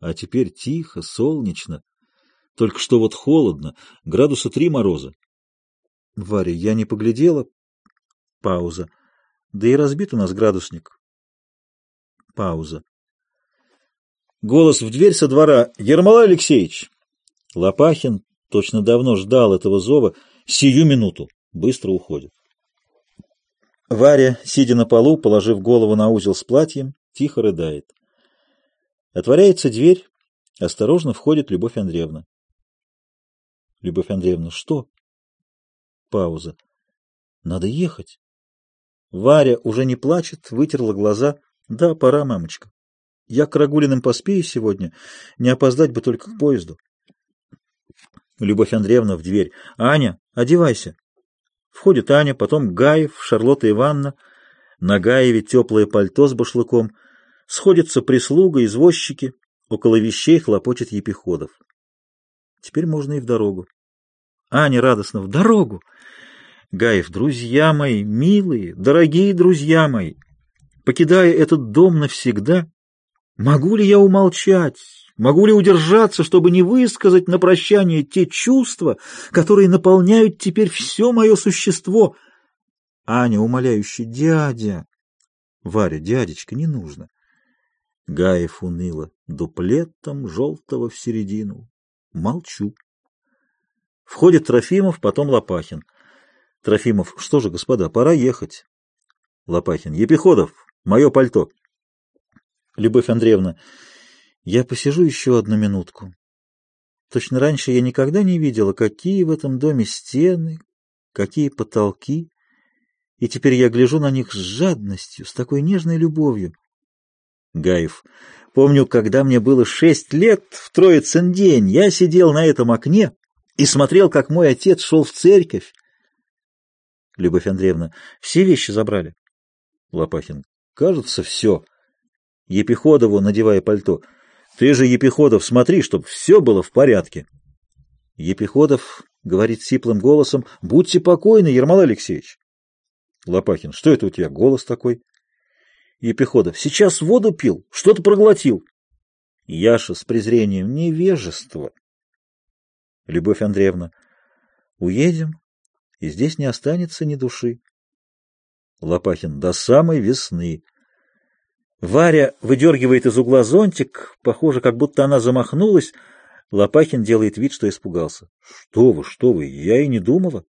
А теперь тихо, солнечно. Только что вот холодно, градуса три мороза. Варя, я не поглядела. Пауза. Да и разбит у нас градусник. Пауза. Голос в дверь со двора. Ермолай Алексеевич! Лопахин точно давно ждал этого зова. Сию минуту. Быстро уходит. Варя, сидя на полу, положив голову на узел с платьем, тихо рыдает. Отворяется дверь. Осторожно входит Любовь Андреевна. Любовь Андреевна, что? Пауза. Надо ехать. Варя уже не плачет, вытерла глаза. Да, пора, мамочка. Я к Рагулиным поспею сегодня. Не опоздать бы только к поезду. Любовь Андреевна в дверь. Аня, одевайся. Входит Аня, потом Гаев, Шарлотта Ивановна. На Гаеве теплое пальто с башлыком. Сходится прислуга, извозчики. Около вещей хлопочет Епиходов. Теперь можно и в дорогу. Аня радостно в дорогу. Гаев, друзья мои, милые, дорогие друзья мои, покидая этот дом навсегда, могу ли я умолчать, могу ли удержаться, чтобы не высказать на прощание те чувства, которые наполняют теперь все мое существо? Аня, умоляюще, дядя. Варя, дядечка, не нужно. Гаев уныло, дуплетом желтого в середину. Молчу. Входит Трофимов, потом Лопахин. Трофимов, что же, господа, пора ехать. Лопахин, Епиходов, мое пальто. Любовь Андреевна, я посижу еще одну минутку. Точно раньше я никогда не видела, какие в этом доме стены, какие потолки, и теперь я гляжу на них с жадностью, с такой нежной любовью. Гаев, помню, когда мне было шесть лет, в Троицын день, я сидел на этом окне и смотрел, как мой отец шел в церковь, Любовь Андреевна. Все вещи забрали? Лопахин. Кажется, все. Епиходову, надевая пальто. Ты же, Епиходов, смотри, чтобы все было в порядке. Епиходов говорит сиплым голосом. Будьте покойны, Ермолай Алексеевич. Лопахин. Что это у тебя? Голос такой. Епиходов. Сейчас воду пил, что-то проглотил. Яша с презрением. Невежество. Любовь Андреевна. Уедем, и здесь не останется ни души. Лопахин до самой весны. Варя выдергивает из угла зонтик, похоже, как будто она замахнулась. Лопахин делает вид, что испугался. Что вы, что вы, я и не думала.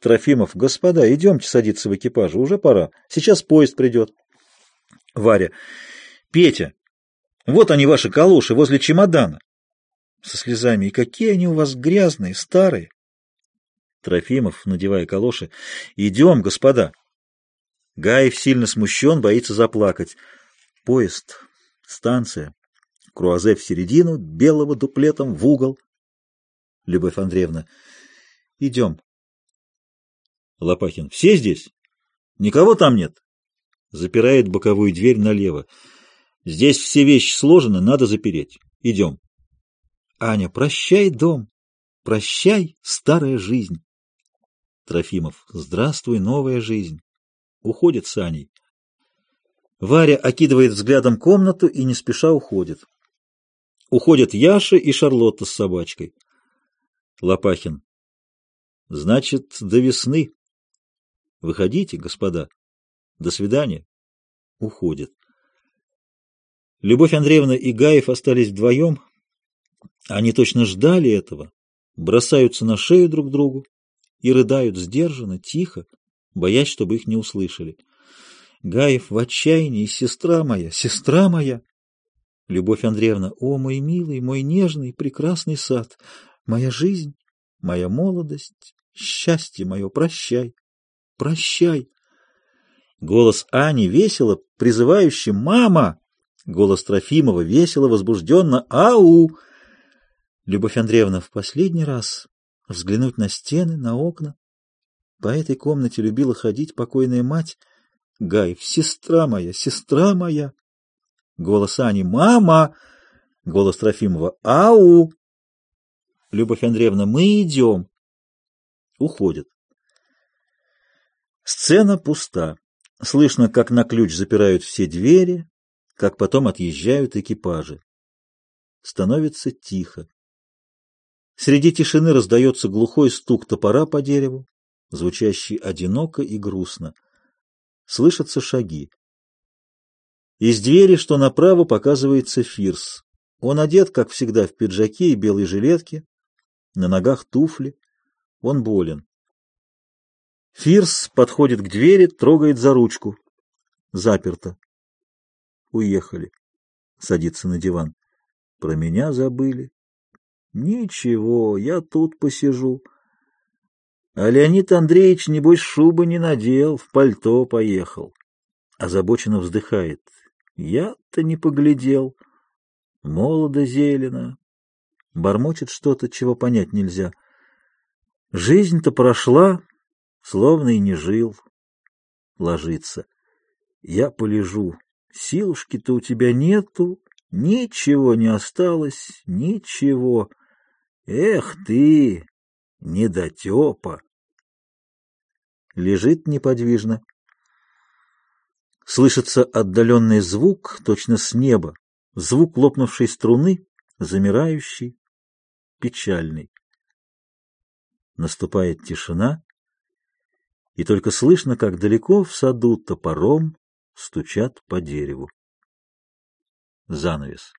Трофимов, господа, идемте садиться в экипаже, уже пора. Сейчас поезд придет. Варя, Петя, вот они ваши калоши возле чемодана. Со слезами, и какие они у вас грязные, старые. Трофимов, надевая калоши. «Идем, господа!» Гаев сильно смущен, боится заплакать. Поезд, станция, круазе в середину, белого дуплетом в угол. Любовь Андреевна. «Идем». Лопахин. «Все здесь? Никого там нет?» Запирает боковую дверь налево. «Здесь все вещи сложены, надо запереть. Идем». Аня. «Прощай, дом! Прощай, старая жизнь!» Трофимов. Здравствуй, новая жизнь. Уходит с Аней. Варя окидывает взглядом комнату и не спеша уходит. Уходят Яша и Шарлотта с собачкой. Лопахин. Значит, до весны. Выходите, господа. До свидания. Уходит. Любовь Андреевна и Гаев остались вдвоем. Они точно ждали этого, бросаются на шею друг другу и рыдают сдержанно, тихо, боясь, чтобы их не услышали. Гаев в отчаянии, сестра моя, сестра моя! Любовь Андреевна, о, мой милый, мой нежный, прекрасный сад, моя жизнь, моя молодость, счастье мое, прощай, прощай. Голос Ани весело, призывающий «Мама!» Голос Трофимова весело, возбужденно «Ау!» Любовь Андреевна в последний раз взглянуть на стены, на окна. По этой комнате любила ходить покойная мать, Гаев, сестра моя, сестра моя. Голос Ани, мама. Голос Трофимова, ау. Любовь Андреевна, мы идем. Уходит. Сцена пуста. Слышно, как на ключ запирают все двери, как потом отъезжают экипажи. Становится тихо. Среди тишины раздается глухой стук топора по дереву, звучащий одиноко и грустно. Слышатся шаги. Из двери, что направо, показывается Фирс. Он одет, как всегда, в пиджаке и белой жилетке, на ногах туфли. Он болен. Фирс подходит к двери, трогает за ручку. Заперто. Уехали. Садится на диван. Про меня забыли. Ничего, я тут посижу. А Леонид Андреевич, небось, шубы не надел, в пальто поехал. Озабоченно вздыхает. Я-то не поглядел. Молодо зелено. Бормочет что-то, чего понять нельзя. Жизнь-то прошла, словно и не жил. Ложится. Я полежу. Силушки-то у тебя нету, ничего не осталось, ничего. Эх ты, недотепа! Лежит неподвижно. Слышится отдаленный звук, точно с неба, звук лопнувшей струны, замирающий, печальный. Наступает тишина, и только слышно, как далеко в саду топором стучат по дереву. Занавес.